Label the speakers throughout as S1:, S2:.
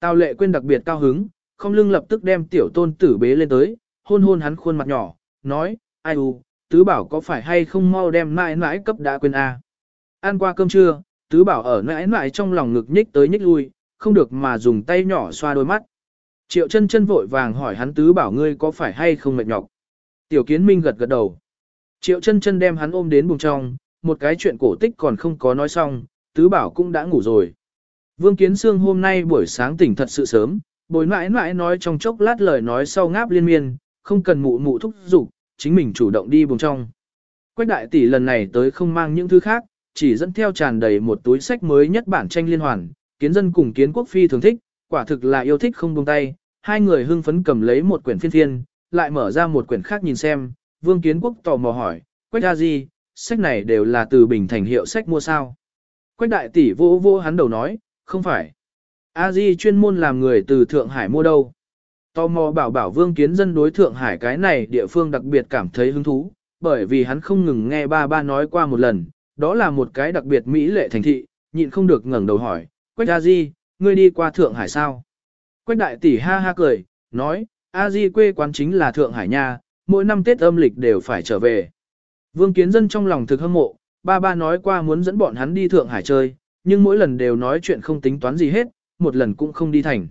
S1: Tào lệ quên đặc biệt cao hứng, không lưng lập tức đem tiểu tôn tử bế lên tới, hôn hôn hắn khuôn mặt nhỏ, nói, ai u, tứ bảo có phải hay không mau đem mãi mãi cấp đã quên a à. Ăn qua cơm trưa, tứ bảo ở mãi mãi trong lòng ngực nhích tới nhích lui, không được mà dùng tay nhỏ xoa đôi mắt. Triệu chân chân vội vàng hỏi hắn tứ bảo ngươi có phải hay không mệt nhọc. Tiểu kiến minh gật gật đầu. Triệu chân chân đem hắn ôm đến bùng trong, một cái chuyện cổ tích còn không có nói xong, tứ bảo cũng đã ngủ rồi. Vương Kiến Sương hôm nay buổi sáng tỉnh thật sự sớm, bồi mãi mãi nói trong chốc lát lời nói sau ngáp liên miên, không cần mụ mụ thúc giục, chính mình chủ động đi buồng trong. Quách đại tỷ lần này tới không mang những thứ khác, chỉ dẫn theo tràn đầy một túi sách mới nhất bản tranh liên hoàn, kiến dân cùng kiến quốc phi thường thích, quả thực là yêu thích không buông tay, hai người hưng phấn cầm lấy một quyển phiên phiên, lại mở ra một quyển khác nhìn xem, vương kiến quốc tò mò hỏi, quách ra gì, sách này đều là từ bình thành hiệu sách mua sao. Quách đại tỷ vô vô hắn đầu nói, không phải. A Di chuyên môn làm người từ Thượng Hải mua đâu. Tò mò bảo bảo vương kiến dân đối Thượng Hải cái này địa phương đặc biệt cảm thấy hứng thú, bởi vì hắn không ngừng nghe ba ba nói qua một lần, đó là một cái đặc biệt mỹ lệ thành thị, nhịn không được ngẩng đầu hỏi, Quách A Di, ngươi đi qua Thượng Hải sao? Quách đại tỷ ha ha cười, nói, A Di quê quán chính là Thượng Hải nha, mỗi năm Tết âm lịch đều phải trở về. Vương Kiến Dân trong lòng thực hâm mộ, ba ba nói qua muốn dẫn bọn hắn đi Thượng Hải chơi, nhưng mỗi lần đều nói chuyện không tính toán gì hết, một lần cũng không đi thành.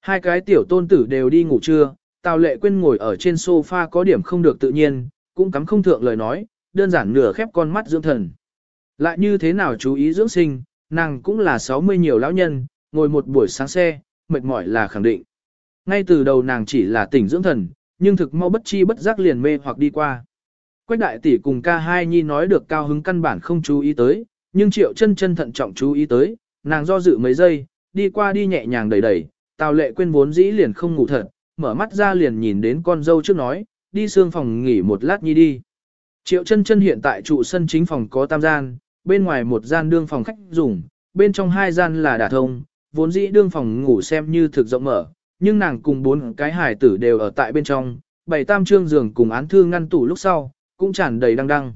S1: Hai cái tiểu tôn tử đều đi ngủ trưa, Tào Lệ Quyên ngồi ở trên sofa có điểm không được tự nhiên, cũng cắm không thượng lời nói, đơn giản nửa khép con mắt dưỡng thần. Lại như thế nào chú ý dưỡng sinh, nàng cũng là 60 nhiều lão nhân, ngồi một buổi sáng xe, mệt mỏi là khẳng định. Ngay từ đầu nàng chỉ là tỉnh dưỡng thần, nhưng thực mau bất chi bất giác liền mê hoặc đi qua. Quách đại tỷ cùng ca hai nhi nói được cao hứng căn bản không chú ý tới, nhưng triệu chân chân thận trọng chú ý tới, nàng do dự mấy giây, đi qua đi nhẹ nhàng đẩy đẩy, tào lệ quên vốn dĩ liền không ngủ thật, mở mắt ra liền nhìn đến con dâu trước nói, đi xương phòng nghỉ một lát nhi đi. Triệu chân chân hiện tại trụ sân chính phòng có tam gian, bên ngoài một gian đương phòng khách dùng, bên trong hai gian là đả thông, vốn dĩ đương phòng ngủ xem như thực rộng mở, nhưng nàng cùng bốn cái hải tử đều ở tại bên trong, bảy tam trương giường cùng án thư ngăn tủ lúc sau, cũng tràn đầy đăng đăng.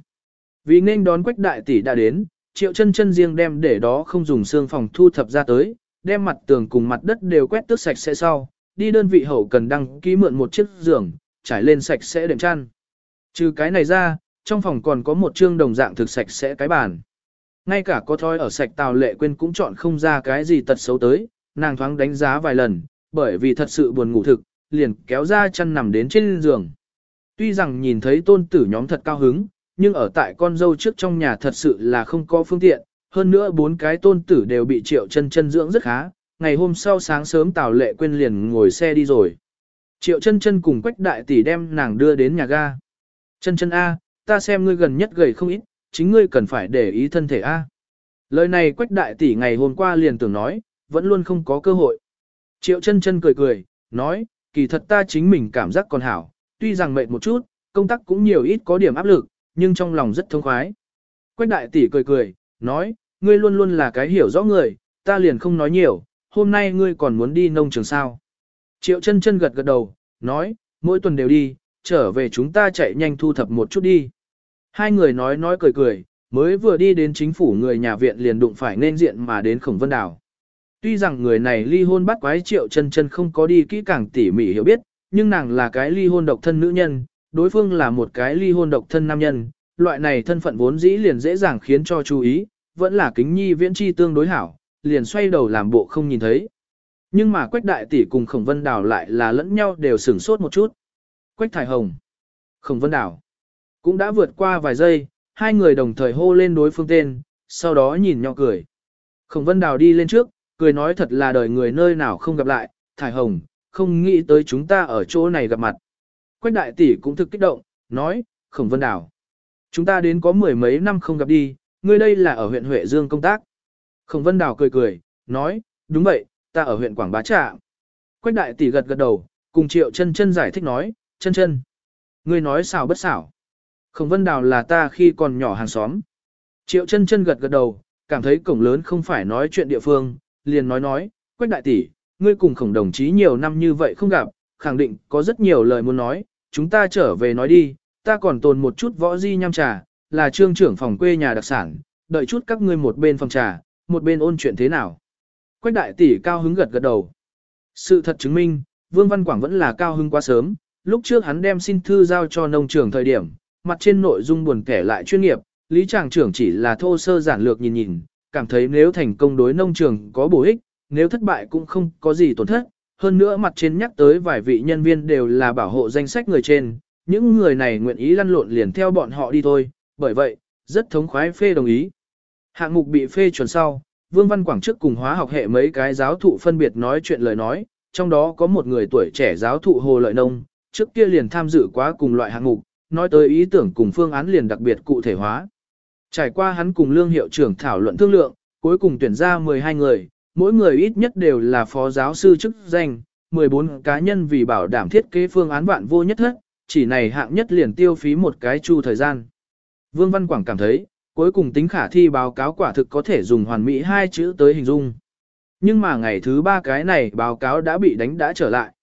S1: Vì nên đón quách đại tỷ đã đến, triệu chân chân riêng đem để đó không dùng xương phòng thu thập ra tới, đem mặt tường cùng mặt đất đều quét tước sạch sẽ sau, đi đơn vị hậu cần đăng ký mượn một chiếc giường, trải lên sạch sẽ đệm chăn. Trừ cái này ra, trong phòng còn có một trương đồng dạng thực sạch sẽ cái bàn. Ngay cả có thói ở sạch tào lệ quên cũng chọn không ra cái gì tật xấu tới, nàng thoáng đánh giá vài lần, bởi vì thật sự buồn ngủ thực, liền kéo ra chăn nằm đến trên giường. Tuy rằng nhìn thấy tôn tử nhóm thật cao hứng, nhưng ở tại con dâu trước trong nhà thật sự là không có phương tiện, hơn nữa bốn cái tôn tử đều bị triệu chân chân dưỡng rất khá, ngày hôm sau sáng sớm Tào Lệ Quyên liền ngồi xe đi rồi. Triệu chân chân cùng quách đại tỷ đem nàng đưa đến nhà ga. Chân chân A, ta xem ngươi gần nhất gầy không ít, chính ngươi cần phải để ý thân thể A. Lời này quách đại tỷ ngày hôm qua liền tưởng nói, vẫn luôn không có cơ hội. Triệu chân chân cười cười, nói, kỳ thật ta chính mình cảm giác còn hảo, tuy rằng mệt một chút, công tác cũng nhiều ít có điểm áp lực, nhưng trong lòng rất thông khoái. Quách đại tỷ cười cười, nói, ngươi luôn luôn là cái hiểu rõ người, ta liền không nói nhiều, hôm nay ngươi còn muốn đi nông trường sao. Triệu chân chân gật gật đầu, nói, mỗi tuần đều đi, trở về chúng ta chạy nhanh thu thập một chút đi. Hai người nói nói cười cười, mới vừa đi đến chính phủ người nhà viện liền đụng phải nên diện mà đến khổng vân đảo. Tuy rằng người này ly hôn bắt quái triệu chân chân không có đi kỹ càng tỉ mỉ hiểu biết, nhưng nàng là cái ly hôn độc thân nữ nhân, đối phương là một cái ly hôn độc thân nam nhân, loại này thân phận vốn dĩ liền dễ dàng khiến cho chú ý, vẫn là kính nhi viễn chi tương đối hảo, liền xoay đầu làm bộ không nhìn thấy. Nhưng mà Quách Đại Tỷ cùng Khổng Vân Đào lại là lẫn nhau đều sửng sốt một chút. Quách Thải Hồng, Khổng Vân Đào, cũng đã vượt qua vài giây, hai người đồng thời hô lên đối phương tên, sau đó nhìn nhau cười. Khổng Vân Đào đi lên trước, cười nói thật là đời người nơi nào không gặp lại, Thải Hồng, không nghĩ tới chúng ta ở chỗ này gặp mặt. Quách Đại Tỷ cũng thực kích động, nói, Khổng Vân Đào, chúng ta đến có mười mấy năm không gặp đi, ngươi đây là ở huyện Huệ Dương công tác. Khổng Vân Đào cười cười, nói, đúng vậy, ta ở huyện Quảng Bá Trạ. Quách đại tỷ gật gật đầu, cùng Triệu chân chân giải thích nói, chân chân. Ngươi nói xảo bất xảo. Khổng Vân Đào là ta khi còn nhỏ hàng xóm. Triệu chân chân gật gật đầu, cảm thấy cổng lớn không phải nói chuyện địa phương, liền nói nói, Quách đại tỷ, ngươi cùng khổng đồng chí nhiều năm như vậy không gặp, khẳng định có rất nhiều lời muốn nói, chúng ta trở về nói đi, ta còn tồn một chút võ di nham trà, là trương trưởng phòng quê nhà đặc sản, đợi chút các ngươi một bên phòng trà, một bên ôn chuyện thế nào. Quách đại tỷ cao hứng gật gật đầu. Sự thật chứng minh, Vương Văn Quảng vẫn là cao hứng quá sớm, lúc trước hắn đem xin thư giao cho nông trường thời điểm, mặt trên nội dung buồn kẻ lại chuyên nghiệp, Lý Tràng trưởng chỉ là thô sơ giản lược nhìn nhìn, cảm thấy nếu thành công đối nông trường có bổ ích, nếu thất bại cũng không có gì tổn thất. Hơn nữa mặt trên nhắc tới vài vị nhân viên đều là bảo hộ danh sách người trên, những người này nguyện ý lăn lộn liền theo bọn họ đi thôi, bởi vậy, rất thống khoái phê đồng ý. Hạng mục bị phê chuẩn sau, Vương Văn Quảng trước cùng hóa học hệ mấy cái giáo thụ phân biệt nói chuyện lời nói, trong đó có một người tuổi trẻ giáo thụ Hồ Lợi Nông, trước kia liền tham dự quá cùng loại hạng mục, nói tới ý tưởng cùng phương án liền đặc biệt cụ thể hóa. Trải qua hắn cùng lương hiệu trưởng thảo luận thương lượng, cuối cùng tuyển ra 12 người, mỗi người ít nhất đều là phó giáo sư chức danh, 14 cá nhân vì bảo đảm thiết kế phương án vạn vô nhất hết, chỉ này hạng nhất liền tiêu phí một cái chu thời gian. Vương Văn Quảng cảm thấy, cuối cùng tính khả thi báo cáo quả thực có thể dùng hoàn mỹ hai chữ tới hình dung. Nhưng mà ngày thứ ba cái này báo cáo đã bị đánh đã trở lại.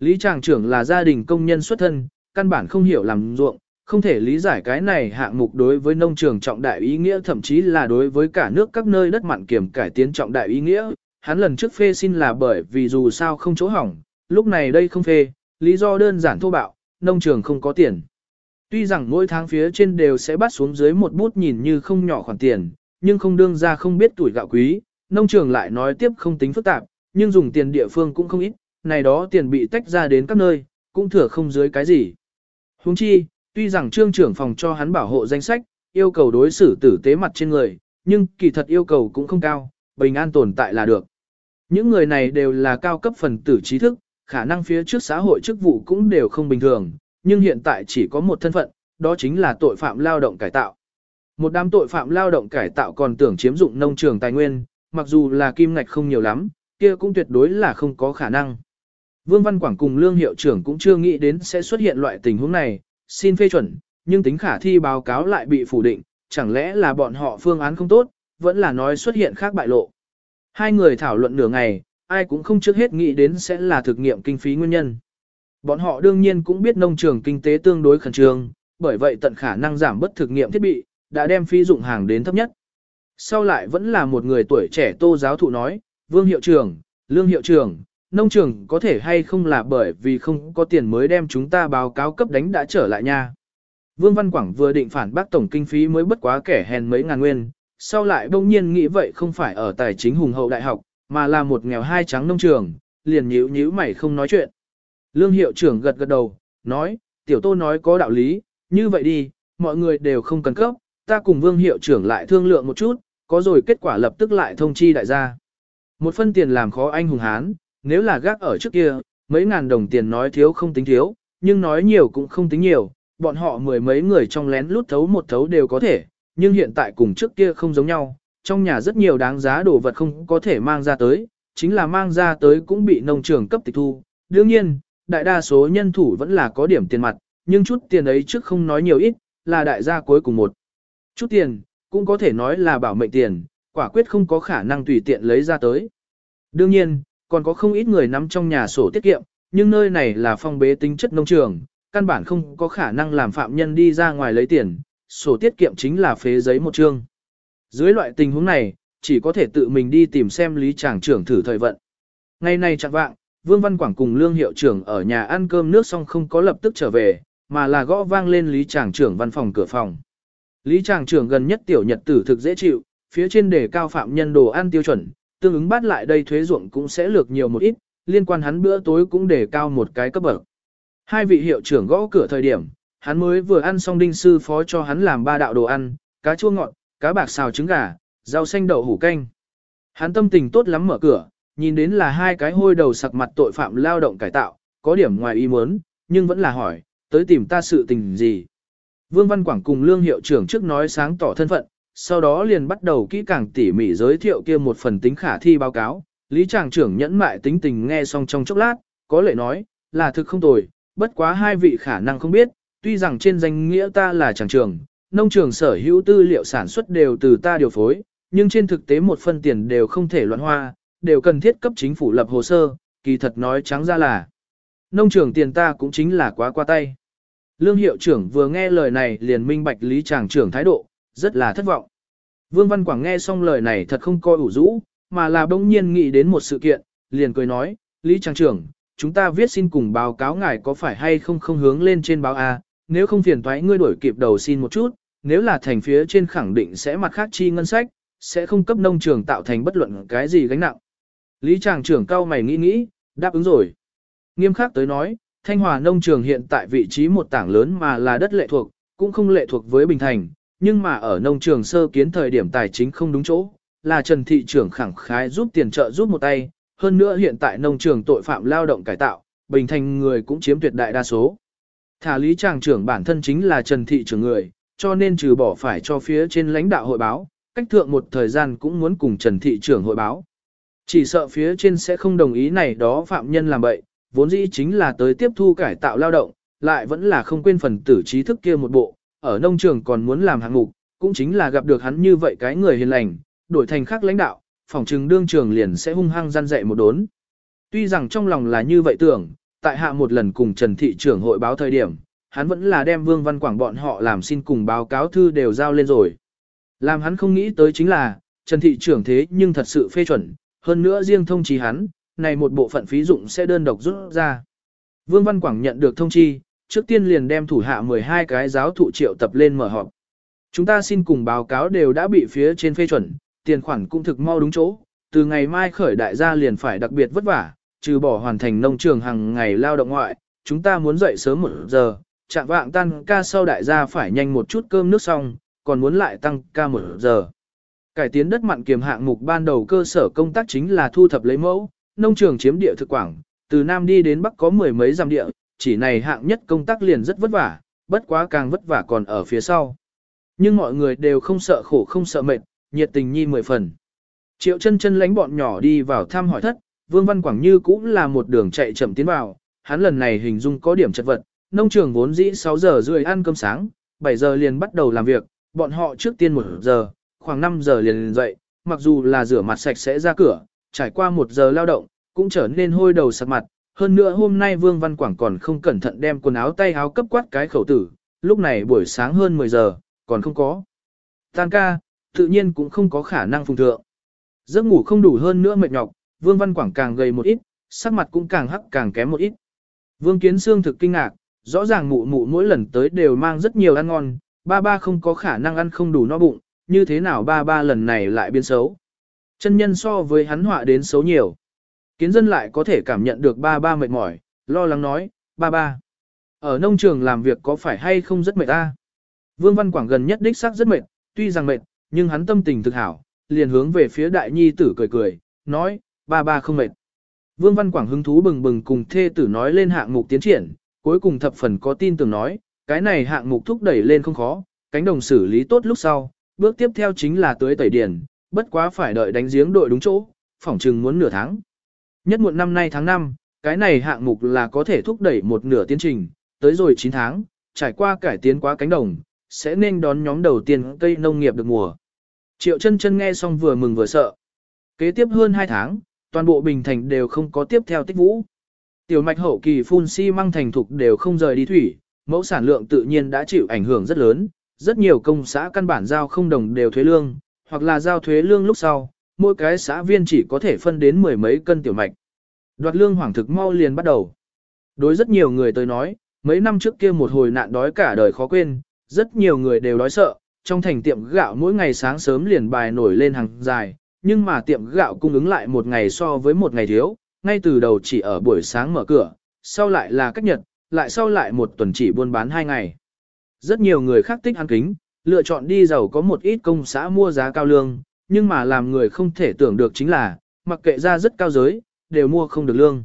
S1: Lý Tràng trưởng là gia đình công nhân xuất thân, căn bản không hiểu làm ruộng, không thể lý giải cái này hạng mục đối với nông trường trọng đại ý nghĩa thậm chí là đối với cả nước các nơi đất mặn kiểm cải tiến trọng đại ý nghĩa. Hắn lần trước phê xin là bởi vì dù sao không chỗ hỏng, lúc này đây không phê, lý do đơn giản thô bạo, nông trường không có tiền. Tuy rằng mỗi tháng phía trên đều sẽ bắt xuống dưới một bút nhìn như không nhỏ khoản tiền, nhưng không đương ra không biết tuổi gạo quý, nông trường lại nói tiếp không tính phức tạp, nhưng dùng tiền địa phương cũng không ít, này đó tiền bị tách ra đến các nơi, cũng thừa không dưới cái gì. Huống chi, tuy rằng trương trưởng phòng cho hắn bảo hộ danh sách, yêu cầu đối xử tử tế mặt trên người, nhưng kỳ thật yêu cầu cũng không cao, bình an tồn tại là được. Những người này đều là cao cấp phần tử trí thức, khả năng phía trước xã hội chức vụ cũng đều không bình thường, nhưng hiện tại chỉ có một thân phận, đó chính là tội phạm lao động cải tạo. Một đám tội phạm lao động cải tạo còn tưởng chiếm dụng nông trường tài nguyên, mặc dù là kim ngạch không nhiều lắm, kia cũng tuyệt đối là không có khả năng. Vương Văn Quảng cùng Lương Hiệu trưởng cũng chưa nghĩ đến sẽ xuất hiện loại tình huống này, xin phê chuẩn, nhưng tính khả thi báo cáo lại bị phủ định, chẳng lẽ là bọn họ phương án không tốt, vẫn là nói xuất hiện khác bại lộ. Hai người thảo luận nửa ngày, ai cũng không trước hết nghĩ đến sẽ là thực nghiệm kinh phí nguyên nhân. Bọn họ đương nhiên cũng biết nông trường kinh tế tương đối khẩn trương, bởi vậy tận khả năng giảm bất thực nghiệm thiết bị, đã đem phí dụng hàng đến thấp nhất. Sau lại vẫn là một người tuổi trẻ tô giáo thụ nói, vương hiệu trưởng, lương hiệu trưởng, nông trường có thể hay không là bởi vì không có tiền mới đem chúng ta báo cáo cấp đánh đã trở lại nha. Vương Văn Quảng vừa định phản bác tổng kinh phí mới bất quá kẻ hèn mấy ngàn nguyên, sau lại bỗng nhiên nghĩ vậy không phải ở tài chính hùng hậu đại học, mà là một nghèo hai trắng nông trường, liền nhíu nhíu mày không nói chuyện. Lương hiệu trưởng gật gật đầu, nói, tiểu tô nói có đạo lý, như vậy đi, mọi người đều không cần cấp, ta cùng vương hiệu trưởng lại thương lượng một chút, có rồi kết quả lập tức lại thông chi đại gia. Một phân tiền làm khó anh hùng hán, nếu là gác ở trước kia, mấy ngàn đồng tiền nói thiếu không tính thiếu, nhưng nói nhiều cũng không tính nhiều, bọn họ mười mấy người trong lén lút thấu một thấu đều có thể, nhưng hiện tại cùng trước kia không giống nhau, trong nhà rất nhiều đáng giá đồ vật không có thể mang ra tới, chính là mang ra tới cũng bị nông trường cấp tịch thu. Đương nhiên, đại đa số nhân thủ vẫn là có điểm tiền mặt, nhưng chút tiền ấy trước không nói nhiều ít, là đại gia cuối cùng một. Chút tiền, cũng có thể nói là bảo mệnh tiền, quả quyết không có khả năng tùy tiện lấy ra tới. Đương nhiên, còn có không ít người nắm trong nhà sổ tiết kiệm, nhưng nơi này là phong bế tính chất nông trường, căn bản không có khả năng làm phạm nhân đi ra ngoài lấy tiền, sổ tiết kiệm chính là phế giấy một chương. Dưới loại tình huống này, chỉ có thể tự mình đi tìm xem lý tràng trưởng thử thời vận. Ngày nay chẳng vạng, Vương Văn Quảng cùng Lương Hiệu trưởng ở nhà ăn cơm nước xong không có lập tức trở về, mà là gõ vang lên Lý Tràng trưởng văn phòng cửa phòng. Lý Tràng trưởng gần nhất tiểu nhật tử thực dễ chịu, phía trên đề cao phạm nhân đồ ăn tiêu chuẩn, tương ứng bắt lại đây thuế ruộng cũng sẽ lược nhiều một ít, liên quan hắn bữa tối cũng đề cao một cái cấp bậc. Hai vị hiệu trưởng gõ cửa thời điểm, hắn mới vừa ăn xong đinh sư phó cho hắn làm ba đạo đồ ăn, cá chua ngọt, cá bạc xào trứng gà, rau xanh đậu hủ canh. Hắn tâm tình tốt lắm mở cửa, nhìn đến là hai cái hôi đầu sặc mặt tội phạm lao động cải tạo, có điểm ngoài ý muốn, nhưng vẫn là hỏi, tới tìm ta sự tình gì. Vương Văn Quảng cùng Lương Hiệu trưởng trước nói sáng tỏ thân phận, sau đó liền bắt đầu kỹ càng tỉ mỉ giới thiệu kia một phần tính khả thi báo cáo. Lý Tràng trưởng nhẫn mại tính tình nghe xong trong chốc lát, có lệ nói, là thực không tồi, bất quá hai vị khả năng không biết, tuy rằng trên danh nghĩa ta là tràng trưởng, nông trường sở hữu tư liệu sản xuất đều từ ta điều phối, nhưng trên thực tế một phân tiền đều không thể loạn hoa, đều cần thiết cấp chính phủ lập hồ sơ, kỳ thật nói trắng ra là. Nông trường tiền ta cũng chính là quá qua tay. Lương hiệu trưởng vừa nghe lời này liền minh bạch lý tràng trưởng thái độ, rất là thất vọng. Vương Văn Quảng nghe xong lời này thật không coi ủ rũ, mà là bỗng nhiên nghĩ đến một sự kiện, liền cười nói, Lý Trang trưởng, chúng ta viết xin cùng báo cáo ngài có phải hay không không hướng lên trên báo A, nếu không phiền thoái ngươi đổi kịp đầu xin một chút, nếu là thành phía trên khẳng định sẽ mặt khác chi ngân sách, sẽ không cấp nông trường tạo thành bất luận cái gì gánh nặng. Lý Tràng trưởng cao mày nghĩ nghĩ, đáp ứng rồi. Nghiêm khắc tới nói, Thanh Hòa nông trường hiện tại vị trí một tảng lớn mà là đất lệ thuộc, cũng không lệ thuộc với Bình Thành, nhưng mà ở nông trường sơ kiến thời điểm tài chính không đúng chỗ, là Trần thị trưởng khẳng khái giúp tiền trợ giúp một tay, hơn nữa hiện tại nông trường tội phạm lao động cải tạo, Bình Thành người cũng chiếm tuyệt đại đa số. Thả lý tràng trưởng bản thân chính là Trần thị trưởng người, cho nên trừ bỏ phải cho phía trên lãnh đạo hội báo, cách thượng một thời gian cũng muốn cùng Trần thị trưởng hội báo. Chỉ sợ phía trên sẽ không đồng ý này đó phạm nhân làm bậy, vốn dĩ chính là tới tiếp thu cải tạo lao động, lại vẫn là không quên phần tử trí thức kia một bộ, ở nông trường còn muốn làm hạng mục, cũng chính là gặp được hắn như vậy cái người hiền lành, đổi thành khác lãnh đạo, phòng trừng đương trường liền sẽ hung hăng gian dạy một đốn. Tuy rằng trong lòng là như vậy tưởng, tại hạ một lần cùng Trần Thị trưởng hội báo thời điểm, hắn vẫn là đem Vương Văn Quảng bọn họ làm xin cùng báo cáo thư đều giao lên rồi. Làm hắn không nghĩ tới chính là, Trần Thị trưởng thế nhưng thật sự phê chuẩn, hơn nữa riêng thông chí hắn, này một bộ phận phí dụng sẽ đơn độc rút ra. Vương Văn Quảng nhận được thông chi, trước tiên liền đem thủ hạ 12 cái giáo thụ triệu tập lên mở họp. Chúng ta xin cùng báo cáo đều đã bị phía trên phê chuẩn, tiền khoản cũng thực mau đúng chỗ, từ ngày mai khởi đại gia liền phải đặc biệt vất vả, trừ bỏ hoàn thành nông trường hàng ngày lao động ngoại, chúng ta muốn dậy sớm một giờ, chạm vạng tăng ca sau đại gia phải nhanh một chút cơm nước xong, còn muốn lại tăng ca một giờ. Cải tiến đất mặn kiềm hạng mục ban đầu cơ sở công tác chính là thu thập lấy mẫu, nông trường chiếm địa thực quảng, từ Nam đi đến Bắc có mười mấy dặm địa, chỉ này hạng nhất công tác liền rất vất vả, bất quá càng vất vả còn ở phía sau. Nhưng mọi người đều không sợ khổ không sợ mệt, nhiệt tình nhi mười phần. Triệu chân chân lánh bọn nhỏ đi vào thăm hỏi thất, Vương Văn Quảng Như cũng là một đường chạy chậm tiến vào, hắn lần này hình dung có điểm chật vật, nông trường vốn dĩ 6 giờ rưỡi ăn cơm sáng, 7 giờ liền bắt đầu làm việc, bọn họ trước tiên 1 giờ, khoảng 5 giờ liền dậy, mặc dù là rửa mặt sạch sẽ ra cửa, trải qua 1 giờ lao động, cũng trở nên hôi đầu sặc mặt, hơn nữa hôm nay Vương Văn Quảng còn không cẩn thận đem quần áo tay áo cấp quát cái khẩu tử, lúc này buổi sáng hơn 10 giờ, còn không có. Tan ca, tự nhiên cũng không có khả năng phùng thượng. Giấc ngủ không đủ hơn nữa mệt nhọc, Vương Văn Quảng càng gầy một ít, sắc mặt cũng càng hắc càng kém một ít. Vương Kiến Sương thực kinh ngạc, rõ ràng mụ mụ mỗi lần tới đều mang rất nhiều ăn ngon, ba ba không có khả năng ăn không đủ no bụng, như thế nào ba ba lần này lại biến xấu. Chân nhân so với hắn họa đến xấu nhiều. Kiến dân lại có thể cảm nhận được ba ba mệt mỏi, lo lắng nói, ba ba. Ở nông trường làm việc có phải hay không rất mệt ta? Vương Văn Quảng gần nhất đích xác rất mệt, tuy rằng mệt, nhưng hắn tâm tình thực hảo, liền hướng về phía đại nhi tử cười cười, nói, ba ba không mệt. Vương Văn Quảng hứng thú bừng bừng cùng thê tử nói lên hạng mục tiến triển, cuối cùng thập phần có tin tưởng nói, cái này hạng mục thúc đẩy lên không khó, cánh đồng xử lý tốt lúc sau, bước tiếp theo chính là tưới tẩy điển, bất quá phải đợi đánh giếng đội đúng chỗ, phỏng chừng muốn nửa tháng. Nhất muộn năm nay tháng 5, cái này hạng mục là có thể thúc đẩy một nửa tiến trình, tới rồi 9 tháng, trải qua cải tiến quá cánh đồng, sẽ nên đón nhóm đầu tiên cây nông nghiệp được mùa. Triệu chân chân nghe xong vừa mừng vừa sợ. Kế tiếp hơn 2 tháng, toàn bộ Bình Thành đều không có tiếp theo tích vũ. Tiểu mạch hậu kỳ phun xi si măng thành thục đều không rời đi thủy, mẫu sản lượng tự nhiên đã chịu ảnh hưởng rất lớn, rất nhiều công xã căn bản giao không đồng đều thuế lương, hoặc là giao thuế lương lúc sau, mỗi cái xã viên chỉ có thể phân đến mười mấy cân tiểu mạch. Đoạt lương hoàng thực mau liền bắt đầu. Đối rất nhiều người tới nói, mấy năm trước kia một hồi nạn đói cả đời khó quên, rất nhiều người đều đói sợ, trong thành tiệm gạo mỗi ngày sáng sớm liền bài nổi lên hàng dài, nhưng mà tiệm gạo cung ứng lại một ngày so với một ngày thiếu, ngay từ đầu chỉ ở buổi sáng mở cửa, sau lại là cách nhật, lại sau lại một tuần chỉ buôn bán hai ngày. Rất nhiều người khác tích ăn kính, lựa chọn đi giàu có một ít công xã mua giá cao lương, nhưng mà làm người không thể tưởng được chính là, mặc kệ ra rất cao giới, đều mua không được lương.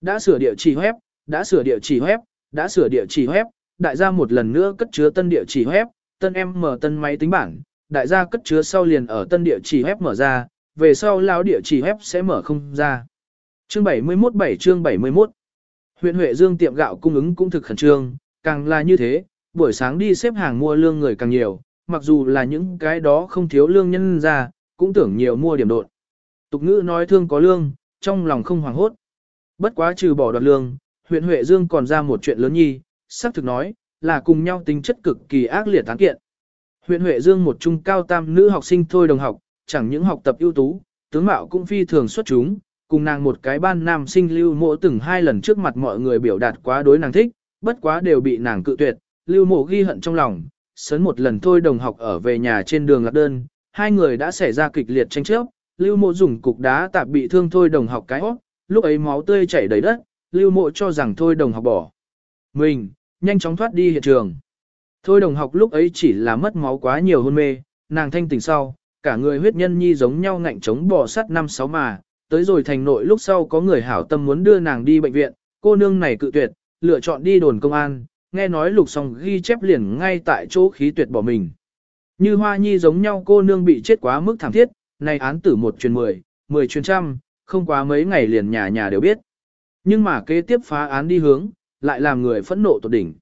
S1: Đã sửa địa chỉ web, đã sửa địa chỉ web, đã sửa địa chỉ web, đại gia một lần nữa cất chứa tân địa chỉ web, tân em mở tân máy tính bảng, đại gia cất chứa sau liền ở tân địa chỉ web mở ra, về sau lão địa chỉ web sẽ mở không ra. Chương 71 7 chương 71 Huyện Huệ Dương tiệm gạo cung ứng cũng thực khẩn trương, càng là như thế, buổi sáng đi xếp hàng mua lương người càng nhiều, mặc dù là những cái đó không thiếu lương nhân ra, cũng tưởng nhiều mua điểm đột. Tục ngữ nói thương có lương, trong lòng không hoàng hốt. Bất quá trừ bỏ đoạt lương, huyện Huệ Dương còn ra một chuyện lớn nhi, xác thực nói, là cùng nhau tính chất cực kỳ ác liệt tán kiện. Huyện Huệ Dương một trung cao tam nữ học sinh thôi đồng học, chẳng những học tập ưu tú, tướng mạo cũng phi thường xuất chúng, cùng nàng một cái ban nam sinh lưu mộ từng hai lần trước mặt mọi người biểu đạt quá đối nàng thích, bất quá đều bị nàng cự tuyệt, lưu mộ ghi hận trong lòng, sớn một lần thôi đồng học ở về nhà trên đường lạc đơn, hai người đã xảy ra kịch liệt tranh chấp, lưu mộ dùng cục đá tạp bị thương thôi đồng học cái óc, lúc ấy máu tươi chảy đầy đất, lưu mộ cho rằng thôi đồng học bỏ. Mình, nhanh chóng thoát đi hiện trường. Thôi đồng học lúc ấy chỉ là mất máu quá nhiều hôn mê, nàng thanh tỉnh sau, cả người huyết nhân nhi giống nhau ngạnh chống bò sắt năm sáu mà, tới rồi thành nội lúc sau có người hảo tâm muốn đưa nàng đi bệnh viện, cô nương này cự tuyệt, lựa chọn đi đồn công an, nghe nói lục song ghi chép liền ngay tại chỗ khí tuyệt bỏ mình. Như hoa nhi giống nhau cô nương bị chết quá mức thảm thiết, nay án tử một truyền mười, mười truyền trăm, không quá mấy ngày liền nhà nhà đều biết. Nhưng mà kế tiếp phá án đi hướng, lại làm người phẫn nộ tột đỉnh.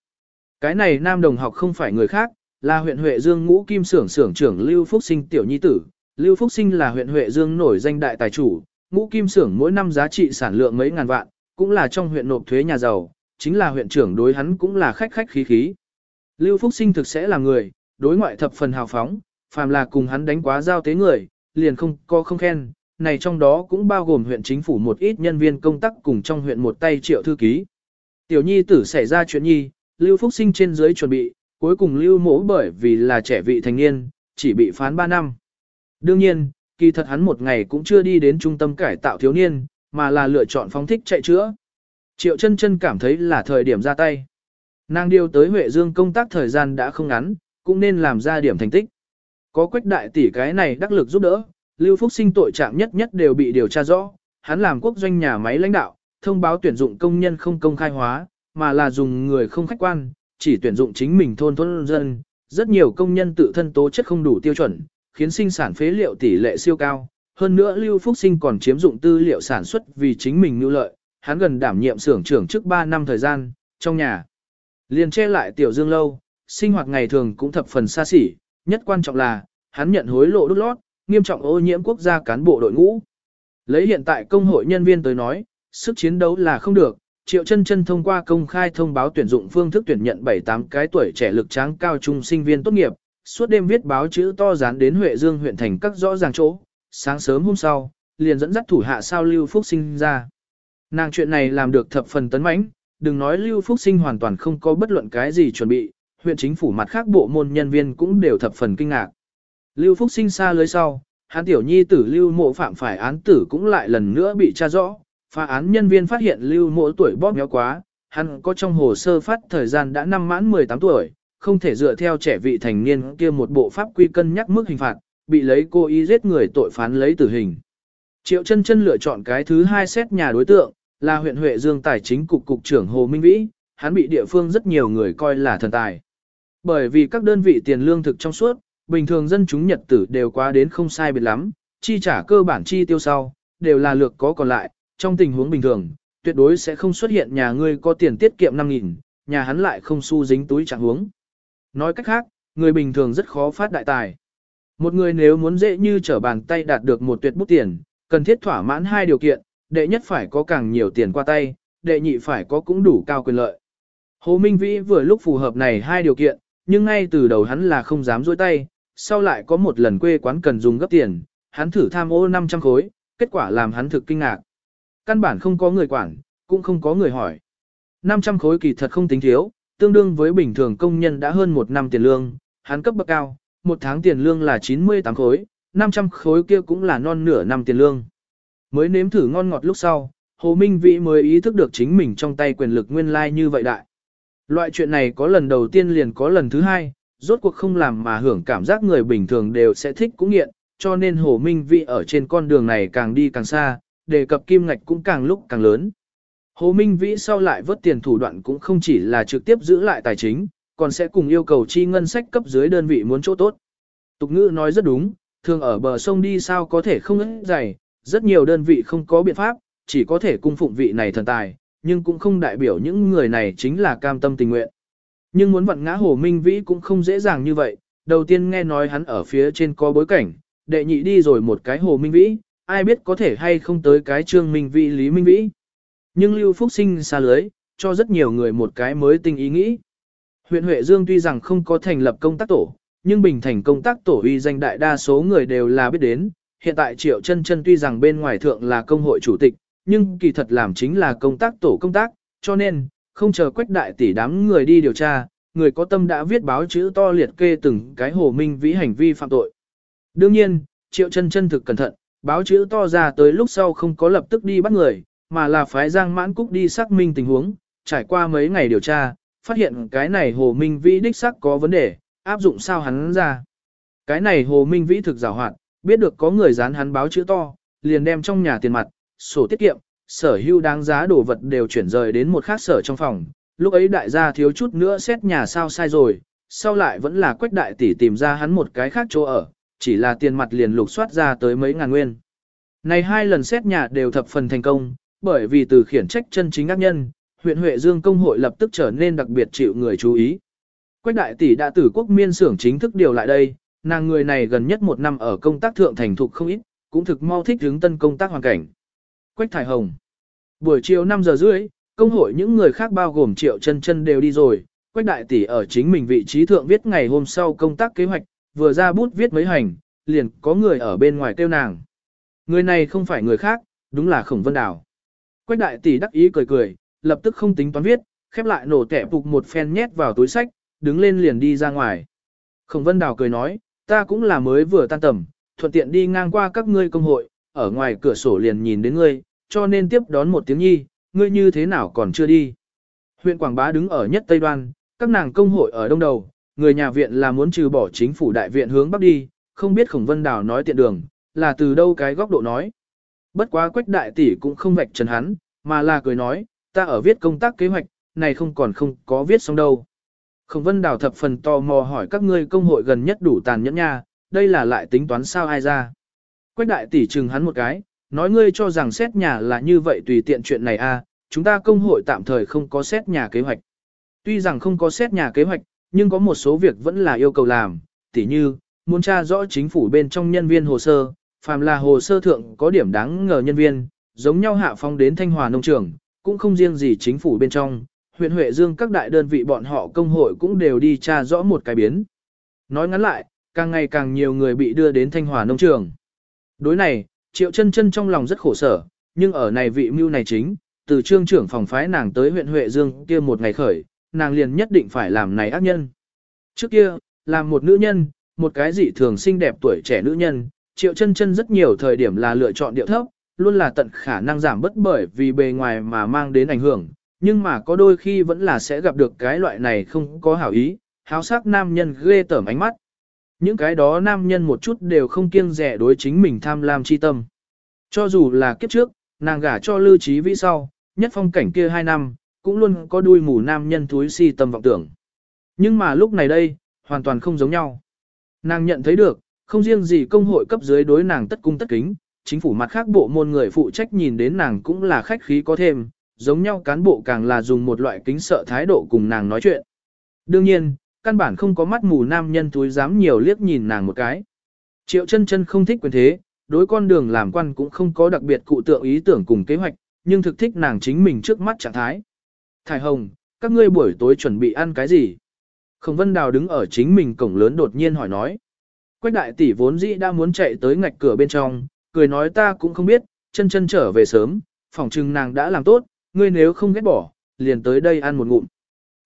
S1: Cái này nam đồng học không phải người khác, là huyện Huệ Dương ngũ kim sưởng sưởng trưởng Lưu Phúc Sinh tiểu nhi tử. Lưu Phúc Sinh là huyện Huệ Dương nổi danh đại tài chủ, ngũ kim sưởng mỗi năm giá trị sản lượng mấy ngàn vạn, cũng là trong huyện nộp thuế nhà giàu, chính là huyện trưởng đối hắn cũng là khách khách khí khí. Lưu Phúc Sinh thực sẽ là người, đối ngoại thập phần hào phóng, phàm là cùng hắn đánh quá giao tế người, liền không có không khen, này trong đó cũng bao gồm huyện chính phủ một ít nhân viên công tác cùng trong huyện một tay triệu thư ký. Tiểu nhi tử xảy ra chuyện nhi, Lưu Phúc Sinh trên dưới chuẩn bị, cuối cùng Lưu mỗ bởi vì là trẻ vị thành niên, chỉ bị phán 3 năm. Đương nhiên, kỳ thật hắn một ngày cũng chưa đi đến trung tâm cải tạo thiếu niên, mà là lựa chọn phóng thích chạy chữa. Triệu chân chân cảm thấy là thời điểm ra tay. Nàng điều tới Huệ Dương công tác thời gian đã không ngắn, cũng nên làm ra điểm thành tích. Có quách đại tỷ cái này đắc lực giúp đỡ, Lưu Phúc Sinh tội trạng nhất nhất đều bị điều tra rõ, hắn làm quốc doanh nhà máy lãnh đạo, thông báo tuyển dụng công nhân không công khai hóa, mà là dùng người không khách quan, chỉ tuyển dụng chính mình thôn thôn dân, rất nhiều công nhân tự thân tố chất không đủ tiêu chuẩn, khiến sinh sản phế liệu tỷ lệ siêu cao. Hơn nữa Lưu Phúc Sinh còn chiếm dụng tư liệu sản xuất vì chính mình nhu lợi, hắn gần đảm nhiệm xưởng trưởng trước 3 năm thời gian, trong nhà. Liền che lại tiểu dương lâu, sinh hoạt ngày thường cũng thập phần xa xỉ, nhất quan trọng là, hắn nhận hối lộ đút lót, nghiêm trọng ô nhiễm quốc gia cán bộ đội ngũ. Lấy hiện tại công hội nhân viên tới nói, sức chiến đấu là không được, Triệu chân chân thông qua công khai thông báo tuyển dụng phương thức tuyển nhận 7-8 cái tuổi trẻ lực tráng cao trung sinh viên tốt nghiệp, suốt đêm viết báo chữ to dán đến Huệ Dương huyện thành các rõ ràng chỗ, sáng sớm hôm sau, liền dẫn dắt thủ hạ sao Lưu Phúc Sinh ra. Nàng chuyện này làm được thập phần tấn mãnh, đừng nói Lưu Phúc Sinh hoàn toàn không có bất luận cái gì chuẩn bị, huyện chính phủ mặt khác bộ môn nhân viên cũng đều thập phần kinh ngạc. Lưu Phúc Sinh xa lưới sau, hắn tiểu nhi tử Lưu Mộ phạm phải án tử cũng lại lần nữa bị tra rõ, phá án nhân viên phát hiện Lưu Mộ tuổi bóp méo quá, hắn có trong hồ sơ phát thời gian đã năm mãn 18 tuổi, không thể dựa theo trẻ vị thành niên kia một bộ pháp quy cân nhắc mức hình phạt, bị lấy cô ý giết người tội phán lấy tử hình. Triệu chân chân lựa chọn cái thứ hai xét nhà đối tượng, là huyện Huệ Dương Tài chính cục cục trưởng Hồ Minh Vĩ, hắn bị địa phương rất nhiều người coi là thần tài. Bởi vì các đơn vị tiền lương thực trong suốt, bình thường dân chúng nhật tử đều quá đến không sai biệt lắm, chi trả cơ bản chi tiêu sau, đều là lược có còn lại, trong tình huống bình thường, tuyệt đối sẽ không xuất hiện nhà ngươi có tiền tiết kiệm 5.000, nhà hắn lại không xu dính túi trạng huống. Nói cách khác, người bình thường rất khó phát đại tài. Một người nếu muốn dễ như trở bàn tay đạt được một tuyệt bút tiền, cần thiết thỏa mãn hai điều kiện, đệ nhất phải có càng nhiều tiền qua tay, đệ nhị phải có cũng đủ cao quyền lợi. Hồ Minh Vĩ vừa lúc phù hợp này hai điều kiện, nhưng ngay từ đầu hắn là không dám dối tay, sau lại có một lần quê quán cần dùng gấp tiền, hắn thử tham ô 500 khối, kết quả làm hắn thực kinh ngạc. Căn bản không có người quản, cũng không có người hỏi. 500 khối kỳ thật không tính thiếu, tương đương với bình thường công nhân đã hơn một năm tiền lương, hắn cấp bậc cao, một tháng tiền lương là 98 khối, 500 khối kia cũng là non nửa năm tiền lương. Mới nếm thử ngon ngọt lúc sau, Hồ Minh Vĩ mới ý thức được chính mình trong tay quyền lực nguyên lai như vậy đại. Loại chuyện này có lần đầu tiên liền có lần thứ hai, rốt cuộc không làm mà hưởng cảm giác người bình thường đều sẽ thích cũng nghiện, cho nên Hồ Minh Vĩ ở trên con đường này càng đi càng xa, đề cập kim ngạch cũng càng lúc càng lớn. Hồ Minh Vĩ sau lại vớt tiền thủ đoạn cũng không chỉ là trực tiếp giữ lại tài chính, còn sẽ cùng yêu cầu chi ngân sách cấp dưới đơn vị muốn chỗ tốt. Tục ngữ nói rất đúng, thường ở bờ sông đi sao có thể không ếch dày, rất nhiều đơn vị không có biện pháp, chỉ có thể cung phụng vị này thần tài, nhưng cũng không đại biểu những người này chính là cam tâm tình nguyện. Nhưng muốn vặn ngã Hồ Minh Vĩ cũng không dễ dàng như vậy, đầu tiên nghe nói hắn ở phía trên có bối cảnh, đệ nhị đi rồi một cái Hồ Minh Vĩ, ai biết có thể hay không tới cái Trương Minh Vĩ Lý Minh Vĩ. Nhưng Lưu Phúc Sinh xa lưới, cho rất nhiều người một cái mới tinh ý nghĩ. Huyện Huệ Dương tuy rằng không có thành lập công tác tổ, nhưng bình thành công tác tổ uy danh đại đa số người đều là biết đến, hiện tại Triệu Chân Chân tuy rằng bên ngoài thượng là công hội chủ tịch, nhưng kỳ thật làm chính là công tác tổ công tác, cho nên, không chờ quách đại tỷ đám người đi điều tra, người có tâm đã viết báo chữ to liệt kê từng cái hồ minh vĩ hành vi phạm tội. Đương nhiên, Triệu Chân Chân thực cẩn thận, báo chữ to ra tới lúc sau không có lập tức đi bắt người, mà là phái Giang Mãn Cúc đi xác minh tình huống, trải qua mấy ngày điều tra, phát hiện cái này Hồ Minh Vĩ đích xác có vấn đề, áp dụng sao hắn ra. Cái này Hồ Minh Vĩ thực giàu hoạt, biết được có người dán hắn báo chữ to, liền đem trong nhà tiền mặt, sổ tiết kiệm, sở hữu đáng giá đồ vật đều chuyển rời đến một khác sở trong phòng. Lúc ấy đại gia thiếu chút nữa xét nhà sao sai rồi, sau lại vẫn là quách đại tỷ tìm ra hắn một cái khác chỗ ở, chỉ là tiền mặt liền lục soát ra tới mấy ngàn nguyên. Này hai lần xét nhà đều thập phần thành công, bởi vì từ khiển trách chân chính ác nhân, huyện Huệ Dương công hội lập tức trở nên đặc biệt chịu người chú ý. Quách đại tỷ đã từ quốc miên xưởng chính thức điều lại đây, nàng người này gần nhất một năm ở công tác thượng thành thục không ít, cũng thực mau thích hướng tân công tác hoàn cảnh. Quách Thải Hồng Buổi chiều 5 giờ rưỡi, công hội những người khác bao gồm triệu chân chân đều đi rồi, Quách đại tỷ ở chính mình vị trí thượng viết ngày hôm sau công tác kế hoạch, vừa ra bút viết mấy hành, liền có người ở bên ngoài kêu nàng. Người này không phải người khác, đúng là Khổng Vân Đào. Quách đại tỷ đắc ý cười cười, lập tức không tính toán viết, khép lại nổ tẻ phục một phen nhét vào túi sách, đứng lên liền đi ra ngoài. Khổng Vân Đào cười nói, ta cũng là mới vừa tan tầm, thuận tiện đi ngang qua các ngươi công hội, ở ngoài cửa sổ liền nhìn đến ngươi, cho nên tiếp đón một tiếng nhi, ngươi như thế nào còn chưa đi. Huyện Quảng Bá đứng ở nhất Tây Đoan, các nàng công hội ở đông đầu, người nhà viện là muốn trừ bỏ chính phủ đại viện hướng bắc đi, không biết Khổng Vân Đào nói tiện đường, là từ đâu cái góc độ nói. Bất quá quách đại tỷ cũng không vạch trần hắn, mà là cười nói, ta ở viết công tác kế hoạch, này không còn không có viết xong đâu. Khổng Vân Đào thập phần tò mò hỏi các ngươi công hội gần nhất đủ tàn nhẫn nha, đây là lại tính toán sao ai ra. Quách đại tỷ chừng hắn một cái, nói ngươi cho rằng xét nhà là như vậy tùy tiện chuyện này a, à, chúng ta công hội tạm thời không có xét nhà kế hoạch. Tuy rằng không có xét nhà kế hoạch, nhưng có một số việc vẫn là yêu cầu làm, tỉ như, muốn tra rõ chính phủ bên trong nhân viên hồ sơ, phàm là hồ sơ thượng có điểm đáng ngờ nhân viên, giống nhau hạ phong đến Thanh Hòa nông trường, cũng không riêng gì chính phủ bên trong, huyện Huệ Dương các đại đơn vị bọn họ công hội cũng đều đi tra rõ một cái biến. Nói ngắn lại, càng ngày càng nhiều người bị đưa đến Thanh Hòa nông trường. Đối này, Triệu chân chân trong lòng rất khổ sở, nhưng ở này vị mưu này chính, từ trương trưởng phòng phái nàng tới huyện Huệ Dương kia một ngày khởi, nàng liền nhất định phải làm này ác nhân. Trước kia, làm một nữ nhân, một cái dị thường xinh đẹp tuổi trẻ nữ nhân, triệu chân chân rất nhiều thời điểm là lựa chọn điệu thấp, luôn là tận khả năng giảm bất bởi vì bề ngoài mà mang đến ảnh hưởng, nhưng mà có đôi khi vẫn là sẽ gặp được cái loại này không có hảo ý, háo sắc nam nhân ghê tởm ánh mắt. Những cái đó nam nhân một chút đều không kiêng rẻ đối chính mình tham lam chi tâm. Cho dù là kiếp trước, nàng gả cho lưu trí vĩ sau, nhất phong cảnh kia hai năm, cũng luôn có đuôi mù nam nhân túi si tâm vọng tưởng. Nhưng mà lúc này đây, hoàn toàn không giống nhau. Nàng nhận thấy được, không riêng gì công hội cấp dưới đối nàng tất cung tất kính, chính phủ mặt khác bộ môn người phụ trách nhìn đến nàng cũng là khách khí có thêm, giống nhau cán bộ càng là dùng một loại kính sợ thái độ cùng nàng nói chuyện. Đương nhiên, căn bản không có mắt mù nam nhân túi dám nhiều liếc nhìn nàng một cái. Triệu chân chân không thích quyền thế, đối con đường làm quan cũng không có đặc biệt cụ tượng ý tưởng cùng kế hoạch, nhưng thực thích nàng chính mình trước mắt trạng thái. Thải Hồng, các ngươi buổi tối chuẩn bị ăn cái gì? Khổng Vân Đào đứng ở chính mình cổng lớn đột nhiên hỏi nói. Quách đại tỷ vốn dĩ đã muốn chạy tới ngạch cửa bên trong, cười nói ta cũng không biết, chân chân trở về sớm, phỏng chừng nàng đã làm tốt, ngươi nếu không ghét bỏ, liền tới đây ăn một ngụm.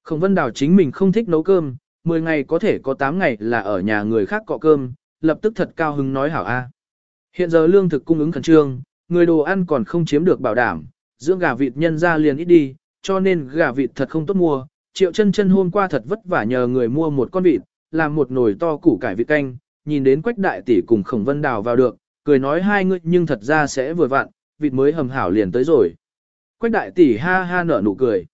S1: Khổng Vân Đào chính mình không thích nấu cơm, 10 ngày có thể có 8 ngày là ở nhà người khác cọ cơm, lập tức thật cao hứng nói hảo a. Hiện giờ lương thực cung ứng khẩn trương, người đồ ăn còn không chiếm được bảo đảm, dưỡng gà vịt nhân ra liền ít đi, cho nên gà vịt thật không tốt mua. Triệu chân chân hôm qua thật vất vả nhờ người mua một con vịt, làm một nồi to củ cải vịt canh, nhìn đến quách đại tỷ cùng khổng vân đào vào được, cười nói hai người nhưng thật ra sẽ vừa vặn, vịt mới hầm hảo liền tới rồi. Quách đại tỷ ha ha nở nụ cười.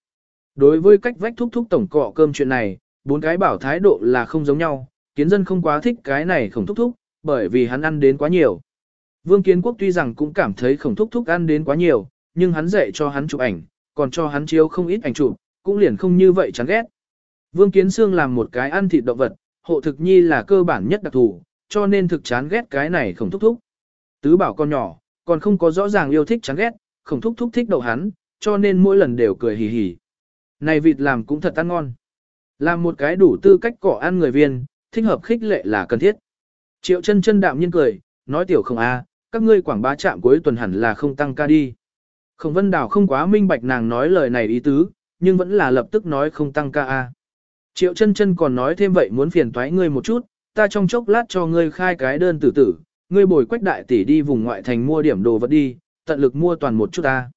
S1: Đối với cách vách thúc thúc tổng cọ cơm chuyện này, bốn cái bảo thái độ là không giống nhau, kiến dân không quá thích cái này khổng thúc thúc, bởi vì hắn ăn đến quá nhiều. Vương Kiến Quốc tuy rằng cũng cảm thấy khổng thúc thúc ăn đến quá nhiều, nhưng hắn dạy cho hắn chụp ảnh, còn cho hắn chiếu không ít ảnh chụp, cũng liền không như vậy chán ghét. Vương Kiến Sương làm một cái ăn thịt động vật, hộ thực nhi là cơ bản nhất đặc thù, cho nên thực chán ghét cái này khổng thúc thúc. Tứ bảo con nhỏ, còn không có rõ ràng yêu thích chán ghét, khổng thúc thúc thích đậu hắn, cho nên mỗi lần đều cười hì hì. Này vịt làm cũng thật ăn ngon. Làm một cái đủ tư cách cỏ ăn người viên, thích hợp khích lệ là cần thiết. Triệu chân chân đạm nhiên cười, nói tiểu không a, các ngươi quảng bá trạm cuối tuần hẳn là không tăng ca đi. Khổng Vân Đào không quá minh bạch nàng nói lời này ý tứ, nhưng vẫn là lập tức nói không tăng ca a. Triệu chân chân còn nói thêm vậy muốn phiền toái ngươi một chút, ta trong chốc lát cho ngươi khai cái đơn tử tử, ngươi bồi quách đại tỷ đi vùng ngoại thành mua điểm đồ vật đi, tận lực mua toàn một chút ta.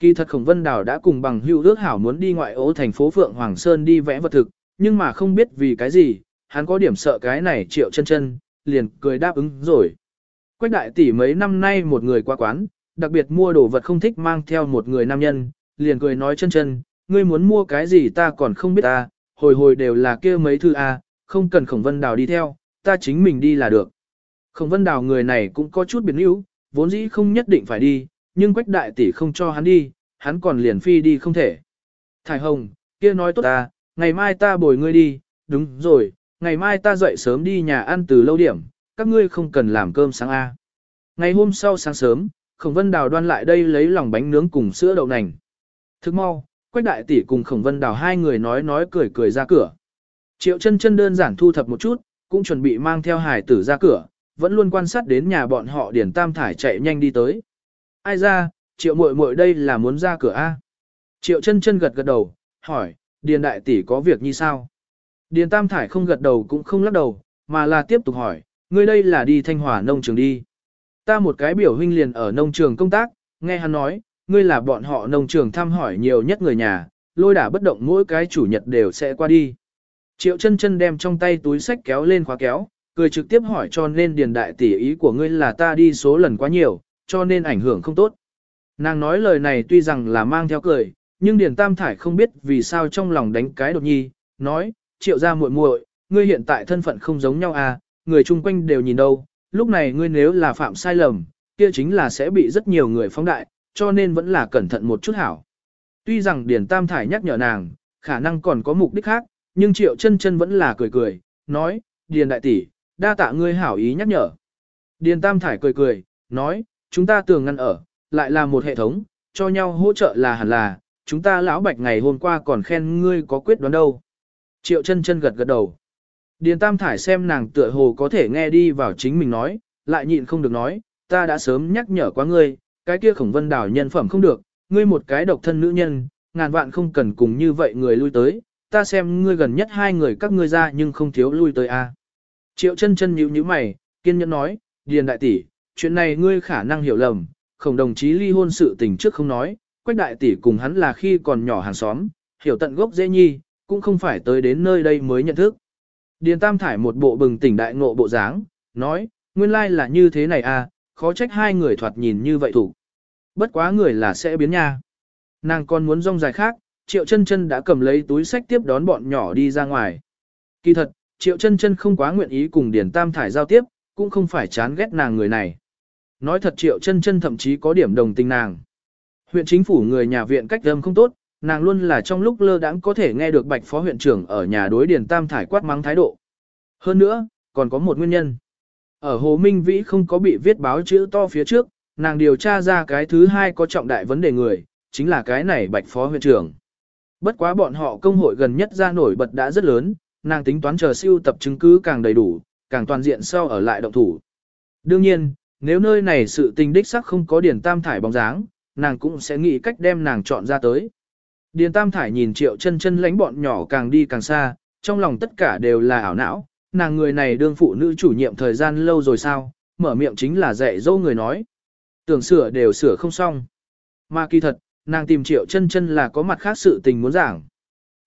S1: Kỳ thật Khổng Vân Đào đã cùng bằng hữu ước hảo muốn đi ngoại ô thành phố Phượng Hoàng Sơn đi vẽ vật thực, nhưng mà không biết vì cái gì, hắn có điểm sợ cái này triệu chân chân, liền cười đáp ứng rồi. Quách đại tỷ mấy năm nay một người qua quán, đặc biệt mua đồ vật không thích mang theo một người nam nhân, liền cười nói chân chân, ngươi muốn mua cái gì ta còn không biết ta, hồi hồi đều là kia mấy thư A, không cần khổng vân đào đi theo, ta chính mình đi là được. Khổng vân đào người này cũng có chút biến yếu, vốn dĩ không nhất định phải đi, nhưng quách đại tỷ không cho hắn đi, hắn còn liền phi đi không thể. Thải hồng, kia nói tốt ta, ngày mai ta bồi ngươi đi, đúng rồi, ngày mai ta dậy sớm đi nhà ăn từ lâu điểm, các ngươi không cần làm cơm sáng A. Ngày hôm sau sáng sớm, Khổng Vân Đào đoan lại đây lấy lòng bánh nướng cùng sữa đậu nành. Thức mau, Quách Đại Tỷ cùng Khổng Vân Đào hai người nói nói cười cười ra cửa. Triệu chân chân đơn giản thu thập một chút, cũng chuẩn bị mang theo hải tử ra cửa, vẫn luôn quan sát đến nhà bọn họ Điền Tam Thải chạy nhanh đi tới. Ai ra, Triệu muội muội đây là muốn ra cửa A. Triệu chân chân gật gật đầu, hỏi, Điền Đại Tỷ có việc như sao? Điền Tam Thải không gật đầu cũng không lắc đầu, mà là tiếp tục hỏi, ngươi đây là đi thanh hòa nông trường đi. Ta một cái biểu huynh liền ở nông trường công tác, nghe hắn nói, ngươi là bọn họ nông trường thăm hỏi nhiều nhất người nhà, lôi đả bất động mỗi cái chủ nhật đều sẽ qua đi. Triệu chân chân đem trong tay túi sách kéo lên khóa kéo, cười trực tiếp hỏi cho nên điền đại tỷ ý của ngươi là ta đi số lần quá nhiều, cho nên ảnh hưởng không tốt. Nàng nói lời này tuy rằng là mang theo cười, nhưng điền tam thải không biết vì sao trong lòng đánh cái đột nhi, nói, triệu ra muội muội, ngươi hiện tại thân phận không giống nhau à, người chung quanh đều nhìn đâu, lúc này ngươi nếu là phạm sai lầm, kia chính là sẽ bị rất nhiều người phóng đại, cho nên vẫn là cẩn thận một chút hảo. Tuy rằng Điền Tam Thải nhắc nhở nàng, khả năng còn có mục đích khác, nhưng Triệu chân chân vẫn là cười cười, nói, Điền đại tỷ, đa tạ ngươi hảo ý nhắc nhở. Điền Tam Thải cười cười, nói, chúng ta tường ngăn ở, lại là một hệ thống, cho nhau hỗ trợ là hẳn là, chúng ta lão bạch ngày hôm qua còn khen ngươi có quyết đoán đâu. Triệu chân chân gật gật đầu. Điền Tam Thải xem nàng tựa hồ có thể nghe đi vào chính mình nói, lại nhịn không được nói, ta đã sớm nhắc nhở quá ngươi, cái kia khổng vân đảo nhân phẩm không được, ngươi một cái độc thân nữ nhân, ngàn vạn không cần cùng như vậy người lui tới, ta xem ngươi gần nhất hai người các ngươi ra nhưng không thiếu lui tới a. Triệu chân chân nhíu nhíu mày, kiên nhẫn nói, Điền đại tỷ, chuyện này ngươi khả năng hiểu lầm, khổng đồng chí ly hôn sự tình trước không nói, quách đại tỷ cùng hắn là khi còn nhỏ hàng xóm, hiểu tận gốc dễ nhi, cũng không phải tới đến nơi đây mới nhận thức. Điền Tam Thải một bộ bừng tỉnh đại ngộ bộ dáng, nói, nguyên lai là như thế này à, khó trách hai người thoạt nhìn như vậy thủ. Bất quá người là sẽ biến nha. Nàng còn muốn rong dài khác, Triệu chân chân đã cầm lấy túi sách tiếp đón bọn nhỏ đi ra ngoài. Kỳ thật, Triệu chân chân không quá nguyện ý cùng Điền Tam Thải giao tiếp, cũng không phải chán ghét nàng người này. Nói thật Triệu chân chân thậm chí có điểm đồng tình nàng. Huyện chính phủ người nhà viện cách âm không tốt, nàng luôn là trong lúc lơ đãng có thể nghe được bạch phó huyện trưởng ở nhà đối điền tam thải quát mắng thái độ. Hơn nữa, còn có một nguyên nhân. Ở Hồ Minh Vĩ không có bị viết báo chữ to phía trước, nàng điều tra ra cái thứ hai có trọng đại vấn đề người, chính là cái này bạch phó huyện trưởng. Bất quá bọn họ công hội gần nhất ra nổi bật đã rất lớn, nàng tính toán chờ siêu tập chứng cứ càng đầy đủ, càng toàn diện sau ở lại động thủ. Đương nhiên, nếu nơi này sự tình đích sắc không có Điền tam thải bóng dáng, nàng cũng sẽ nghĩ cách đem nàng chọn ra tới. Điền Tam Thải nhìn triệu chân chân lánh bọn nhỏ càng đi càng xa, trong lòng tất cả đều là ảo não, nàng người này đương phụ nữ chủ nhiệm thời gian lâu rồi sao, mở miệng chính là dạy dỗ người nói. Tưởng sửa đều sửa không xong. Mà kỳ thật, nàng tìm triệu chân chân là có mặt khác sự tình muốn giảng.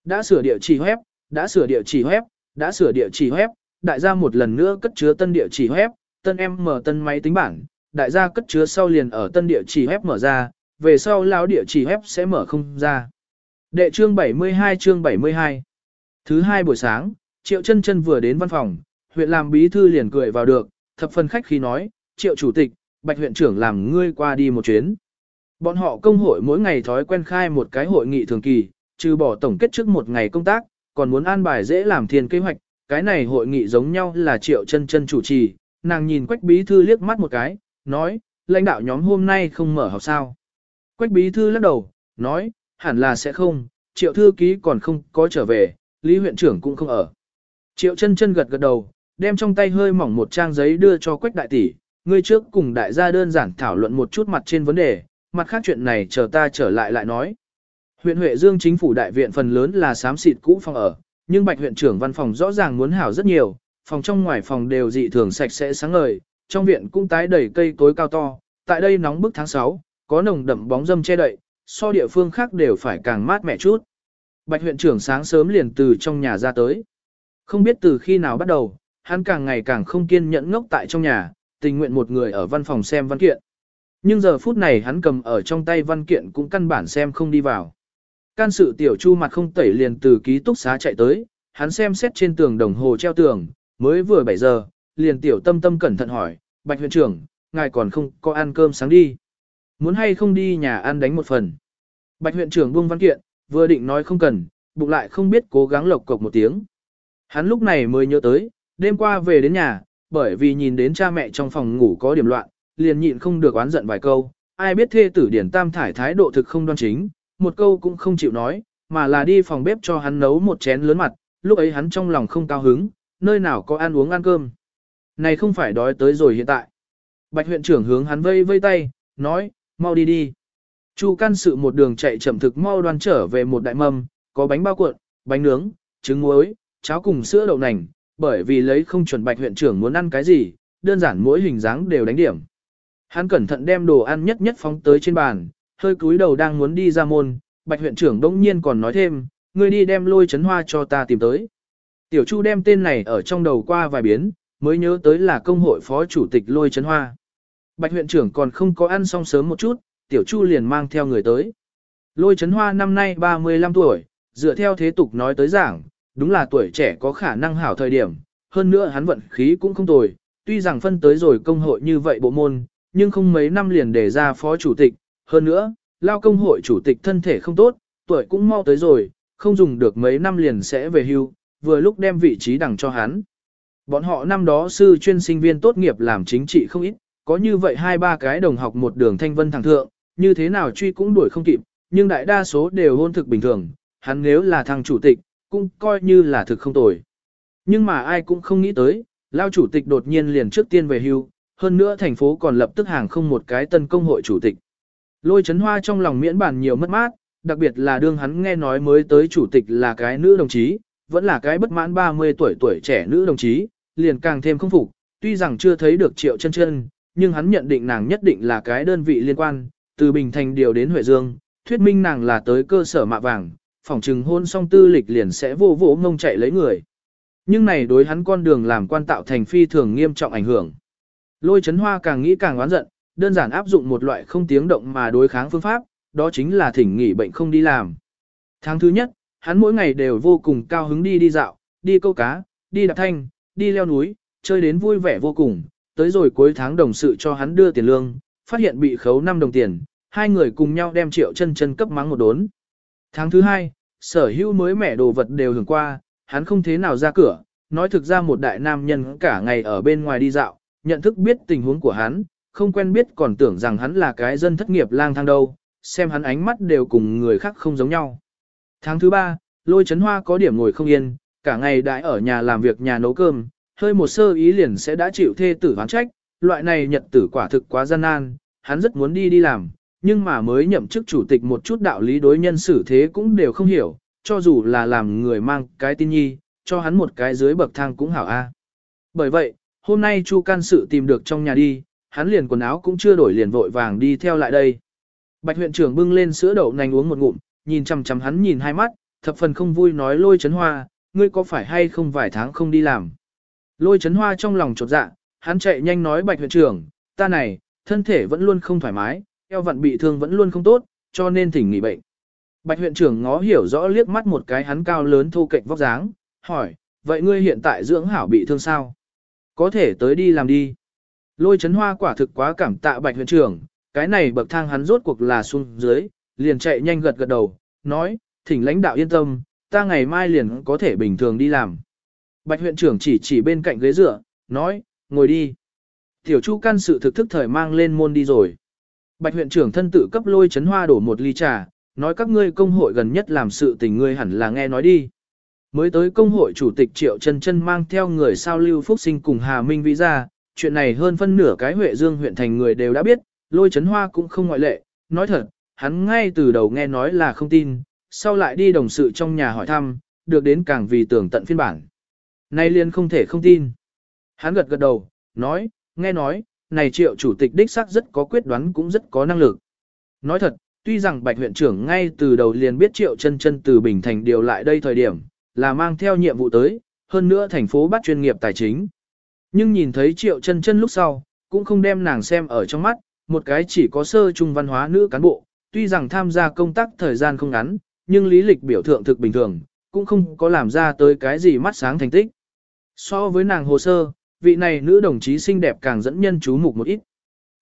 S1: Đã sửa địa chỉ web, đã sửa địa chỉ web, đã sửa địa chỉ web, đại gia một lần nữa cất chứa tân địa chỉ web, tân em mở tân máy tính bảng, đại gia cất chứa sau liền ở tân địa chỉ web mở ra, về sau lão địa chỉ web sẽ mở không ra. Đệ chương 72 chương 72 Thứ hai buổi sáng, Triệu chân chân vừa đến văn phòng, huyện làm bí thư liền cười vào được, thập phần khách khi nói, Triệu chủ tịch, Bạch huyện trưởng làm ngươi qua đi một chuyến. Bọn họ công hội mỗi ngày thói quen khai một cái hội nghị thường kỳ, trừ bỏ tổng kết trước một ngày công tác, còn muốn an bài dễ làm thiên kế hoạch, cái này hội nghị giống nhau là Triệu chân chân chủ trì, nàng nhìn Quách bí thư liếc mắt một cái, nói, lãnh đạo nhóm hôm nay không mở học sao. Quách bí thư lắc đầu, nói, hẳn là sẽ không, triệu thư ký còn không có trở về, lý huyện trưởng cũng không ở. Triệu chân chân gật gật đầu, đem trong tay hơi mỏng một trang giấy đưa cho quách đại tỷ, ngươi trước cùng đại gia đơn giản thảo luận một chút mặt trên vấn đề, mặt khác chuyện này chờ ta trở lại lại nói. Huyện Huệ Dương chính phủ đại viện phần lớn là xám xịt cũ phòng ở, nhưng Bạch huyện trưởng văn phòng rõ ràng muốn hảo rất nhiều, phòng trong ngoài phòng đều dị thường sạch sẽ sáng ngời, trong viện cũng tái đầy cây cối cao to, tại đây nóng bức tháng 6, có nồng đậm bóng dâm che đậy, so địa phương khác đều phải càng mát mẻ chút. Bạch huyện trưởng sáng sớm liền từ trong nhà ra tới. Không biết từ khi nào bắt đầu, hắn càng ngày càng không kiên nhẫn ngốc tại trong nhà, tình nguyện một người ở văn phòng xem văn kiện. Nhưng giờ phút này hắn cầm ở trong tay văn kiện cũng căn bản xem không đi vào. Can sự tiểu chu mặt không tẩy liền từ ký túc xá chạy tới, hắn xem xét trên tường đồng hồ treo tường, mới vừa 7 giờ, liền tiểu tâm tâm cẩn thận hỏi, bạch huyện trưởng, ngài còn không có ăn cơm sáng đi. Muốn hay không đi nhà ăn đánh một phần. Bạch huyện trưởng buông văn kiện, vừa định nói không cần, bụng lại không biết cố gắng lộc cộc một tiếng. Hắn lúc này mới nhớ tới, đêm qua về đến nhà, bởi vì nhìn đến cha mẹ trong phòng ngủ có điểm loạn, liền nhịn không được oán giận vài câu, ai biết thê tử điển tam thải thái độ thực không đoan chính, một câu cũng không chịu nói, mà là đi phòng bếp cho hắn nấu một chén lớn mặt, lúc ấy hắn trong lòng không cao hứng, nơi nào có ăn uống ăn cơm. Này không phải đói tới rồi hiện tại. Bạch huyện trưởng hướng hắn vây vây tay, nói, mau đi đi. Chu căn sự một đường chạy chậm thực mau đoan trở về một đại mâm, có bánh bao cuộn, bánh nướng, trứng muối, cháo cùng sữa đậu nành, bởi vì lấy không chuẩn bạch huyện trưởng muốn ăn cái gì, đơn giản mỗi hình dáng đều đánh điểm. Hắn cẩn thận đem đồ ăn nhất nhất phóng tới trên bàn, hơi cúi đầu đang muốn đi ra môn, bạch huyện trưởng đông nhiên còn nói thêm, ngươi đi đem lôi chấn hoa cho ta tìm tới. Tiểu Chu đem tên này ở trong đầu qua vài biến, mới nhớ tới là công hội phó chủ tịch lôi chấn hoa. Bạch huyện trưởng còn không có ăn xong sớm một chút, Tiểu Chu liền mang theo người tới. Lôi chấn hoa năm nay 35 tuổi, dựa theo thế tục nói tới giảng, đúng là tuổi trẻ có khả năng hảo thời điểm, hơn nữa hắn vận khí cũng không tồi, tuy rằng phân tới rồi công hội như vậy bộ môn, nhưng không mấy năm liền để ra phó chủ tịch, hơn nữa, lao công hội chủ tịch thân thể không tốt, tuổi cũng mau tới rồi, không dùng được mấy năm liền sẽ về hưu, vừa lúc đem vị trí đằng cho hắn. Bọn họ năm đó sư chuyên sinh viên tốt nghiệp làm chính trị không ít, có như vậy hai ba cái đồng học một đường thanh vân thẳng thượng, như thế nào truy cũng đuổi không kịp, nhưng đại đa số đều hôn thực bình thường, hắn nếu là thằng chủ tịch, cũng coi như là thực không tồi. Nhưng mà ai cũng không nghĩ tới, lao chủ tịch đột nhiên liền trước tiên về hưu, hơn nữa thành phố còn lập tức hàng không một cái tân công hội chủ tịch. Lôi chấn hoa trong lòng miễn bản nhiều mất mát, đặc biệt là đương hắn nghe nói mới tới chủ tịch là cái nữ đồng chí, vẫn là cái bất mãn 30 tuổi tuổi trẻ nữ đồng chí, liền càng thêm không phục, tuy rằng chưa thấy được triệu chân chân, nhưng hắn nhận định nàng nhất định là cái đơn vị liên quan, từ Bình Thành điều đến Huệ Dương, thuyết minh nàng là tới cơ sở mạ vàng, phòng trừng hôn xong tư lịch liền sẽ vô vỗ ngông chạy lấy người. Nhưng này đối hắn con đường làm quan tạo thành phi thường nghiêm trọng ảnh hưởng. Lôi chấn hoa càng nghĩ càng oán giận, đơn giản áp dụng một loại không tiếng động mà đối kháng phương pháp, đó chính là thỉnh nghỉ bệnh không đi làm. Tháng thứ nhất, hắn mỗi ngày đều vô cùng cao hứng đi đi dạo, đi câu cá, đi đạp thanh, đi leo núi, chơi đến vui vẻ vô cùng, tới rồi cuối tháng đồng sự cho hắn đưa tiền lương, phát hiện bị khấu 5 đồng tiền, hai người cùng nhau đem triệu chân chân cấp mắng một đốn. Tháng thứ hai, sở hữu mới mẻ đồ vật đều hưởng qua, hắn không thế nào ra cửa, nói thực ra một đại nam nhân cả ngày ở bên ngoài đi dạo, nhận thức biết tình huống của hắn, không quen biết còn tưởng rằng hắn là cái dân thất nghiệp lang thang đâu, xem hắn ánh mắt đều cùng người khác không giống nhau. Tháng thứ ba, lôi chấn hoa có điểm ngồi không yên, cả ngày đãi ở nhà làm việc nhà nấu cơm, hơi một sơ ý liền sẽ đã chịu thê tử hoán trách, loại này nhật tử quả thực quá gian nan, hắn rất muốn đi đi làm, nhưng mà mới nhậm chức chủ tịch một chút đạo lý đối nhân xử thế cũng đều không hiểu, cho dù là làm người mang cái tin nhi, cho hắn một cái dưới bậc thang cũng hảo a. Bởi vậy, hôm nay Chu can sự tìm được trong nhà đi, hắn liền quần áo cũng chưa đổi liền vội vàng đi theo lại đây. Bạch huyện trưởng bưng lên sữa đậu nành uống một ngụm, nhìn chằm chằm hắn nhìn hai mắt, thập phần không vui nói lôi chấn hoa, ngươi có phải hay không vài tháng không đi làm. Lôi chấn hoa trong lòng chột dạ, hắn chạy nhanh nói bạch huyện trưởng, ta này, thân thể vẫn luôn không thoải mái, eo vặn bị thương vẫn luôn không tốt, cho nên thỉnh nghỉ bệnh. Bạch huyện trưởng ngó hiểu rõ liếc mắt một cái hắn cao lớn thô cạnh vóc dáng, hỏi, vậy ngươi hiện tại dưỡng hảo bị thương sao? Có thể tới đi làm đi. Lôi chấn hoa quả thực quá cảm tạ bạch huyện trưởng, cái này bậc thang hắn rốt cuộc là xuống dưới, liền chạy nhanh gật gật đầu, nói, thỉnh lãnh đạo yên tâm, ta ngày mai liền có thể bình thường đi làm. Bạch huyện trưởng chỉ chỉ bên cạnh ghế dựa, nói, ngồi đi. Tiểu Chu căn sự thực thức thời mang lên môn đi rồi. Bạch huyện trưởng thân tự cấp lôi chấn hoa đổ một ly trà, nói các ngươi công hội gần nhất làm sự tình ngươi hẳn là nghe nói đi. Mới tới công hội chủ tịch Triệu Chân Chân mang theo người sao Lưu Phúc Sinh cùng Hà Minh Vĩ ra, chuyện này hơn phân nửa cái Huệ Dương huyện thành người đều đã biết, lôi chấn hoa cũng không ngoại lệ, nói thật, hắn ngay từ đầu nghe nói là không tin, sau lại đi đồng sự trong nhà hỏi thăm, được đến càng vì tưởng tận phiên bản. Nay liền không thể không tin. Hắn gật gật đầu, nói, nghe nói, này triệu chủ tịch đích xác rất có quyết đoán cũng rất có năng lực. Nói thật, tuy rằng bạch huyện trưởng ngay từ đầu liền biết triệu chân chân từ Bình Thành điều lại đây thời điểm, là mang theo nhiệm vụ tới, hơn nữa thành phố bắt chuyên nghiệp tài chính. Nhưng nhìn thấy triệu chân chân lúc sau, cũng không đem nàng xem ở trong mắt, một cái chỉ có sơ trung văn hóa nữ cán bộ, tuy rằng tham gia công tác thời gian không ngắn, nhưng lý lịch biểu thượng thực bình thường, cũng không có làm ra tới cái gì mắt sáng thành tích. So với nàng hồ sơ, vị này nữ đồng chí xinh đẹp càng dẫn nhân chú mục một ít.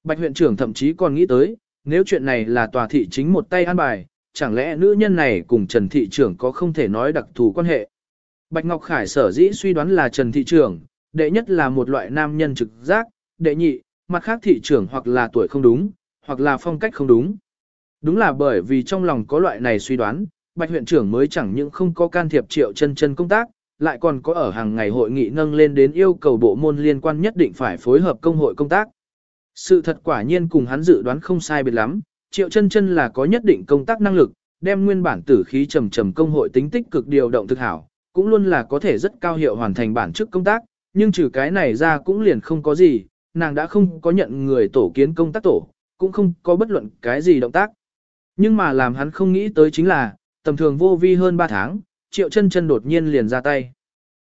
S1: Bạch huyện trưởng thậm chí còn nghĩ tới, nếu chuyện này là tòa thị chính một tay an bài, chẳng lẽ nữ nhân này cùng Trần thị trưởng có không thể nói đặc thù quan hệ. Bạch Ngọc Khải sở dĩ suy đoán là Trần thị trưởng, đệ nhất là một loại nam nhân trực giác, đệ nhị, mặt khác thị trưởng hoặc là tuổi không đúng, hoặc là phong cách không đúng. Đúng là bởi vì trong lòng có loại này suy đoán, Bạch huyện trưởng mới chẳng những không có can thiệp triệu chân chân công tác, lại còn có ở hàng ngày hội nghị nâng lên đến yêu cầu bộ môn liên quan nhất định phải phối hợp công hội công tác. Sự thật quả nhiên cùng hắn dự đoán không sai biệt lắm, triệu chân chân là có nhất định công tác năng lực, đem nguyên bản tử khí trầm trầm công hội tính tích cực điều động thực hảo, cũng luôn là có thể rất cao hiệu hoàn thành bản chức công tác, nhưng trừ cái này ra cũng liền không có gì, nàng đã không có nhận người tổ kiến công tác tổ, cũng không có bất luận cái gì động tác. Nhưng mà làm hắn không nghĩ tới chính là, tầm thường vô vi hơn 3 tháng, triệu chân chân đột nhiên liền ra tay.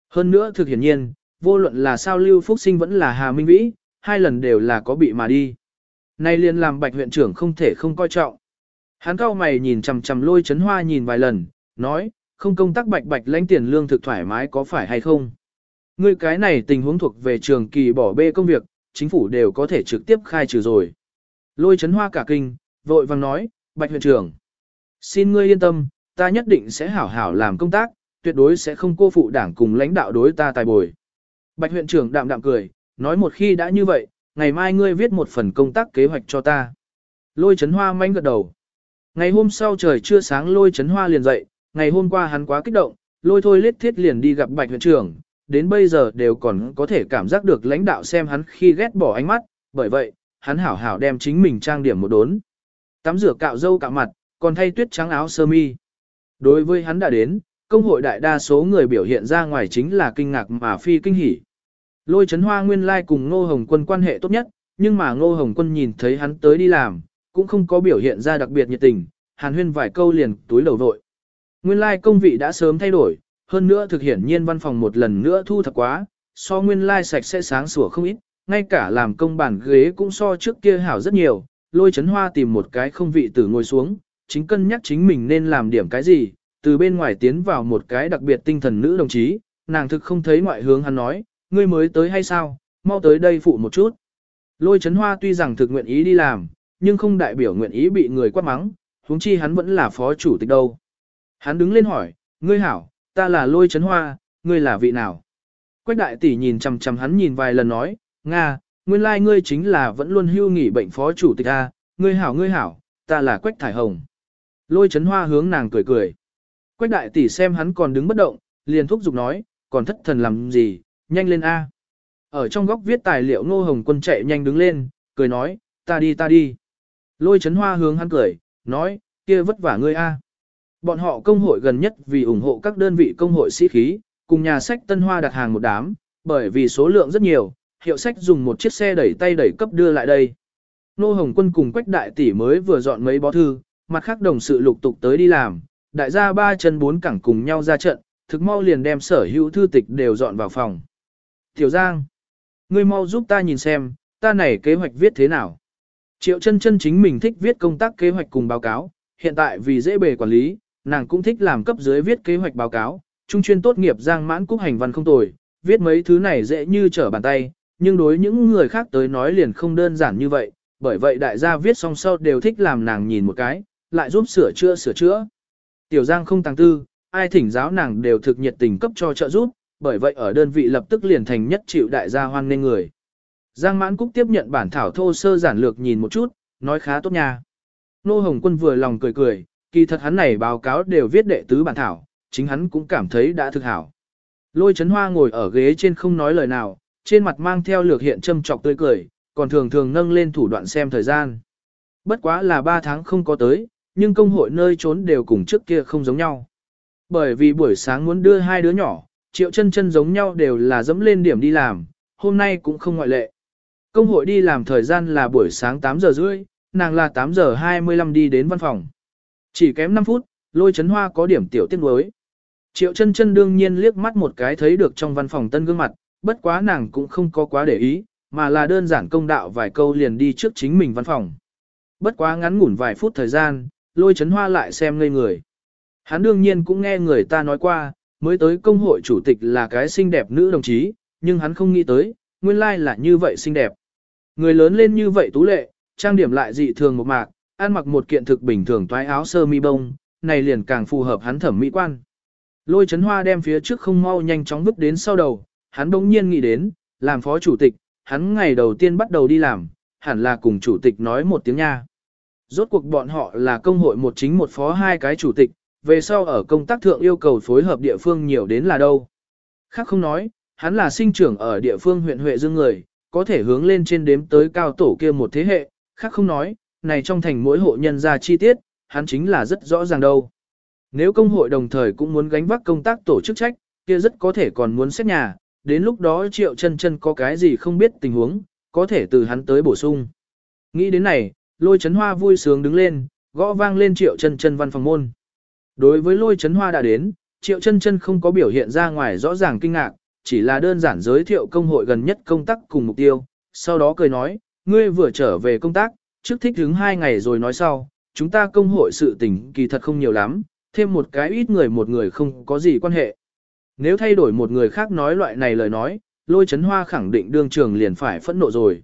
S1: Hơn nữa thực hiển nhiên, vô luận là sao Lưu Phúc Sinh vẫn là Hà Minh Vĩ, hai lần đều là có bị mà đi. Nay liền làm bạch huyện trưởng không thể không coi trọng. Hắn cao mày nhìn chằm chằm lôi chấn hoa nhìn vài lần, nói, không công tác bạch bạch lãnh tiền lương thực thoải mái có phải hay không. Ngươi cái này tình huống thuộc về trường kỳ bỏ bê công việc, chính phủ đều có thể trực tiếp khai trừ rồi. Lôi chấn hoa cả kinh, vội vàng nói, bạch huyện trưởng. Xin ngươi yên tâm, ta nhất định sẽ hảo hảo làm công tác, tuyệt đối sẽ không cô phụ đảng cùng lãnh đạo đối ta tài bồi. Bạch huyện trưởng đạm đạm cười, nói một khi đã như vậy, ngày mai ngươi viết một phần công tác kế hoạch cho ta. Lôi chấn hoa manh gật đầu. Ngày hôm sau trời chưa sáng lôi chấn hoa liền dậy, ngày hôm qua hắn quá kích động, lôi thôi lết thiết liền đi gặp bạch huyện trưởng, đến bây giờ đều còn có thể cảm giác được lãnh đạo xem hắn khi ghét bỏ ánh mắt, bởi vậy, hắn hảo hảo đem chính mình trang điểm một đốn. Tắm rửa cạo râu cạo mặt, còn thay tuyết trắng áo sơ mi. Đối với hắn đã đến, công hội đại đa số người biểu hiện ra ngoài chính là kinh ngạc mà phi kinh hỉ. Lôi chấn hoa nguyên lai cùng Ngô Hồng Quân quan hệ tốt nhất, nhưng mà Ngô Hồng Quân nhìn thấy hắn tới đi làm, cũng không có biểu hiện ra đặc biệt nhiệt tình, hàn huyên vài câu liền túi đầu vội. Nguyên lai công vị đã sớm thay đổi, hơn nữa thực hiện nhiên văn phòng một lần nữa thu thập quá, so nguyên lai sạch sẽ sáng sủa không ít, ngay cả làm công bản ghế cũng so trước kia hảo rất nhiều, lôi chấn hoa tìm một cái không vị tử ngồi xuống, chính cân nhắc chính mình nên làm điểm cái gì, từ bên ngoài tiến vào một cái đặc biệt tinh thần nữ đồng chí, nàng thực không thấy ngoại hướng hắn nói, ngươi mới tới hay sao, mau tới đây phụ một chút. Lôi chấn hoa tuy rằng thực nguyện ý đi làm, nhưng không đại biểu nguyện ý bị người quát mắng, huống chi hắn vẫn là phó chủ tịch đâu. Hắn đứng lên hỏi, ngươi hảo, ta là lôi chấn hoa, ngươi là vị nào? Quách đại tỷ nhìn chằm chằm hắn nhìn vài lần nói, Nga, nguyên lai like ngươi chính là vẫn luôn hưu nghỉ bệnh phó chủ tịch A, ngươi hảo ngươi hảo, ta là Quách Thải Hồng. Lôi chấn hoa hướng nàng cười cười. Quách đại tỷ xem hắn còn đứng bất động, liền thúc giục nói, còn thất thần làm gì, nhanh lên A. Ở trong góc viết tài liệu ngô hồng quân chạy nhanh đứng lên, cười nói, ta đi ta đi. Lôi chấn hoa hướng hắn cười, nói, kia vất vả ngươi A. Bọn họ công hội gần nhất vì ủng hộ các đơn vị công hội sĩ khí, cùng nhà sách Tân Hoa đặt hàng một đám, bởi vì số lượng rất nhiều, hiệu sách dùng một chiếc xe đẩy tay đẩy cấp đưa lại đây. Nô Hồng Quân cùng Quách Đại Tỷ mới vừa dọn mấy bó thư, mặt khác đồng sự lục tục tới đi làm, đại gia ba chân bốn cẳng cùng nhau ra trận, thực mau liền đem sở hữu thư tịch đều dọn vào phòng. Tiểu Giang, ngươi mau giúp ta nhìn xem, ta này kế hoạch viết thế nào. Triệu chân chân chính mình thích viết công tác kế hoạch cùng báo cáo, hiện tại vì dễ bề quản lý, nàng cũng thích làm cấp dưới viết kế hoạch báo cáo, trung chuyên tốt nghiệp Giang mãn cúc hành văn không tồi, viết mấy thứ này dễ như trở bàn tay, nhưng đối những người khác tới nói liền không đơn giản như vậy, bởi vậy đại gia viết xong sau đều thích làm nàng nhìn một cái, lại giúp sửa chữa sửa chữa. Tiểu Giang không tăng tư, ai thỉnh giáo nàng đều thực nhiệt tình cấp cho trợ giúp, bởi vậy ở đơn vị lập tức liền thành nhất chịu đại gia hoan nên người. Giang Mãn Cúc tiếp nhận bản thảo thô sơ giản lược nhìn một chút, nói khá tốt nha. Nô Hồng Quân vừa lòng cười cười, kỳ thật hắn này báo cáo đều viết đệ tứ bản thảo, chính hắn cũng cảm thấy đã thực hảo. Lôi chấn hoa ngồi ở ghế trên không nói lời nào, trên mặt mang theo lược hiện châm trọc tươi cười, còn thường thường nâng lên thủ đoạn xem thời gian. Bất quá là 3 tháng không có tới, nhưng công hội nơi trốn đều cùng trước kia không giống nhau. Bởi vì buổi sáng muốn đưa hai đứa nhỏ, triệu chân chân giống nhau đều là dẫm lên điểm đi làm, hôm nay cũng không ngoại lệ. Công hội đi làm thời gian là buổi sáng 8 giờ rưỡi, nàng là 8 giờ 25 đi đến văn phòng. Chỉ kém 5 phút, lôi chấn hoa có điểm tiểu tiết đối. Triệu chân chân đương nhiên liếc mắt một cái thấy được trong văn phòng tân gương mặt, bất quá nàng cũng không có quá để ý, mà là đơn giản công đạo vài câu liền đi trước chính mình văn phòng. Bất quá ngắn ngủn vài phút thời gian, lôi chấn hoa lại xem ngây người. Hắn đương nhiên cũng nghe người ta nói qua, mới tới công hội chủ tịch là cái xinh đẹp nữ đồng chí, nhưng hắn không nghĩ tới, nguyên lai là như vậy xinh đẹp. Người lớn lên như vậy tú lệ, trang điểm lại dị thường một mạc, ăn mặc một kiện thực bình thường toái áo sơ mi bông, này liền càng phù hợp hắn thẩm mỹ quan. Lôi chấn hoa đem phía trước không mau nhanh chóng vứt đến sau đầu, hắn bỗng nhiên nghĩ đến, làm phó chủ tịch, hắn ngày đầu tiên bắt đầu đi làm, hẳn là cùng chủ tịch nói một tiếng nha. Rốt cuộc bọn họ là công hội một chính một phó hai cái chủ tịch, về sau ở công tác thượng yêu cầu phối hợp địa phương nhiều đến là đâu. Khác không nói, hắn là sinh trưởng ở địa phương huyện Huệ Dương người, có thể hướng lên trên đếm tới cao tổ kia một thế hệ, khác không nói, này trong thành mỗi hộ nhân ra chi tiết, hắn chính là rất rõ ràng đâu. Nếu công hội đồng thời cũng muốn gánh vác công tác tổ chức trách, kia rất có thể còn muốn xét nhà, đến lúc đó triệu chân chân có cái gì không biết tình huống, có thể từ hắn tới bổ sung. Nghĩ đến này, lôi chấn hoa vui sướng đứng lên, gõ vang lên triệu chân chân văn phòng môn. Đối với lôi chấn hoa đã đến, triệu chân chân không có biểu hiện ra ngoài rõ ràng kinh ngạc, chỉ là đơn giản giới thiệu công hội gần nhất công tác cùng mục tiêu, sau đó cười nói, ngươi vừa trở về công tác, trước thích đứng hai ngày rồi nói sau, chúng ta công hội sự tình kỳ thật không nhiều lắm, thêm một cái ít người một người không có gì quan hệ. Nếu thay đổi một người khác nói loại này lời nói, lôi chấn hoa khẳng định đương trường liền phải phẫn nộ rồi.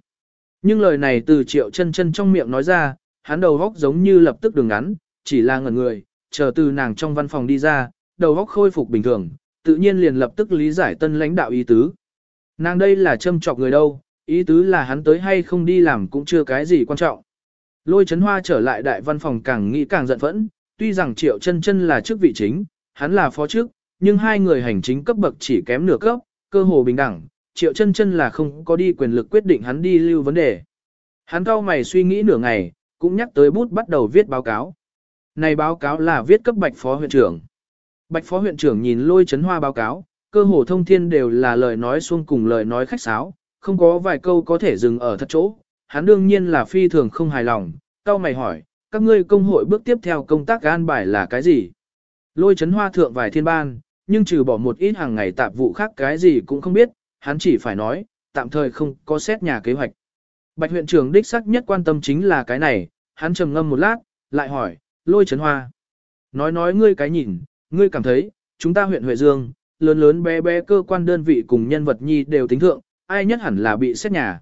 S1: Nhưng lời này từ triệu chân chân trong miệng nói ra, hắn đầu góc giống như lập tức đường ngắn, chỉ là ngẩn người, chờ từ nàng trong văn phòng đi ra, đầu góc khôi phục bình thường, tự nhiên liền lập tức lý giải tân lãnh đạo ý tứ. Nàng đây là châm chọc người đâu, ý tứ là hắn tới hay không đi làm cũng chưa cái gì quan trọng. Lôi chấn hoa trở lại đại văn phòng càng nghĩ càng giận phẫn, tuy rằng triệu chân chân là chức vị chính, hắn là phó chức, nhưng hai người hành chính cấp bậc chỉ kém nửa cấp, cơ hồ bình đẳng, triệu chân chân là không có đi quyền lực quyết định hắn đi lưu vấn đề. Hắn cao mày suy nghĩ nửa ngày, cũng nhắc tới bút bắt đầu viết báo cáo. Này báo cáo là viết cấp bạch phó huyện trưởng. Bạch phó huyện trưởng nhìn lôi chấn hoa báo cáo, cơ hồ thông thiên đều là lời nói xuông cùng lời nói khách sáo, không có vài câu có thể dừng ở thật chỗ. Hắn đương nhiên là phi thường không hài lòng, cao mày hỏi, các ngươi công hội bước tiếp theo công tác an bài là cái gì? Lôi chấn hoa thượng vài thiên ban, nhưng trừ bỏ một ít hàng ngày tạp vụ khác cái gì cũng không biết, hắn chỉ phải nói, tạm thời không có xét nhà kế hoạch. Bạch huyện trưởng đích sắc nhất quan tâm chính là cái này, hắn trầm ngâm một lát, lại hỏi, lôi chấn hoa. Nói nói ngươi cái nhìn, ngươi cảm thấy, chúng ta huyện Huệ Dương, lớn lớn bé bé cơ quan đơn vị cùng nhân vật nhi đều tính thượng, ai nhất hẳn là bị xét nhà.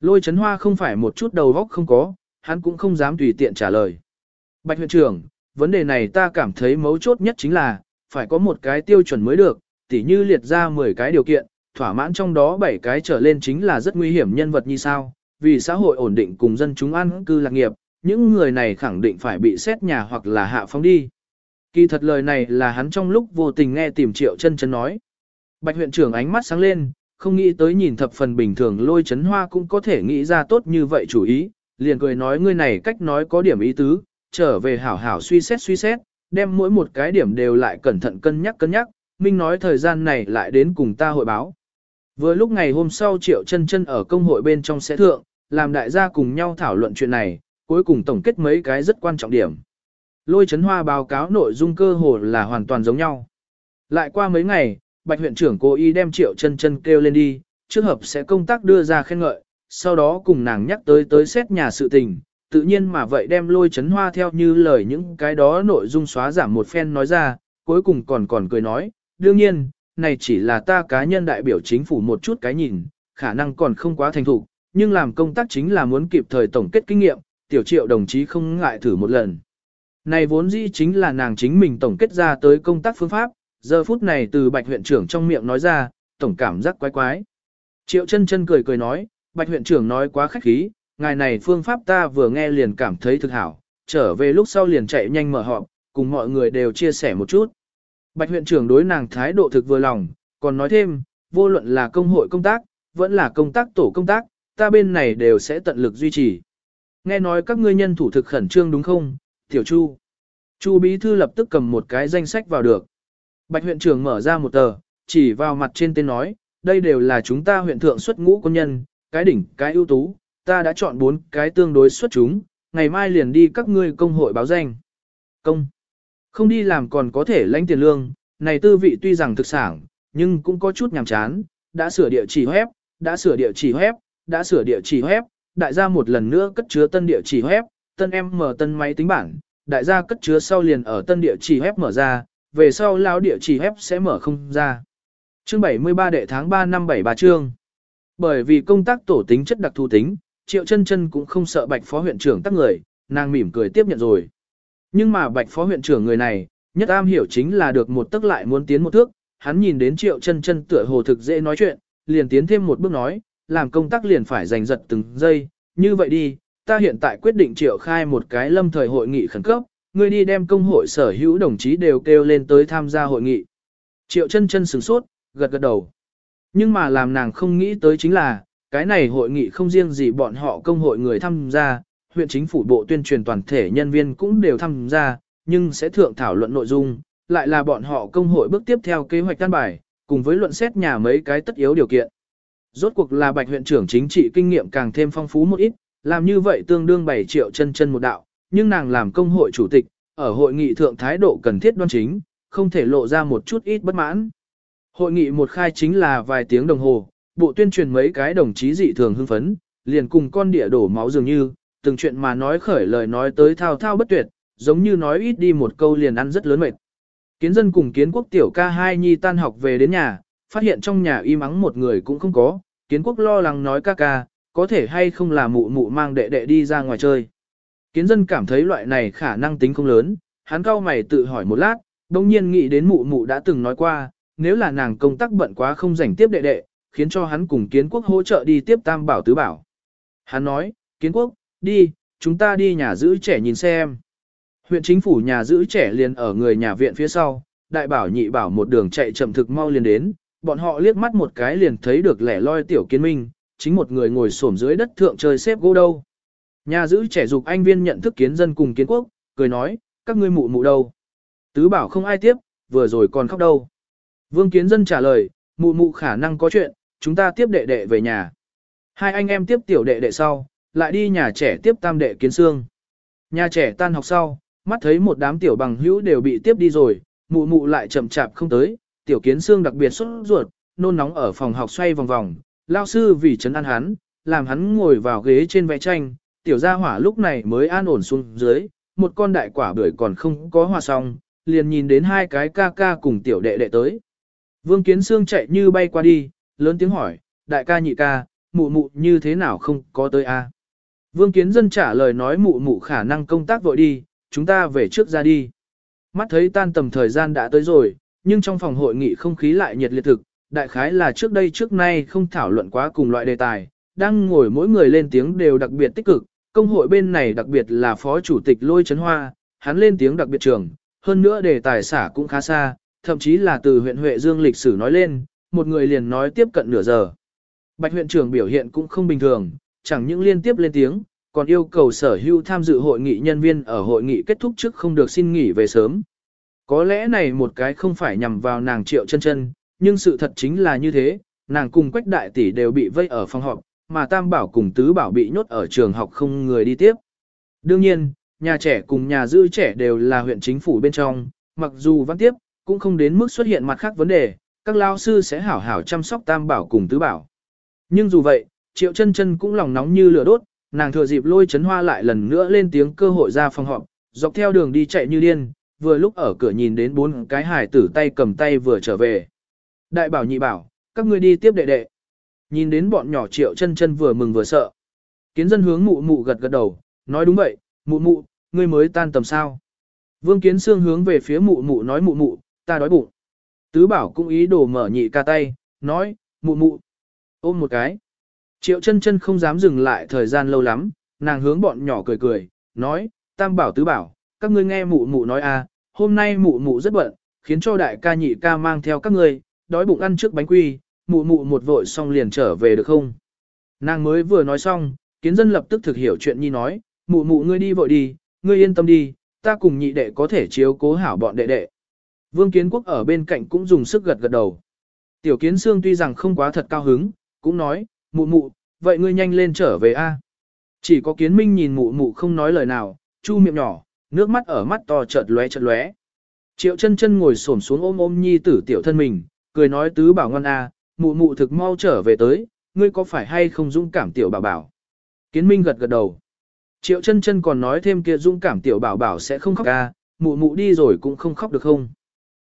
S1: Lôi chấn hoa không phải một chút đầu góc không có, hắn cũng không dám tùy tiện trả lời. Bạch huyện trưởng, vấn đề này ta cảm thấy mấu chốt nhất chính là, phải có một cái tiêu chuẩn mới được, tỉ như liệt ra 10 cái điều kiện, thỏa mãn trong đó 7 cái trở lên chính là rất nguy hiểm nhân vật như sao, vì xã hội ổn định cùng dân chúng ăn cư lạc nghiệp, những người này khẳng định phải bị xét nhà hoặc là hạ phóng đi. Kỳ thật lời này là hắn trong lúc vô tình nghe tìm triệu chân chân nói. Bạch huyện trưởng ánh mắt sáng lên, không nghĩ tới nhìn thập phần bình thường lôi chấn hoa cũng có thể nghĩ ra tốt như vậy chủ ý, liền cười nói ngươi này cách nói có điểm ý tứ, trở về hảo hảo suy xét suy xét, đem mỗi một cái điểm đều lại cẩn thận cân nhắc cân nhắc, Minh nói thời gian này lại đến cùng ta hội báo. Vừa lúc ngày hôm sau Triệu chân chân ở công hội bên trong sẽ thượng, làm đại gia cùng nhau thảo luận chuyện này, cuối cùng tổng kết mấy cái rất quan trọng điểm. Lôi chấn hoa báo cáo nội dung cơ hồ là hoàn toàn giống nhau. Lại qua mấy ngày, Bạch huyện trưởng cố ý đem Triệu chân chân kêu lên đi, trước hợp sẽ công tác đưa ra khen ngợi, sau đó cùng nàng nhắc tới tới xét nhà sự tình, tự nhiên mà vậy đem lôi chấn hoa theo như lời những cái đó nội dung xóa giảm một phen nói ra, cuối cùng còn còn cười nói, đương nhiên, này chỉ là ta cá nhân đại biểu chính phủ một chút cái nhìn, khả năng còn không quá thành thục, nhưng làm công tác chính là muốn kịp thời tổng kết kinh nghiệm, tiểu triệu đồng chí không ngại thử một lần. Này vốn dĩ chính là nàng chính mình tổng kết ra tới công tác phương pháp, giờ phút này từ bạch huyện trưởng trong miệng nói ra, tổng cảm giác quái quái. Triệu chân chân cười cười nói, bạch huyện trưởng nói quá khách khí, ngài này phương pháp ta vừa nghe liền cảm thấy thực hảo, trở về lúc sau liền chạy nhanh mở họp, cùng mọi người đều chia sẻ một chút. Bạch huyện trưởng đối nàng thái độ thực vừa lòng, còn nói thêm, vô luận là công hội công tác, vẫn là công tác tổ công tác, ta bên này đều sẽ tận lực duy trì. Nghe nói các ngươi nhân thủ thực khẩn trương đúng không, Tiểu Chu? Chu Bí Thư lập tức cầm một cái danh sách vào được. Bạch huyện trưởng mở ra một tờ, chỉ vào mặt trên tên nói, đây đều là chúng ta huyện thượng xuất ngũ quân nhân, cái đỉnh, cái ưu tú, ta đã chọn bốn cái tương đối xuất chúng, ngày mai liền đi các ngươi công hội báo danh. Công. Không đi làm còn có thể lãnh tiền lương, này tư vị tuy rằng thực sản, nhưng cũng có chút nhàm chán, đã sửa địa chỉ web, đã sửa địa chỉ web, đã sửa địa chỉ web, đại gia một lần nữa cất chứa tân địa chỉ web, tân em mở tân máy tính bảng, đại gia cất chứa sau liền ở tân địa chỉ web mở ra, về sau lao địa chỉ Hép sẽ mở không ra. Chương 73 đệ tháng 3 năm 73 chương. Bởi vì công tác tổ tính chất đặc thù tính, Triệu Chân Chân cũng không sợ Bạch Phó huyện trưởng tắc người, nàng mỉm cười tiếp nhận rồi. Nhưng mà Bạch Phó huyện trưởng người này, nhất am hiểu chính là được một tức lại muốn tiến một thước, hắn nhìn đến Triệu Chân Chân tựa hồ thực dễ nói chuyện, liền tiến thêm một bước nói, làm công tác liền phải giành giật từng giây, như vậy đi, ta hiện tại quyết định triệu khai một cái lâm thời hội nghị khẩn cấp, ngươi đi đem công hội sở hữu đồng chí đều kêu lên tới tham gia hội nghị. Triệu chân chân sửng sốt, gật gật đầu. Nhưng mà làm nàng không nghĩ tới chính là, cái này hội nghị không riêng gì bọn họ công hội người tham gia, huyện chính phủ bộ tuyên truyền toàn thể nhân viên cũng đều tham gia, nhưng sẽ thượng thảo luận nội dung, lại là bọn họ công hội bước tiếp theo kế hoạch căn bài, cùng với luận xét nhà mấy cái tất yếu điều kiện. Rốt cuộc là bạch huyện trưởng chính trị kinh nghiệm càng thêm phong phú một ít, làm như vậy tương đương 7 triệu chân chân một đạo, nhưng nàng làm công hội chủ tịch, ở hội nghị thượng thái độ cần thiết đoan chính, không thể lộ ra một chút ít bất mãn. Hội nghị một khai chính là vài tiếng đồng hồ, bộ tuyên truyền mấy cái đồng chí dị thường hưng phấn, liền cùng con địa đổ máu dường như, từng chuyện mà nói khởi lời nói tới thao thao bất tuyệt, giống như nói ít đi một câu liền ăn rất lớn mệt. Kiến dân cùng kiến quốc tiểu ca hai nhi tan học về đến nhà, phát hiện trong nhà im mắng một người cũng không có, kiến quốc lo lắng nói ca ca, có thể hay không là mụ mụ mang đệ đệ đi ra ngoài chơi. Kiến dân cảm thấy loại này khả năng tính không lớn, hắn cao mày tự hỏi một lát, đồng nhiên nghĩ đến mụ mụ đã từng nói qua, nếu là nàng công tác bận quá không rảnh tiếp đệ đệ, khiến cho hắn cùng kiến quốc hỗ trợ đi tiếp tam bảo tứ bảo. Hắn nói, kiến quốc, đi, chúng ta đi nhà giữ trẻ nhìn xem. Huyện chính phủ nhà giữ trẻ liền ở người nhà viện phía sau, đại bảo nhị bảo một đường chạy chậm thực mau liền đến, bọn họ liếc mắt một cái liền thấy được lẻ loi tiểu kiến minh, chính một người ngồi xổm dưới đất thượng chơi xếp gỗ đâu. Nhà giữ trẻ dục anh viên nhận thức kiến dân cùng kiến quốc, cười nói, các ngươi mụ mụ đâu. Tứ bảo không ai tiếp, vừa rồi còn khóc đâu. Vương kiến dân trả lời, mụ mụ khả năng có chuyện, chúng ta tiếp đệ đệ về nhà. Hai anh em tiếp tiểu đệ đệ sau, lại đi nhà trẻ tiếp tam đệ kiến xương. Nhà trẻ tan học sau, mắt thấy một đám tiểu bằng hữu đều bị tiếp đi rồi, mụ mụ lại chậm chạp không tới, tiểu kiến xương đặc biệt xuất ruột, nôn nóng ở phòng học xoay vòng vòng, lao sư vì chấn an hắn, làm hắn ngồi vào ghế trên vẽ tranh, tiểu gia hỏa lúc này mới an ổn xuống dưới, một con đại quả bưởi còn không có hòa xong, liền nhìn đến hai cái ca ca cùng tiểu đệ đệ tới. Vương Kiến Sương chạy như bay qua đi, lớn tiếng hỏi, đại ca nhị ca, mụ mụ như thế nào không có tới a? Vương Kiến Dân trả lời nói mụ mụ khả năng công tác vội đi, chúng ta về trước ra đi. Mắt thấy tan tầm thời gian đã tới rồi, nhưng trong phòng hội nghị không khí lại nhiệt liệt thực, đại khái là trước đây trước nay không thảo luận quá cùng loại đề tài, đang ngồi mỗi người lên tiếng đều đặc biệt tích cực, công hội bên này đặc biệt là phó chủ tịch Lôi Trấn Hoa, hắn lên tiếng đặc biệt trường, hơn nữa đề tài xả cũng khá xa, thậm chí là từ huyện Huệ Dương lịch sử nói lên, một người liền nói tiếp cận nửa giờ. Bạch huyện trưởng biểu hiện cũng không bình thường, chẳng những liên tiếp lên tiếng, còn yêu cầu sở hữu tham dự hội nghị nhân viên ở hội nghị kết thúc trước không được xin nghỉ về sớm. Có lẽ này một cái không phải nhằm vào nàng triệu chân chân, nhưng sự thật chính là như thế, nàng cùng quách đại tỷ đều bị vây ở phòng họp, mà tam bảo cùng tứ bảo bị nhốt ở trường học không người đi tiếp. Đương nhiên, nhà trẻ cùng nhà giữ trẻ đều là huyện chính phủ bên trong, mặc dù văn tiếp, cũng không đến mức xuất hiện mặt khác vấn đề, các lao sư sẽ hảo hảo chăm sóc tam bảo cùng tứ bảo. Nhưng dù vậy, triệu chân chân cũng lòng nóng như lửa đốt, nàng thừa dịp lôi chấn hoa lại lần nữa lên tiếng cơ hội ra phòng họp, dọc theo đường đi chạy như điên, vừa lúc ở cửa nhìn đến bốn cái hải tử tay cầm tay vừa trở về. Đại bảo nhị bảo, các ngươi đi tiếp đệ đệ. Nhìn đến bọn nhỏ triệu chân chân vừa mừng vừa sợ. Kiến dân hướng mụ mụ gật gật đầu, nói đúng vậy, mụ mụ, ngươi mới tan tầm sao. Vương kiến xương hướng về phía mụ mụ nói mụ mụ, ta đói bụng. Tứ bảo cũng ý đồ mở nhị ca tay, nói, mụ mụ, ôm một cái. Triệu chân chân không dám dừng lại thời gian lâu lắm, nàng hướng bọn nhỏ cười cười, nói, tam bảo tứ bảo, các ngươi nghe mụ mụ nói à, hôm nay mụ mụ rất bận, khiến cho đại ca nhị ca mang theo các ngươi, đói bụng ăn trước bánh quy, mụ mụ một vội xong liền trở về được không? Nàng mới vừa nói xong, kiến dân lập tức thực hiểu chuyện nhi nói, mụ mụ ngươi đi vội đi, ngươi yên tâm đi, ta cùng nhị đệ có thể chiếu cố hảo bọn đệ đệ. Vương Kiến Quốc ở bên cạnh cũng dùng sức gật gật đầu. Tiểu Kiến xương tuy rằng không quá thật cao hứng, cũng nói, mụ mụ, vậy ngươi nhanh lên trở về a. Chỉ có Kiến Minh nhìn mụ mụ không nói lời nào, chu miệng nhỏ, nước mắt ở mắt to chợt lóe chợt lóe. Triệu chân chân ngồi xổm xuống ôm ôm nhi tử tiểu thân mình, cười nói tứ bảo ngon a, mụ mụ thực mau trở về tới, ngươi có phải hay không dũng cảm tiểu bảo bảo. Kiến Minh gật gật đầu. Triệu chân chân còn nói thêm kia dũng cảm tiểu bảo bảo sẽ không khóc ca, mụ mụ đi rồi cũng không khóc được không.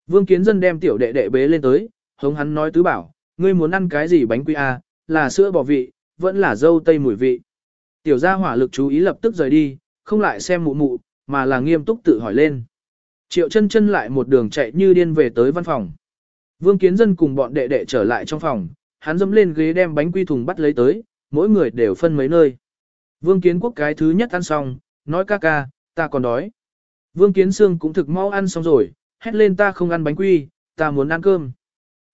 S1: Vương Kiến Dân đem tiểu đệ đệ bế lên tới, hống hắn nói tứ bảo, ngươi muốn ăn cái gì bánh quy a, là sữa bò vị, vẫn là dâu tây mùi vị. Tiểu gia hỏa lực chú ý lập tức rời đi, không lại xem mụ mụ, mà là nghiêm túc tự hỏi lên. Triệu chân chân lại một đường chạy như điên về tới văn phòng. Vương Kiến Dân cùng bọn đệ đệ trở lại trong phòng, hắn dẫm lên ghế đem bánh quy thùng bắt lấy tới, mỗi người đều phân mấy nơi. Vương Kiến Quốc cái thứ nhất ăn xong, nói ca ca, ta còn đói. Vương Kiến Sương cũng thực mau ăn xong rồi, hét lên ta không ăn bánh quy, ta muốn ăn cơm.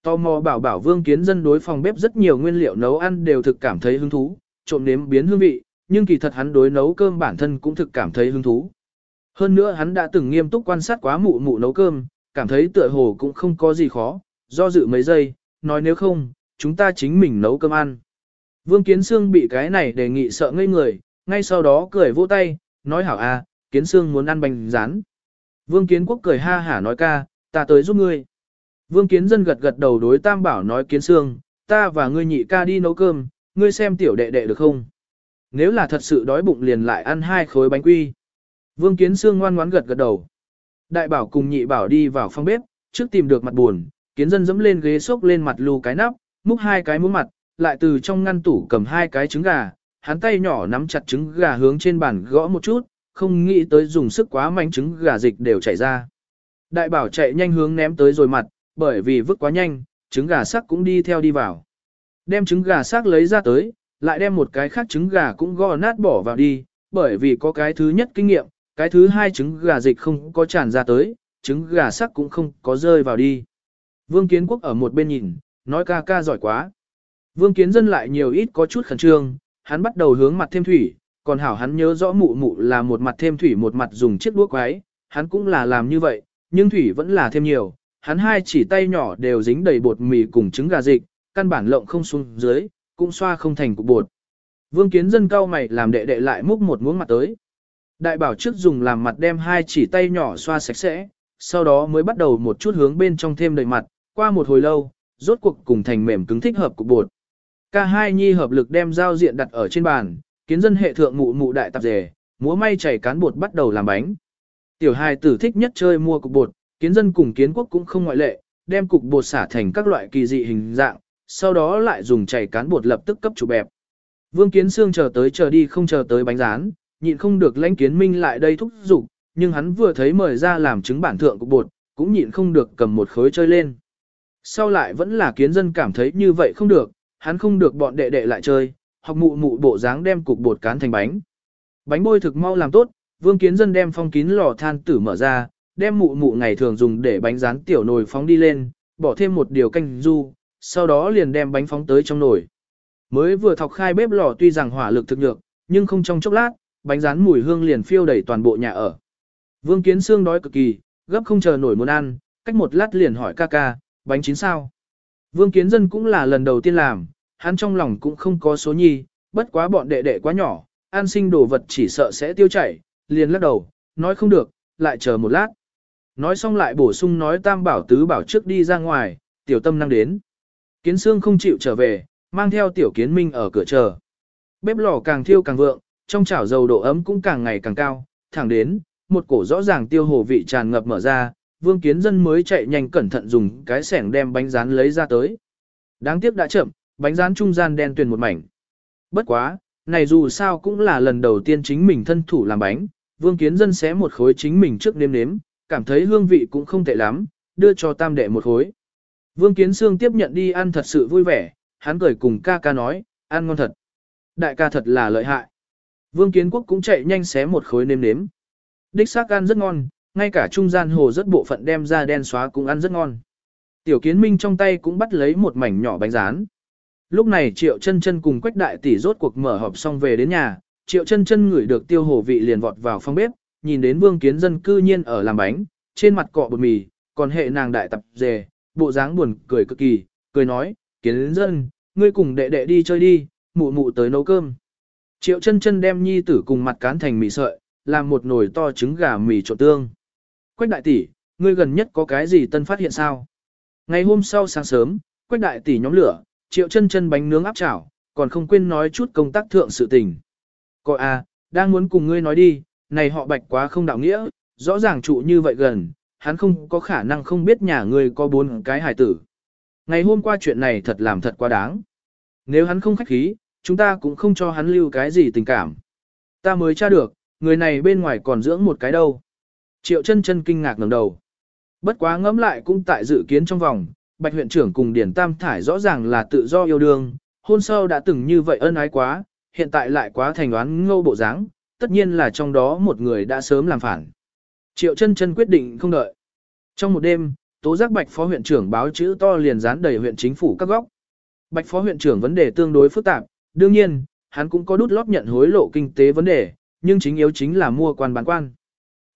S1: Tò mò bảo bảo Vương Kiến Dân đối phòng bếp rất nhiều nguyên liệu nấu ăn đều thực cảm thấy hứng thú, trộm nếm biến hương vị, nhưng kỳ thật hắn đối nấu cơm bản thân cũng thực cảm thấy hứng thú. Hơn nữa hắn đã từng nghiêm túc quan sát quá mụ mụ nấu cơm, cảm thấy tựa hồ cũng không có gì khó, do dự mấy giây, nói nếu không, chúng ta chính mình nấu cơm ăn. Vương Kiến Sương bị cái này đề nghị sợ ngây người, ngay sau đó cười vỗ tay, nói hảo a, Kiến Sương muốn ăn bánh rán. Vương Kiến Quốc cười ha hả nói ca, ta tới giúp ngươi. Vương Kiến Dân gật gật đầu đối Tam Bảo nói Kiến Sương, ta và ngươi nhị ca đi nấu cơm, ngươi xem tiểu đệ đệ được không? Nếu là thật sự đói bụng liền lại ăn hai khối bánh quy. Vương Kiến Sương ngoan ngoãn gật gật đầu. Đại Bảo cùng nhị Bảo đi vào phòng bếp, trước tìm được mặt buồn, Kiến Dân dẫm lên ghế xốc lên mặt lù cái nắp, múc hai cái muỗng mặt, lại từ trong ngăn tủ cầm hai cái trứng gà, hắn tay nhỏ nắm chặt trứng gà hướng trên bàn gõ một chút, không nghĩ tới dùng sức quá mạnh trứng gà dịch đều chảy ra. Đại bảo chạy nhanh hướng ném tới rồi mặt, bởi vì vứt quá nhanh, trứng gà sắc cũng đi theo đi vào. Đem trứng gà sắc lấy ra tới, lại đem một cái khác trứng gà cũng gõ nát bỏ vào đi, bởi vì có cái thứ nhất kinh nghiệm, cái thứ hai trứng gà dịch không có tràn ra tới, trứng gà sắc cũng không có rơi vào đi. Vương Kiến Quốc ở một bên nhìn, nói ca ca giỏi quá. Vương Kiến Dân lại nhiều ít có chút khẩn trương, hắn bắt đầu hướng mặt thêm thủy, còn hảo hắn nhớ rõ mụ mụ là một mặt thêm thủy một mặt dùng chiếc đũa quái, hắn cũng là làm như vậy, nhưng thủy vẫn là thêm nhiều, hắn hai chỉ tay nhỏ đều dính đầy bột mì cùng trứng gà dịch, căn bản lộng không xuống dưới, cũng xoa không thành cục bột. Vương Kiến Dân cao mày làm đệ đệ lại múc một muỗng mặt tới. Đại bảo trước dùng làm mặt đem hai chỉ tay nhỏ xoa sạch sẽ, sau đó mới bắt đầu một chút hướng bên trong thêm đầy mặt, qua một hồi lâu, rốt cuộc cùng thành mềm cứng thích hợp cục bột. Ca hai nhi hợp lực đem giao diện đặt ở trên bàn, kiến dân hệ thượng mụ mụ đại tạp dề, múa may chảy cán bột bắt đầu làm bánh. Tiểu hài tử thích nhất chơi mua cục bột, kiến dân cùng kiến quốc cũng không ngoại lệ, đem cục bột xả thành các loại kỳ dị hình dạng, sau đó lại dùng chảy cán bột lập tức cấp chủ bẹp. Vương Kiến Sương chờ tới chờ đi không chờ tới bánh rán, nhịn không được lãnh kiến minh lại đây thúc giục, nhưng hắn vừa thấy mời ra làm chứng bản thượng cục bột, cũng nhịn không được cầm một khối chơi lên. Sau lại vẫn là kiến dân cảm thấy như vậy không được, hắn không được bọn đệ đệ lại chơi, học mụ mụ bộ dáng đem cục bột cán thành bánh. Bánh bôi thực mau làm tốt, vương kiến dân đem phong kín lò than tử mở ra, đem mụ mụ ngày thường dùng để bánh rán tiểu nồi phóng đi lên, bỏ thêm một điều canh du, sau đó liền đem bánh phóng tới trong nồi. Mới vừa thọc khai bếp lò tuy rằng hỏa lực thực được, nhưng không trong chốc lát, bánh rán mùi hương liền phiêu đầy toàn bộ nhà ở. Vương Kiến Sương đói cực kỳ, gấp không chờ nổi muốn ăn, cách một lát liền hỏi ca ca, bánh chín sao? Vương Kiến Dân cũng là lần đầu tiên làm, hắn trong lòng cũng không có số nhi, bất quá bọn đệ đệ quá nhỏ, an sinh đồ vật chỉ sợ sẽ tiêu chảy, liền lắc đầu, nói không được, lại chờ một lát. Nói xong lại bổ sung nói tam bảo tứ bảo trước đi ra ngoài, tiểu tâm năng đến. Kiến xương không chịu trở về, mang theo tiểu kiến minh ở cửa chờ. Bếp lò càng thiêu càng vượng, trong chảo dầu độ ấm cũng càng ngày càng cao, thẳng đến, một cổ rõ ràng tiêu hồ vị tràn ngập mở ra, vương kiến dân mới chạy nhanh cẩn thận dùng cái sẻng đem bánh rán lấy ra tới. Đáng tiếc đã chậm, bánh rán trung gian đen tuyền một mảnh. Bất quá, này dù sao cũng là lần đầu tiên chính mình thân thủ làm bánh, vương kiến dân xé một khối chính mình trước nếm nếm, cảm thấy hương vị cũng không tệ lắm, đưa cho tam đệ một khối. Vương kiến xương tiếp nhận đi ăn thật sự vui vẻ, hắn cười cùng ca ca nói, ăn ngon thật. Đại ca thật là lợi hại. Vương kiến quốc cũng chạy nhanh xé một khối nếm nếm. Đích xác ăn rất ngon, ngay cả trung gian hồ rất bộ phận đem ra đen xóa cũng ăn rất ngon. Tiểu kiến minh trong tay cũng bắt lấy một mảnh nhỏ bánh rán. Lúc này Triệu chân chân cùng Quách Đại Tỷ rốt cuộc mở họp xong về đến nhà, Triệu chân chân ngửi được tiêu hổ vị liền vọt vào phòng bếp, nhìn đến Vương Kiến Dân cư nhiên ở làm bánh, trên mặt cọ bột mì, còn hệ nàng đại tập dề, bộ dáng buồn cười cực kỳ, cười nói, Kiến Dân, ngươi cùng đệ đệ đi chơi đi, mụ mụ tới nấu cơm. Triệu chân chân đem nhi tử cùng mặt cán thành mì sợi, làm một nồi to trứng gà mì trộn tương. Quách đại tỷ, ngươi gần nhất có cái gì tân phát hiện sao? Ngày hôm sau sáng sớm, quách đại tỷ nhóm lửa, triệu chân chân bánh nướng áp chảo, còn không quên nói chút công tác thượng sự tình. Coi à, đang muốn cùng ngươi nói đi, này họ bạch quá không đạo nghĩa, rõ ràng trụ như vậy gần, hắn không có khả năng không biết nhà ngươi có bốn cái hài tử. Ngày hôm qua chuyện này thật làm thật quá đáng. Nếu hắn không khách khí, chúng ta cũng không cho hắn lưu cái gì tình cảm. Ta mới tra được, người này bên ngoài còn dưỡng một cái đâu. Triệu chân chân kinh ngạc ngẩng đầu. Bất quá ngẫm lại cũng tại dự kiến trong vòng, Bạch huyện trưởng cùng Điển Tam Thải rõ ràng là tự do yêu đương, hôn sâu đã từng như vậy ân ái quá, hiện tại lại quá thành đoán ngâu bộ dáng, tất nhiên là trong đó một người đã sớm làm phản. Triệu chân chân quyết định không đợi. Trong một đêm, tố giác Bạch phó huyện trưởng báo chữ to liền dán đầy huyện chính phủ các góc. Bạch phó huyện trưởng vấn đề tương đối phức tạp, đương nhiên, hắn cũng có đút lót nhận hối lộ kinh tế vấn đề, nhưng chính yếu chính là mua quan bán quan.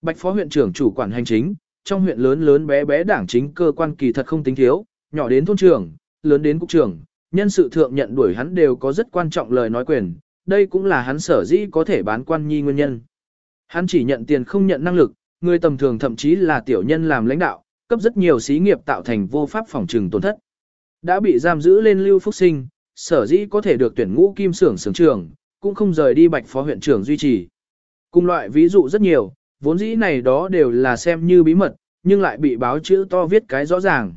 S1: Bạch phó huyện trưởng chủ quản hành chính, trong huyện lớn lớn bé bé đảng chính cơ quan kỳ thật không tính thiếu, nhỏ đến thôn trưởng, lớn đến cục trưởng, nhân sự thượng nhận đuổi hắn đều có rất quan trọng lời nói quyền, đây cũng là hắn sở dĩ có thể bán quan nhi nguyên nhân. Hắn chỉ nhận tiền không nhận năng lực, người tầm thường thậm chí là tiểu nhân làm lãnh đạo, cấp rất nhiều xí nghiệp tạo thành vô pháp phòng trừng tổn thất. Đã bị giam giữ lên lưu phúc sinh, sở dĩ có thể được tuyển ngũ kim xưởng xưởng trưởng, cũng không rời đi bạch phó huyện trưởng duy trì. Cùng loại ví dụ rất nhiều, vốn dĩ này đó đều là xem như bí mật, nhưng lại bị báo chữ to viết cái rõ ràng.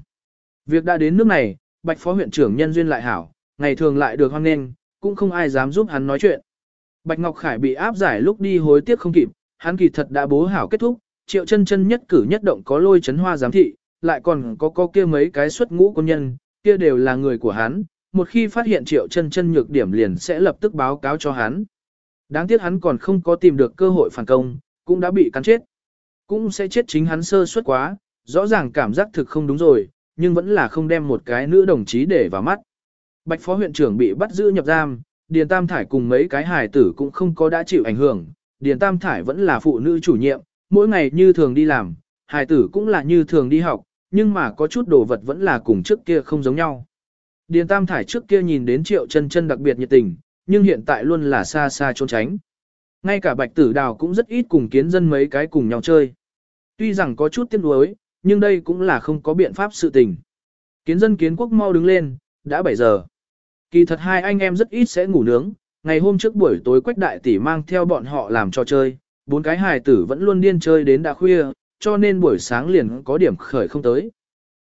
S1: Việc đã đến nước này, bạch phó huyện trưởng nhân duyên lại hảo, ngày thường lại được hoan nghênh, cũng không ai dám giúp hắn nói chuyện. Bạch Ngọc Khải bị áp giải lúc đi hối tiếc không kịp, hắn kỳ thật đã bố hảo kết thúc, triệu chân chân nhất cử nhất động có lôi chấn hoa giám thị, lại còn có có kia mấy cái xuất ngũ quân nhân, kia đều là người của hắn, một khi phát hiện triệu chân chân nhược điểm liền sẽ lập tức báo cáo cho hắn. Đáng tiếc hắn còn không có tìm được cơ hội phản công, cũng đã bị cắn chết. Cũng sẽ chết chính hắn sơ suất quá, rõ ràng cảm giác thực không đúng rồi, nhưng vẫn là không đem một cái nữ đồng chí để vào mắt. Bạch phó huyện trưởng bị bắt giữ nhập giam, Điền Tam Thải cùng mấy cái hài tử cũng không có đã chịu ảnh hưởng, Điền Tam Thải vẫn là phụ nữ chủ nhiệm, mỗi ngày như thường đi làm, hài tử cũng là như thường đi học, nhưng mà có chút đồ vật vẫn là cùng trước kia không giống nhau. Điền Tam Thải trước kia nhìn đến Triệu Chân Chân đặc biệt nhiệt tình, nhưng hiện tại luôn là xa xa trốn tránh. Ngay cả Bạch Tử Đào cũng rất ít cùng kiến dân mấy cái cùng nhau chơi. Tuy rằng có chút tiếc nuối, nhưng đây cũng là không có biện pháp sự tình. Kiến dân kiến quốc mau đứng lên, đã 7 giờ. Kỳ thật hai anh em rất ít sẽ ngủ nướng, ngày hôm trước buổi tối quách đại tỷ mang theo bọn họ làm trò chơi, bốn cái hài tử vẫn luôn điên chơi đến đã khuya, cho nên buổi sáng liền có điểm khởi không tới.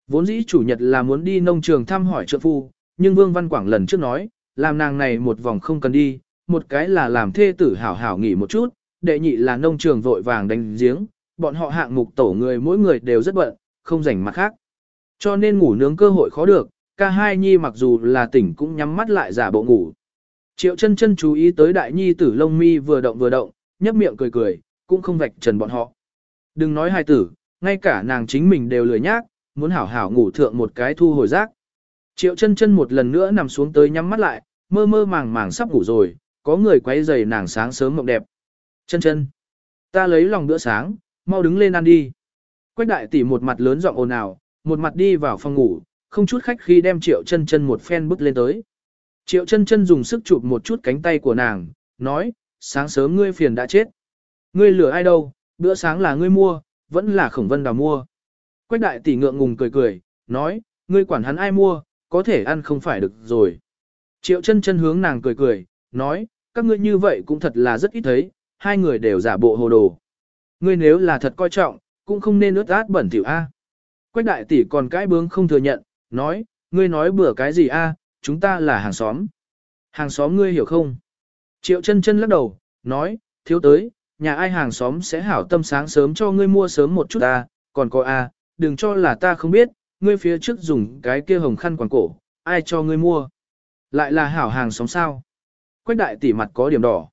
S1: Vốn dĩ chủ nhật là muốn đi nông trường thăm hỏi trợ phu, nhưng Vương Văn Quảng lần trước nói, làm nàng này một vòng không cần đi, một cái là làm thê tử hảo hảo nghỉ một chút, đệ nhị là nông trường vội vàng đánh giếng, bọn họ hạng mục tổ người mỗi người đều rất bận, không rảnh mặt khác. Cho nên ngủ nướng cơ hội khó được, ca hai nhi mặc dù là tỉnh cũng nhắm mắt lại giả bộ ngủ. Triệu chân chân chú ý tới đại nhi tử lông mi vừa động vừa động, nhấp miệng cười cười, cũng không vạch trần bọn họ. Đừng nói hai tử, ngay cả nàng chính mình đều lười nhác, muốn hảo hảo ngủ thượng một cái thu hồi rác. Triệu chân chân một lần nữa nằm xuống tới nhắm mắt lại, mơ mơ màng màng sắp ngủ rồi, có người quấy giày nàng sáng sớm mộng đẹp. Chân chân, ta lấy lòng bữa sáng, mau đứng lên ăn đi. Quách đại tỷ một mặt lớn giọng ồn ào, một mặt đi vào phòng ngủ, không chút khách khi đem triệu chân chân một phen bước lên tới. Triệu chân chân dùng sức chụp một chút cánh tay của nàng, nói, sáng sớm ngươi phiền đã chết. Ngươi lừa ai đâu, bữa sáng là ngươi mua, vẫn là khổng vân đào mua. Quách đại tỷ ngượng ngùng cười cười, nói, ngươi quản hắn ai mua, có thể ăn không phải được rồi. Triệu chân chân hướng nàng cười cười, nói, các ngươi như vậy cũng thật là rất ít thấy, hai người đều giả bộ hồ đồ. Ngươi nếu là thật coi trọng, cũng không nên ướt át bẩn thỉu A. Quách đại tỷ còn cái bướng không thừa nhận, nói, ngươi nói bừa cái gì A, chúng ta là hàng xóm. Hàng xóm ngươi hiểu không? Triệu chân chân lắc đầu, nói, thiếu tới, nhà ai hàng xóm sẽ hảo tâm sáng sớm cho ngươi mua sớm một chút A, còn có A, đừng cho là ta không biết, ngươi phía trước dùng cái kia hồng khăn quàng cổ, ai cho ngươi mua? Lại là hảo hàng xóm sao? Quách đại tỷ mặt có điểm đỏ.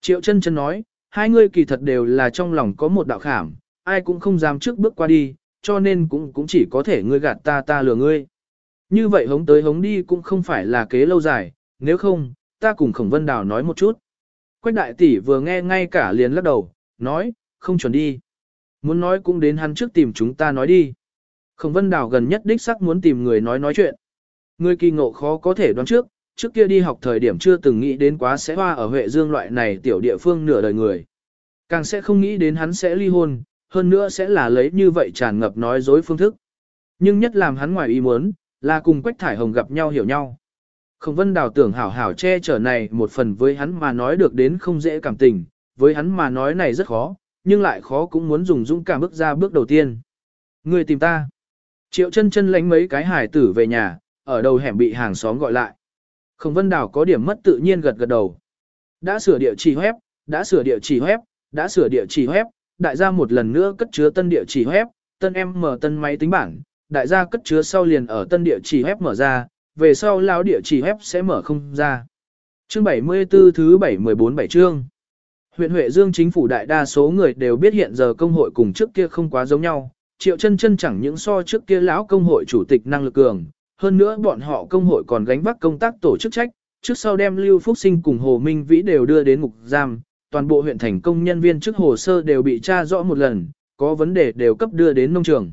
S1: Triệu chân chân nói, hai ngươi kỳ thật đều là trong lòng có một đạo khảm, ai cũng không dám trước bước qua đi, cho nên cũng cũng chỉ có thể ngươi gạt ta ta lừa ngươi. Như vậy hống tới hống đi cũng không phải là kế lâu dài, nếu không, ta cùng Khổng Vân Đào nói một chút. Quách đại tỷ vừa nghe ngay cả liền lắc đầu, nói, không chuẩn đi. Muốn nói cũng đến hắn trước tìm chúng ta nói đi. Khổng Vân Đào gần nhất đích sắc muốn tìm người nói nói chuyện. Người kỳ ngộ khó có thể đoán trước, trước kia đi học thời điểm chưa từng nghĩ đến quá sẽ hoa ở Huệ Dương loại này tiểu địa phương nửa đời người. Càng sẽ không nghĩ đến hắn sẽ ly hôn, hơn nữa sẽ là lấy như vậy tràn ngập nói dối phương thức. Nhưng nhất làm hắn ngoài ý muốn, là cùng Quách Thải Hồng gặp nhau hiểu nhau. Khổng Vân Đào tưởng hảo hảo che chở này một phần với hắn mà nói được đến không dễ cảm tình, với hắn mà nói này rất khó, nhưng lại khó cũng muốn dùng dũng cảm bước ra bước đầu tiên. Người tìm ta. Triệu chân chân lánh mấy cái hải tử về nhà, ở đầu hẻm bị hàng xóm gọi lại. Khổng Vân Đào có điểm mất tự nhiên gật gật đầu. Đã sửa địa chỉ web, đã sửa địa chỉ web, đã sửa địa chỉ web, đại gia một lần nữa cất chứa tân địa chỉ web, tân em mở tân máy tính bảng, đại gia cất chứa sau liền ở tân địa chỉ web mở ra, về sau lão địa chỉ web sẽ mở không ra. Chương 74 thứ 714 7 chương. Huyện Huệ Dương chính phủ đại đa số người đều biết hiện giờ công hội cùng trước kia không quá giống nhau, Triệu Chân Chân chẳng những so trước kia lão công hội chủ tịch năng lực cường, hơn nữa bọn họ công hội còn gánh vác công tác tổ chức trách, trước sau đem Lưu Phúc Sinh cùng Hồ Minh Vĩ đều đưa đến ngục giam, toàn bộ huyện thành công nhân viên trước hồ sơ đều bị tra rõ một lần, có vấn đề đều cấp đưa đến nông trường.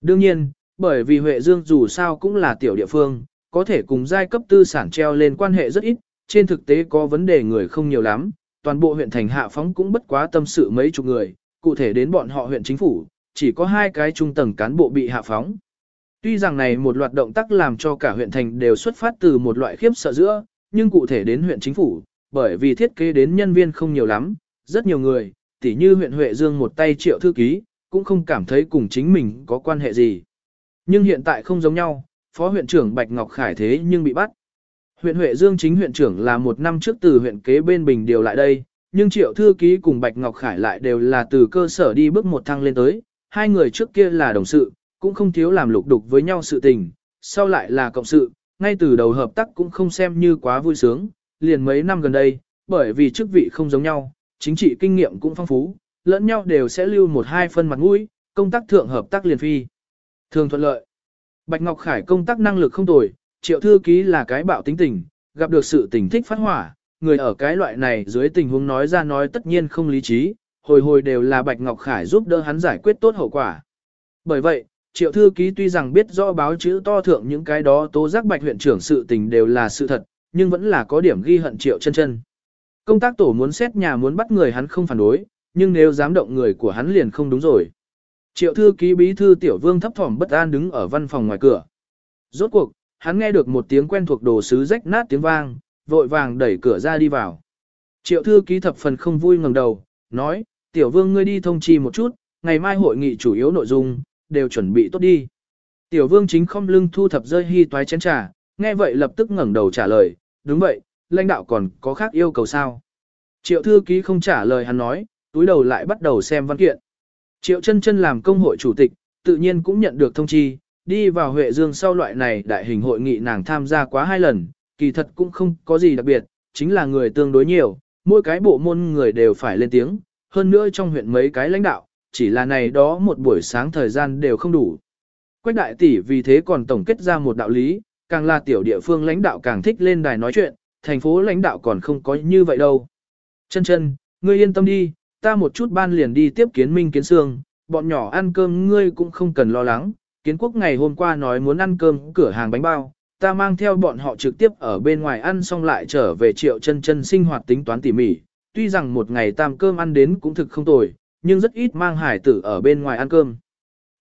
S1: Đương nhiên, bởi vì Huệ Dương dù sao cũng là tiểu địa phương, có thể cùng giai cấp tư sản treo lên quan hệ rất ít, trên thực tế có vấn đề người không nhiều lắm, toàn bộ huyện thành hạ phóng cũng bất quá tâm sự mấy chục người, cụ thể đến bọn họ huyện chính phủ, chỉ có hai cái trung tầng cán bộ bị hạ phóng. Tuy rằng này một loạt động tác làm cho cả huyện thành đều xuất phát từ một loại khiếp sợ giữa, nhưng cụ thể đến huyện chính phủ, bởi vì thiết kế đến nhân viên không nhiều lắm, rất nhiều người, tỉ như huyện Huệ Dương một tay triệu thư ký, cũng không cảm thấy cùng chính mình có quan hệ gì. Nhưng hiện tại không giống nhau, phó huyện trưởng Bạch Ngọc Khải thế nhưng bị bắt. Huyện Huệ Dương chính huyện trưởng là một năm trước từ huyện kế bên Bình điều lại đây, nhưng triệu thư ký cùng Bạch Ngọc Khải lại đều là từ cơ sở đi bước một thăng lên tới, hai người trước kia là đồng sự, cũng không thiếu làm lục đục với nhau sự tình, sau lại là cộng sự, ngay từ đầu hợp tác cũng không xem như quá vui sướng, liền mấy năm gần đây, bởi vì chức vị không giống nhau, chính trị kinh nghiệm cũng phong phú, lẫn nhau đều sẽ lưu một hai phân mặt mũi, công tác thượng hợp tác liền phi. Thường thuận lợi. Bạch Ngọc Khải công tác năng lực không tồi, triệu thư ký là cái bạo tính tình, gặp được sự tình thích phát hỏa, người ở cái loại này dưới tình huống nói ra nói tất nhiên không lý trí, hồi hồi đều là Bạch Ngọc Khải giúp đỡ hắn giải quyết tốt hậu quả. Bởi vậy, triệu thư ký tuy rằng biết rõ báo chữ to thượng những cái đó tố giác Bạch huyện trưởng sự tình đều là sự thật, nhưng vẫn là có điểm ghi hận triệu chân chân. Công tác tổ muốn xét nhà muốn bắt người hắn không phản đối, nhưng nếu dám động người của hắn liền không đúng rồi. Triệu thư ký bí thư tiểu vương thấp thỏm bất an đứng ở văn phòng ngoài cửa. Rốt cuộc, hắn nghe được một tiếng quen thuộc đồ sứ rách nát tiếng vang, vội vàng đẩy cửa ra đi vào. Triệu thư ký thập phần không vui ngẩng đầu, nói, tiểu vương ngươi đi thông chi một chút, ngày mai hội nghị chủ yếu nội dung, đều chuẩn bị tốt đi. Tiểu vương chính không lưng thu thập rơi hy toái chén trà, nghe vậy lập tức ngẩng đầu trả lời, đúng vậy, lãnh đạo còn có khác yêu cầu sao? Triệu thư ký không trả lời hắn nói, túi đầu lại bắt đầu xem văn kiện. Triệu chân chân làm công hội chủ tịch, tự nhiên cũng nhận được thông chi, đi vào Huệ Dương sau loại này đại hình hội nghị nàng tham gia quá hai lần, kỳ thật cũng không có gì đặc biệt, chính là người tương đối nhiều, mỗi cái bộ môn người đều phải lên tiếng, hơn nữa trong huyện mấy cái lãnh đạo, chỉ là này đó một buổi sáng thời gian đều không đủ. Quách đại tỷ vì thế còn tổng kết ra một đạo lý, càng là tiểu địa phương lãnh đạo càng thích lên đài nói chuyện, thành phố lãnh đạo còn không có như vậy đâu. Chân chân, ngươi yên tâm đi, ta một chút ban liền đi tiếp kiến minh kiến sương, bọn nhỏ ăn cơm ngươi cũng không cần lo lắng, kiến quốc ngày hôm qua nói muốn ăn cơm cửa hàng bánh bao, ta mang theo bọn họ trực tiếp ở bên ngoài ăn xong lại trở về triệu chân chân sinh hoạt tính toán tỉ mỉ, tuy rằng một ngày tam cơm ăn đến cũng thực không tồi, nhưng rất ít mang hải tử ở bên ngoài ăn cơm.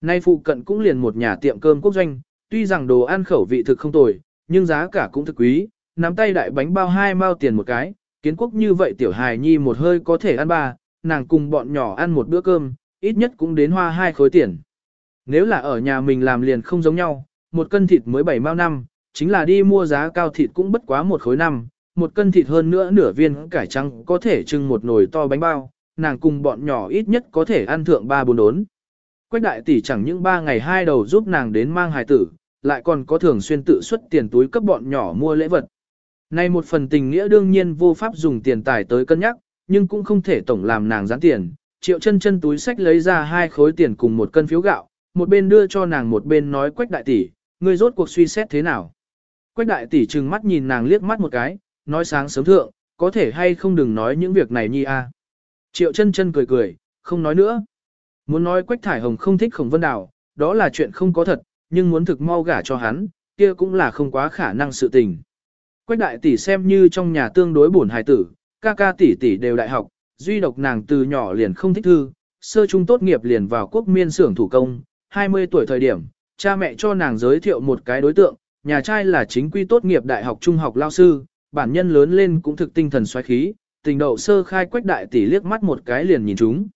S1: Nay phụ cận cũng liền một nhà tiệm cơm quốc doanh, tuy rằng đồ ăn khẩu vị thực không tồi, nhưng giá cả cũng thực quý, nắm tay đại bánh bao hai mao tiền một cái, kiến quốc như vậy tiểu hài nhi một hơi có thể ăn ba, nàng cùng bọn nhỏ ăn một bữa cơm, ít nhất cũng đến hoa hai khối tiền. Nếu là ở nhà mình làm liền không giống nhau, một cân thịt mới bảy mao năm, chính là đi mua giá cao thịt cũng bất quá một khối năm, một cân thịt hơn nữa nửa viên cải trắng có thể trưng một nồi to bánh bao, nàng cùng bọn nhỏ ít nhất có thể ăn thượng ba bốn đốn. Quách đại tỷ chẳng những ba ngày hai đầu giúp nàng đến mang hài tử, lại còn có thường xuyên tự xuất tiền túi cấp bọn nhỏ mua lễ vật. Này một phần tình nghĩa đương nhiên vô pháp dùng tiền tài tới cân nhắc, nhưng cũng không thể tổng làm nàng gián tiền. Triệu chân chân túi sách lấy ra hai khối tiền cùng một cân phiếu gạo, một bên đưa cho nàng một bên nói quách đại tỷ, ngươi rốt cuộc suy xét thế nào. Quách đại tỷ trừng mắt nhìn nàng liếc mắt một cái, nói sáng sớm thượng, có thể hay không đừng nói những việc này nhi a. Triệu chân chân cười cười, không nói nữa. Muốn nói Quách Thải Hồng không thích Khổng Vân Đào, đó là chuyện không có thật, nhưng muốn thực mau gả cho hắn, kia cũng là không quá khả năng sự tình. Quách đại tỷ xem như trong nhà tương đối buồn hài tử, ca ca tỷ tỷ đều đại học, duy độc nàng từ nhỏ liền không thích thư, sơ trung tốt nghiệp liền vào quốc miên xưởng thủ công, 20 tuổi thời điểm, cha mẹ cho nàng giới thiệu một cái đối tượng, nhà trai là chính quy tốt nghiệp đại học trung học lao sư, bản nhân lớn lên cũng thực tinh thần xoáy khí, tình đậu sơ khai quách đại tỷ liếc mắt một cái liền nhìn chúng.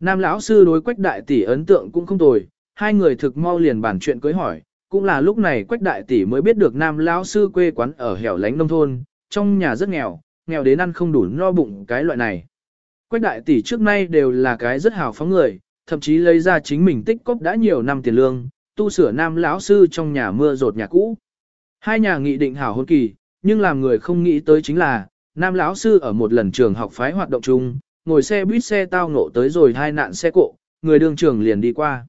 S1: Nam lão sư đối quách đại tỷ ấn tượng cũng không tồi, hai người thực mau liền bàn chuyện cưới hỏi, cũng là lúc này quách đại tỷ mới biết được nam lão sư quê quán ở hẻo lánh nông thôn, trong nhà rất nghèo, nghèo đến ăn không đủ no bụng cái loại này. Quách đại tỷ trước nay đều là cái rất hào phóng người, thậm chí lấy ra chính mình tích cóp đã nhiều năm tiền lương, tu sửa nam lão sư trong nhà mưa rột nhà cũ. Hai nhà nghị định hảo hôn kỳ, nhưng làm người không nghĩ tới chính là, nam lão sư ở một lần trường học phái hoạt động chung, ngồi xe buýt xe tao ngộ tới rồi hai nạn xe cộ, người đường trường liền đi qua.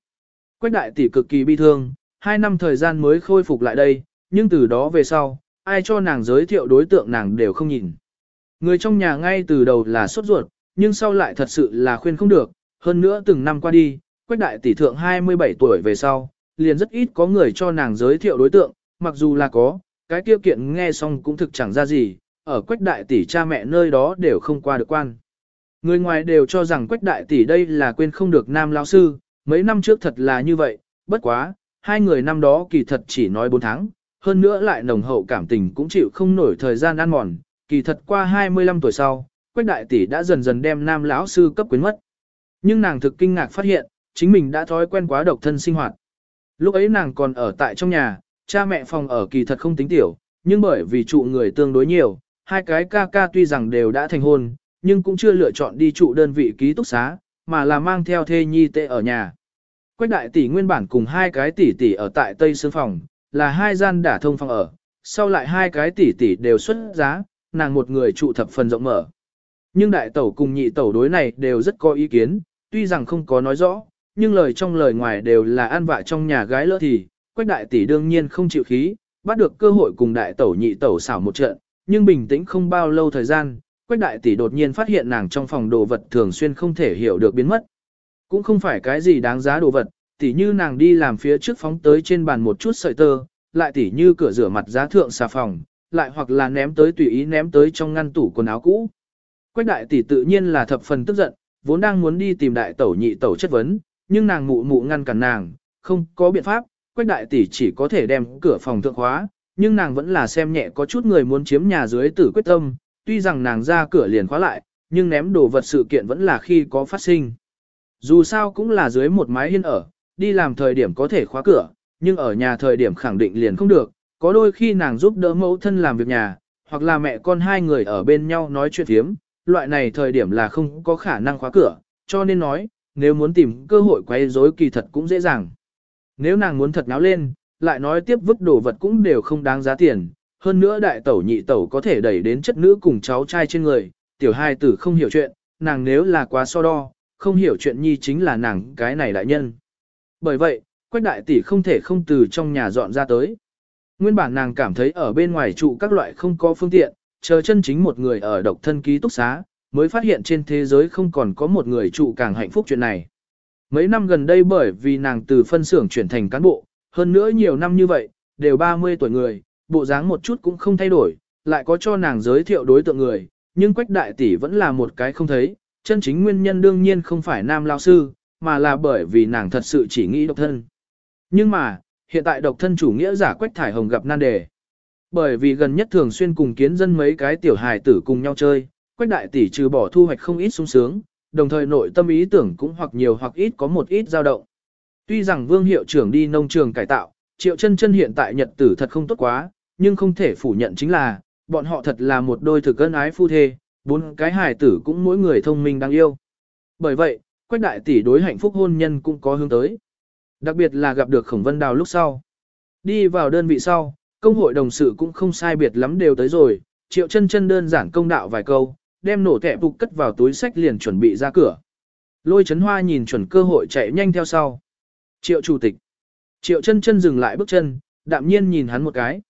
S1: Quách đại tỷ cực kỳ bi thương, hai năm thời gian mới khôi phục lại đây, nhưng từ đó về sau, ai cho nàng giới thiệu đối tượng nàng đều không nhìn. Người trong nhà ngay từ đầu là sốt ruột, nhưng sau lại thật sự là khuyên không được, hơn nữa từng năm qua đi, quách đại tỷ thượng 27 tuổi về sau, liền rất ít có người cho nàng giới thiệu đối tượng, mặc dù là có, cái tiêu kiện nghe xong cũng thực chẳng ra gì, ở quách đại tỷ cha mẹ nơi đó đều không qua được quan. Người ngoài đều cho rằng quách đại tỷ đây là quên không được nam lao sư, mấy năm trước thật là như vậy, bất quá, hai người năm đó kỳ thật chỉ nói 4 tháng, hơn nữa lại nồng hậu cảm tình cũng chịu không nổi thời gian ăn mòn, kỳ thật qua 25 tuổi sau, quách đại tỷ đã dần dần đem nam lão sư cấp quyến mất. Nhưng nàng thực kinh ngạc phát hiện, chính mình đã thói quen quá độc thân sinh hoạt. Lúc ấy nàng còn ở tại trong nhà, cha mẹ phòng ở kỳ thật không tính tiểu, nhưng bởi vì trụ người tương đối nhiều, hai cái ca ca tuy rằng đều đã thành hôn, nhưng cũng chưa lựa chọn đi trụ đơn vị ký túc xá, mà là mang theo thê nhi tệ ở nhà. Quách đại tỷ nguyên bản cùng hai cái tỷ tỷ ở tại Tây Sương Phòng, là hai gian đả thông phòng ở, sau lại hai cái tỷ tỷ đều xuất giá, nàng một người trụ thập phần rộng mở. Nhưng đại tẩu cùng nhị tẩu đối này đều rất có ý kiến, tuy rằng không có nói rõ, nhưng lời trong lời ngoài đều là an vạ trong nhà gái lỡ thì, quách đại tỷ đương nhiên không chịu khí, bắt được cơ hội cùng đại tẩu nhị tẩu xảo một trận, nhưng bình tĩnh không bao lâu thời gian, quách đại tỷ đột nhiên phát hiện nàng trong phòng đồ vật thường xuyên không thể hiểu được biến mất. Cũng không phải cái gì đáng giá đồ vật, tỷ như nàng đi làm phía trước phóng tới trên bàn một chút sợi tơ, lại tỷ như cửa rửa mặt giá thượng xà phòng, lại hoặc là ném tới tùy ý ném tới trong ngăn tủ quần áo cũ. Quách đại tỷ tự nhiên là thập phần tức giận, vốn đang muốn đi tìm đại tẩu nhị tẩu chất vấn, nhưng nàng mụ mụ ngăn cản nàng, không có biện pháp, quách đại tỷ chỉ có thể đem cửa phòng thượng khóa, nhưng nàng vẫn là xem nhẹ có chút người muốn chiếm nhà dưới tử quyết tâm, tuy rằng nàng ra cửa liền khóa lại, nhưng ném đồ vật sự kiện vẫn là khi có phát sinh. Dù sao cũng là dưới một mái hiên ở, đi làm thời điểm có thể khóa cửa, nhưng ở nhà thời điểm khẳng định liền không được, có đôi khi nàng giúp đỡ mẫu thân làm việc nhà, hoặc là mẹ con hai người ở bên nhau nói chuyện thiếm, loại này thời điểm là không có khả năng khóa cửa, cho nên nói, nếu muốn tìm cơ hội quay rối kỳ thật cũng dễ dàng. Nếu nàng muốn thật náo lên, lại nói tiếp vứt đồ vật cũng đều không đáng giá tiền, hơn nữa đại tẩu nhị tẩu có thể đẩy đến chất nữ cùng cháu trai trên người, tiểu hai tử không hiểu chuyện, nàng nếu là quá so đo, không hiểu chuyện nhi chính là nàng cái này đại nhân. Bởi vậy, quách đại tỷ không thể không từ trong nhà dọn ra tới. Nguyên bản nàng cảm thấy ở bên ngoài trụ các loại không có phương tiện, chờ chân chính một người ở độc thân ký túc xá, mới phát hiện trên thế giới không còn có một người trụ càng hạnh phúc chuyện này. Mấy năm gần đây bởi vì nàng từ phân xưởng chuyển thành cán bộ, hơn nữa nhiều năm như vậy, đều 30 tuổi người, bộ dáng một chút cũng không thay đổi, lại có cho nàng giới thiệu đối tượng người, nhưng quách đại tỷ vẫn là một cái không thấy, chân chính nguyên nhân đương nhiên không phải nam lao sư, mà là bởi vì nàng thật sự chỉ nghĩ độc thân. Nhưng mà, hiện tại độc thân chủ nghĩa giả quách thải hồng gặp nan đề. Bởi vì gần nhất thường xuyên cùng kiến dân mấy cái tiểu hài tử cùng nhau chơi, quách đại tỷ trừ bỏ thu hoạch không ít sung sướng, đồng thời nội tâm ý tưởng cũng hoặc nhiều hoặc ít có một ít dao động. Tuy rằng vương hiệu trưởng đi nông trường cải tạo, triệu chân chân hiện tại nhật tử thật không tốt quá, nhưng không thể phủ nhận chính là, bọn họ thật là một đôi thực cân ái phu thê, bốn cái hài tử cũng mỗi người thông minh đáng yêu. Bởi vậy, quách đại tỷ đối hạnh phúc hôn nhân cũng có hướng tới. Đặc biệt là gặp được khổng vân đào lúc sau. Đi vào đơn vị sau, công hội đồng sự cũng không sai biệt lắm đều tới rồi, triệu chân chân đơn giản công đạo vài câu, đem nổ tẹp phục cất vào túi sách liền chuẩn bị ra cửa. Lôi chấn hoa nhìn chuẩn cơ hội chạy nhanh theo sau. Triệu chủ tịch. Triệu chân chân dừng lại bước chân, đạm nhiên nhìn hắn một cái.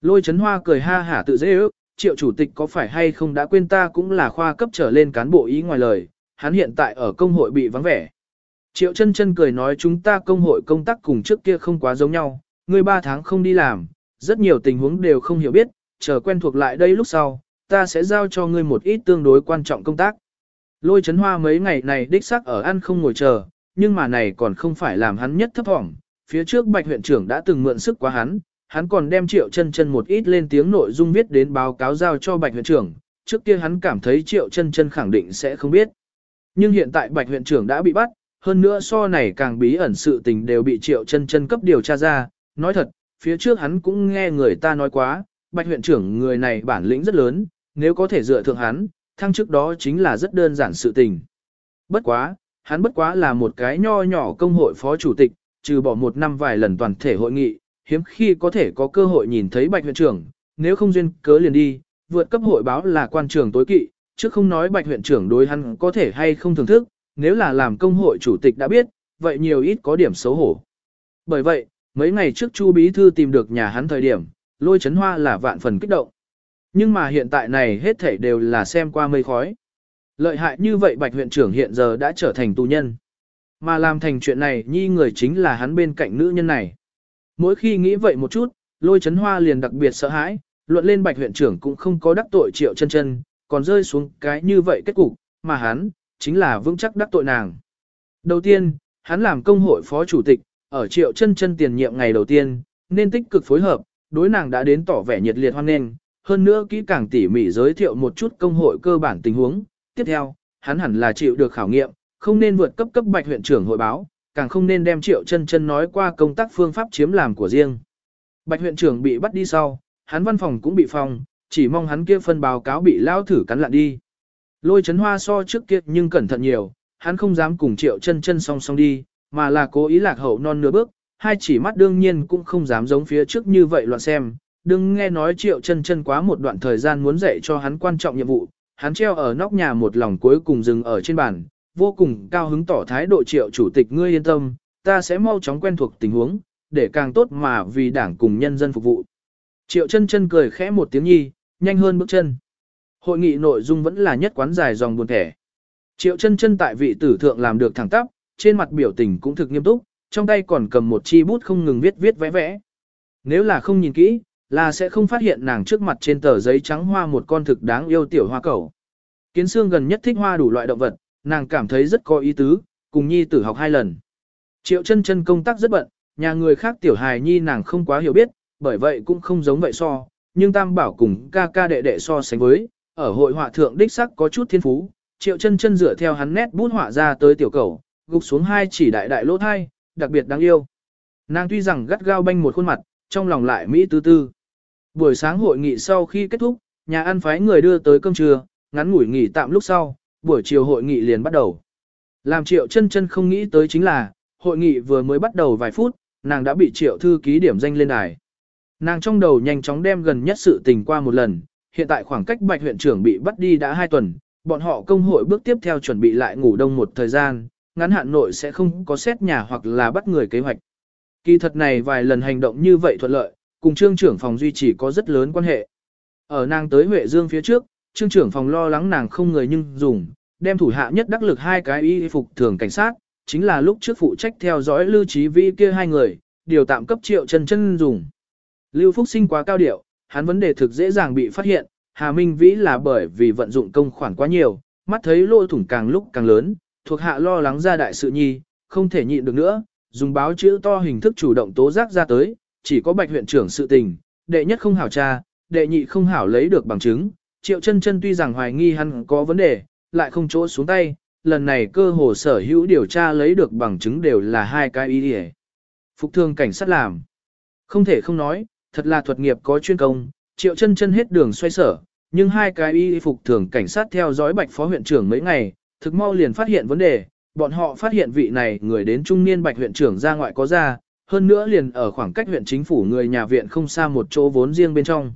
S1: Lôi chấn hoa cười ha hả tự dễ ước, triệu chủ tịch có phải hay không đã quên ta cũng là khoa cấp trở lên cán bộ ý ngoài lời, hắn hiện tại ở công hội bị vắng vẻ. Triệu chân chân cười nói chúng ta công hội công tác cùng trước kia không quá giống nhau, ngươi ba tháng không đi làm, rất nhiều tình huống đều không hiểu biết, chờ quen thuộc lại đây lúc sau, ta sẽ giao cho ngươi một ít tương đối quan trọng công tác. Lôi chấn hoa mấy ngày này đích xác ở ăn không ngồi chờ, nhưng mà này còn không phải làm hắn nhất thấp thỏm. Phía trước bạch huyện trưởng đã từng mượn sức quá hắn, hắn còn đem triệu chân chân một ít lên tiếng nội dung viết đến báo cáo giao cho bạch huyện trưởng, trước kia hắn cảm thấy triệu chân chân khẳng định sẽ không biết. Nhưng hiện tại bạch huyện trưởng đã bị bắt, hơn nữa so này càng bí ẩn sự tình đều bị triệu chân chân cấp điều tra ra, nói thật, phía trước hắn cũng nghe người ta nói quá, bạch huyện trưởng người này bản lĩnh rất lớn, nếu có thể dựa thượng hắn, thăng chức đó chính là rất đơn giản sự tình. Bất quá, hắn bất quá là một cái nho nhỏ công hội phó chủ tịch, trừ bỏ một năm vài lần toàn thể hội nghị, hiếm khi có thể có cơ hội nhìn thấy bạch huyện trưởng, nếu không duyên cớ liền đi, vượt cấp hội báo là quan trường tối kỵ, chứ không nói bạch huyện trưởng đối hắn có thể hay không thưởng thức, nếu là làm công hội chủ tịch đã biết, vậy nhiều ít có điểm xấu hổ. Bởi vậy, mấy ngày trước Chu Bí Thư tìm được nhà hắn thời điểm, lôi chấn hoa là vạn phần kích động. Nhưng mà hiện tại này hết thảy đều là xem qua mây khói. Lợi hại như vậy bạch huyện trưởng hiện giờ đã trở thành tù nhân. Mà làm thành chuyện này nhi người chính là hắn bên cạnh nữ nhân này. Mỗi khi nghĩ vậy một chút, lôi chấn hoa liền đặc biệt sợ hãi, luận lên bạch huyện trưởng cũng không có đắc tội triệu chân chân, còn rơi xuống cái như vậy kết cục, mà hắn, chính là vững chắc đắc tội nàng. Đầu tiên, hắn làm công hội phó chủ tịch, ở triệu chân chân tiền nhiệm ngày đầu tiên, nên tích cực phối hợp, đối nàng đã đến tỏ vẻ nhiệt liệt hoan nghênh, hơn nữa kỹ càng tỉ mỉ giới thiệu một chút công hội cơ bản tình huống. Tiếp theo, hắn hẳn là chịu được khảo nghiệm, không nên vượt cấp cấp bạch huyện trưởng hội báo, càng không nên đem triệu chân chân nói qua công tác phương pháp chiếm làm của riêng. Bạch huyện trưởng bị bắt đi sau, hắn văn phòng cũng bị phòng, chỉ mong hắn kia phân báo cáo bị lao thử cắn lặn đi. Lôi chấn hoa so trước kia nhưng cẩn thận nhiều, hắn không dám cùng triệu chân chân song song đi, mà là cố ý lạc hậu non nửa bước, hai chỉ mắt đương nhiên cũng không dám giống phía trước như vậy loạn xem, đừng nghe nói triệu chân chân quá một đoạn thời gian muốn dạy cho hắn quan trọng nhiệm vụ, hắn treo ở nóc nhà một lòng cuối cùng dừng ở trên bàn, vô cùng cao hứng tỏ thái độ triệu chủ tịch ngươi yên tâm, ta sẽ mau chóng quen thuộc tình huống, để càng tốt mà vì đảng cùng nhân dân phục vụ. Triệu chân chân cười khẽ một tiếng nhi, nhanh hơn bước chân. Hội nghị nội dung vẫn là nhất quán dài dòng buồn thẻ. Triệu chân chân tại vị tử thượng làm được thẳng tắp, trên mặt biểu tình cũng thực nghiêm túc, trong tay còn cầm một chi bút không ngừng viết viết vẽ vẽ. Nếu là không nhìn kỹ, là sẽ không phát hiện nàng trước mặt trên tờ giấy trắng hoa một con thực đáng yêu tiểu hoa cẩu. Kiến xương gần nhất thích hoa đủ loại động vật, nàng cảm thấy rất có ý tứ, cùng nhi tử học hai lần. Triệu chân chân công tác rất bận, nhà người khác tiểu hài nhi nàng không quá hiểu biết, bởi vậy cũng không giống vậy so, nhưng tam bảo cùng ca ca đệ đệ so sánh với, ở hội họa thượng đích sắc có chút thiên phú, triệu chân chân dựa theo hắn nét bút họa ra tới tiểu cầu, gục xuống hai chỉ đại đại lỗ thai, đặc biệt đáng yêu. Nàng tuy rằng gắt gao banh một khuôn mặt, trong lòng lại mỹ tư tư. Buổi sáng hội nghị sau khi kết thúc, nhà ăn phái người đưa tới cơm trưa, ngắn ngủi nghỉ tạm lúc sau, buổi chiều hội nghị liền bắt đầu. Làm triệu chân chân không nghĩ tới chính là, hội nghị vừa mới bắt đầu vài phút, nàng đã bị triệu thư ký điểm danh lên đài. Nàng trong đầu nhanh chóng đem gần nhất sự tình qua một lần, hiện tại khoảng cách bạch huyện trưởng bị bắt đi đã hai tuần, bọn họ công hội bước tiếp theo chuẩn bị lại ngủ đông một thời gian, ngắn hạn nội sẽ không có xét nhà hoặc là bắt người kế hoạch. Kỳ thật này vài lần hành động như vậy thuận lợi, cùng trương trưởng phòng duy trì có rất lớn quan hệ. Ở nàng tới Huệ Dương phía trước, trương trưởng phòng lo lắng nàng không người nhưng dùng, đem thủ hạ nhất đắc lực hai cái y phục thường cảnh sát, chính là lúc trước phụ trách theo dõi lưu trí vi kia hai người, điều tạm cấp triệu chân chân dùng. Lưu Phúc sinh quá cao điệu, hắn vấn đề thực dễ dàng bị phát hiện, Hà Minh Vĩ là bởi vì vận dụng công khoản quá nhiều, mắt thấy lỗ thủng càng lúc càng lớn, thuộc hạ lo lắng ra đại sự nhi, không thể nhịn được nữa, dùng báo chữ to hình thức chủ động tố giác ra tới, chỉ có bạch huyện trưởng sự tình, đệ nhất không hảo tra, đệ nhị không hảo lấy được bằng chứng, triệu chân chân tuy rằng hoài nghi hắn có vấn đề, lại không chỗ xuống tay, lần này cơ hồ sở hữu điều tra lấy được bằng chứng đều là hai cái ý địa. Phục thương cảnh sát làm. Không thể không nói, thật là thuật nghiệp có chuyên công, triệu chân chân hết đường xoay sở, nhưng hai cái y phục thường cảnh sát theo dõi bạch phó huyện trưởng mấy ngày, thực mau liền phát hiện vấn đề, bọn họ phát hiện vị này người đến trung niên bạch huyện trưởng ra ngoại có ra, hơn nữa liền ở khoảng cách huyện chính phủ người nhà viện không xa một chỗ vốn riêng bên trong.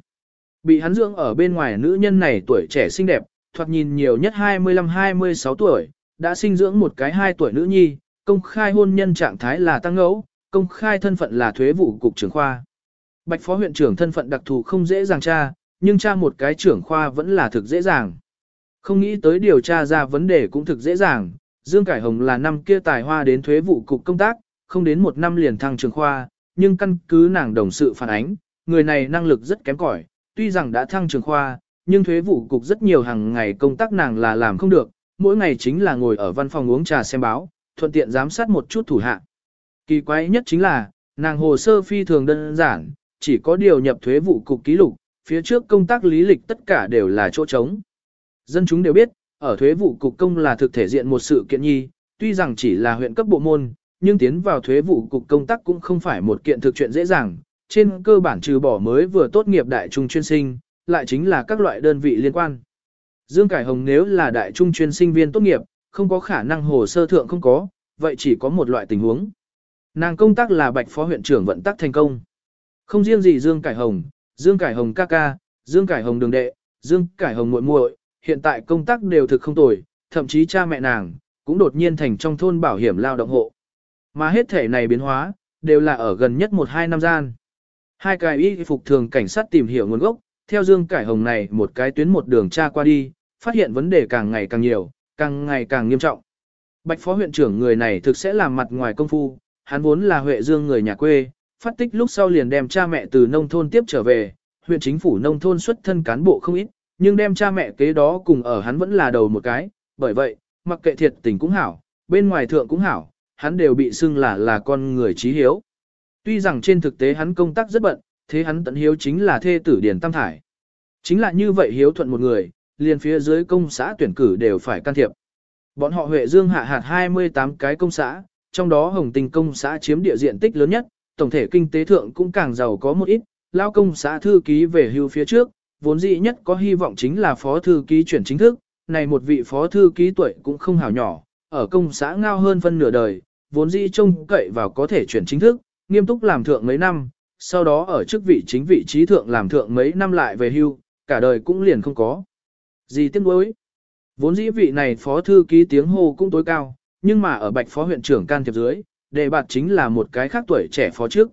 S1: Bị hắn dưỡng ở bên ngoài nữ nhân này tuổi trẻ xinh đẹp, thoạt nhìn nhiều nhất 25-26 tuổi, đã sinh dưỡng một cái 2 tuổi nữ nhi, công khai hôn nhân trạng thái là tăng ngẫu, công khai thân phận là thuế vụ cục trưởng khoa. Bạch phó huyện trưởng thân phận đặc thù không dễ dàng tra, nhưng tra một cái trưởng khoa vẫn là thực dễ dàng. Không nghĩ tới điều tra ra vấn đề cũng thực dễ dàng, Dương Cải Hồng là năm kia tài hoa đến thuế vụ cục công tác, không đến một năm liền thăng trường khoa, nhưng căn cứ nàng đồng sự phản ánh, người này năng lực rất kém cỏi, tuy rằng đã thăng trường khoa, nhưng thuế vụ cục rất nhiều hàng ngày công tác nàng là làm không được, mỗi ngày chính là ngồi ở văn phòng uống trà xem báo, thuận tiện giám sát một chút thủ hạ. Kỳ quái nhất chính là, nàng hồ sơ phi thường đơn giản, chỉ có điều nhập thuế vụ cục ký lục, phía trước công tác lý lịch tất cả đều là chỗ trống. Dân chúng đều biết, ở thuế vụ cục công là thực thể diện một sự kiện nhi, tuy rằng chỉ là huyện cấp bộ môn, nhưng tiến vào thuế vụ cục công tác cũng không phải một kiện thực chuyện dễ dàng, trên cơ bản trừ bỏ mới vừa tốt nghiệp đại trung chuyên sinh, lại chính là các loại đơn vị liên quan. Dương Cải Hồng nếu là đại trung chuyên sinh viên tốt nghiệp, không có khả năng hồ sơ thượng không có, vậy chỉ có một loại tình huống. Nàng công tác là bạch phó huyện trưởng vận tác thành công. Không riêng gì Dương Cải Hồng, Dương Cải Hồng ca ca, Dương Cải Hồng đường đệ, Dương Cải Hồng muội muội, hiện tại công tác đều thực không tồi, thậm chí cha mẹ nàng, cũng đột nhiên thành trong thôn bảo hiểm lao động hộ. Mà hết thể này biến hóa, đều là ở gần nhất 1-2 năm gian. Hai cái y phục thường cảnh sát tìm hiểu nguồn gốc, theo Dương Cải Hồng này một cái tuyến một đường tra qua đi, phát hiện vấn đề càng ngày càng nhiều, càng ngày càng nghiêm trọng. Bạch phó huyện trưởng người này thực sẽ làm mặt ngoài công phu, hắn vốn là Huệ Dương người nhà quê, phát tích lúc sau liền đem cha mẹ từ nông thôn tiếp trở về, huyện chính phủ nông thôn xuất thân cán bộ không ít, nhưng đem cha mẹ kế đó cùng ở hắn vẫn là đầu một cái, bởi vậy, mặc kệ thiệt tình cũng hảo, bên ngoài thượng cũng hảo, hắn đều bị xưng là là con người trí hiếu. Tuy rằng trên thực tế hắn công tác rất bận, thế hắn tận hiếu chính là thê tử Điền Tam Thải. Chính là như vậy hiếu thuận một người, liền phía dưới công xã tuyển cử đều phải can thiệp. Bọn họ Huệ Dương hạ hạt 28 cái công xã, trong đó Hồng Tinh công xã chiếm địa diện tích lớn nhất, tổng thể kinh tế thượng cũng càng giàu có một ít, lao công xã thư ký về hưu phía trước, vốn dĩ nhất có hy vọng chính là phó thư ký chuyển chính thức, này một vị phó thư ký tuổi cũng không hảo nhỏ, ở công xã ngao hơn phân nửa đời, vốn dĩ trông cậy vào có thể chuyển chính thức, nghiêm túc làm thượng mấy năm, sau đó ở chức vị chính vị trí thượng làm thượng mấy năm lại về hưu, cả đời cũng liền không có. Gì tiếc nuối? Vốn dĩ vị này phó thư ký tiếng hô cũng tối cao, nhưng mà ở bạch phó huyện trưởng can thiệp dưới, đề bạt chính là một cái khác tuổi trẻ phó trước.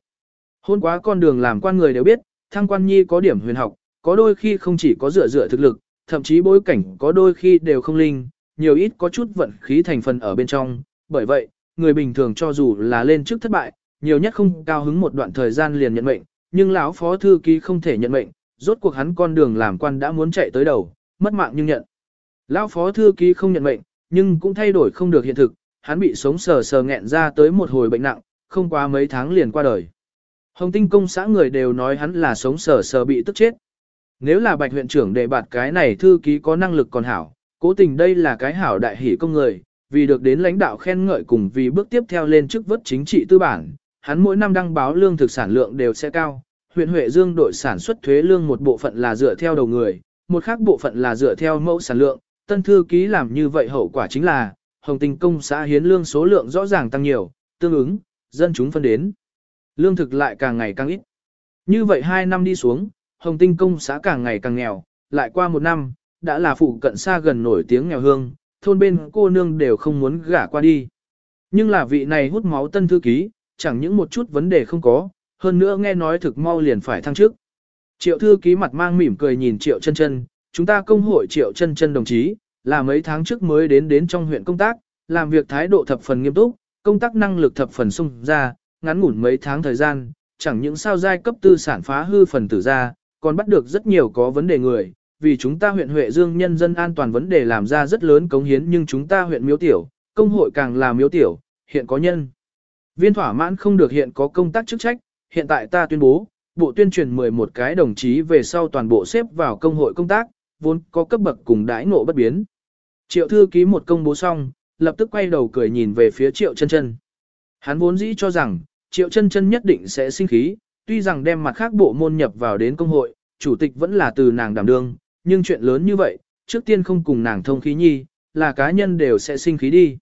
S1: Hôn quá con đường làm quan người đều biết, thăng quan nhi có điểm huyền học, có đôi khi không chỉ có dựa dựa thực lực, thậm chí bối cảnh có đôi khi đều không linh, nhiều ít có chút vận khí thành phần ở bên trong, bởi vậy, người bình thường cho dù là lên trước thất bại, nhiều nhất không cao hứng một đoạn thời gian liền nhận mệnh, nhưng lão phó thư ký không thể nhận mệnh, rốt cuộc hắn con đường làm quan đã muốn chạy tới đầu, mất mạng nhưng nhận. Lão phó thư ký không nhận mệnh, nhưng cũng thay đổi không được hiện thực, hắn bị sống sờ sờ nghẹn ra tới một hồi bệnh nặng, không qua mấy tháng liền qua đời. Hồng tinh công xã người đều nói hắn là sống sờ sờ bị tức chết. Nếu là bạch huyện trưởng đề bạt cái này thư ký có năng lực còn hảo, cố tình đây là cái hảo đại hỷ công người, vì được đến lãnh đạo khen ngợi cùng vì bước tiếp theo lên chức vất chính trị tư bản, hắn mỗi năm đăng báo lương thực sản lượng đều sẽ cao. Huyện Huệ Dương đội sản xuất thuế lương một bộ phận là dựa theo đầu người, một khác bộ phận là dựa theo mẫu sản lượng, tân thư ký làm như vậy hậu quả chính là, Hồng Tinh công xã hiến lương số lượng rõ ràng tăng nhiều, tương ứng, dân chúng phân đến. Lương thực lại càng ngày càng ít. Như vậy hai năm đi xuống, Hồng Tinh công xã càng ngày càng nghèo, lại qua một năm, đã là phụ cận xa gần nổi tiếng nghèo hương, thôn bên cô nương đều không muốn gả qua đi. Nhưng là vị này hút máu tân thư ký, chẳng những một chút vấn đề không có, hơn nữa nghe nói thực mau liền phải thăng chức Triệu thư ký mặt mang mỉm cười nhìn Triệu chân chân, chúng ta công hội Triệu chân chân đồng chí, là mấy tháng trước mới đến đến trong huyện công tác, làm việc thái độ thập phần nghiêm túc, công tác năng lực thập phần sung ra, ngắn ngủn mấy tháng thời gian, chẳng những sao giai cấp tư sản phá hư phần tử ra, còn bắt được rất nhiều có vấn đề người, vì chúng ta huyện Huệ Dương nhân dân an toàn vấn đề làm ra rất lớn cống hiến nhưng chúng ta huyện miếu tiểu, công hội càng là miếu tiểu, hiện có nhân. Viên thỏa mãn không được hiện có công tác chức trách, hiện tại ta tuyên bố, bộ tuyên truyền 11 cái đồng chí về sau toàn bộ xếp vào công hội công tác, vốn có cấp bậc cùng đãi ngộ bất biến. Triệu thư ký một công bố xong, lập tức quay đầu cười nhìn về phía triệu chân chân. Hắn vốn dĩ cho rằng, triệu chân chân nhất định sẽ sinh khí, tuy rằng đem mặt khác bộ môn nhập vào đến công hội, chủ tịch vẫn là từ nàng đảm đương, nhưng chuyện lớn như vậy, trước tiên không cùng nàng thông khí nhi, là cá nhân đều sẽ sinh khí đi.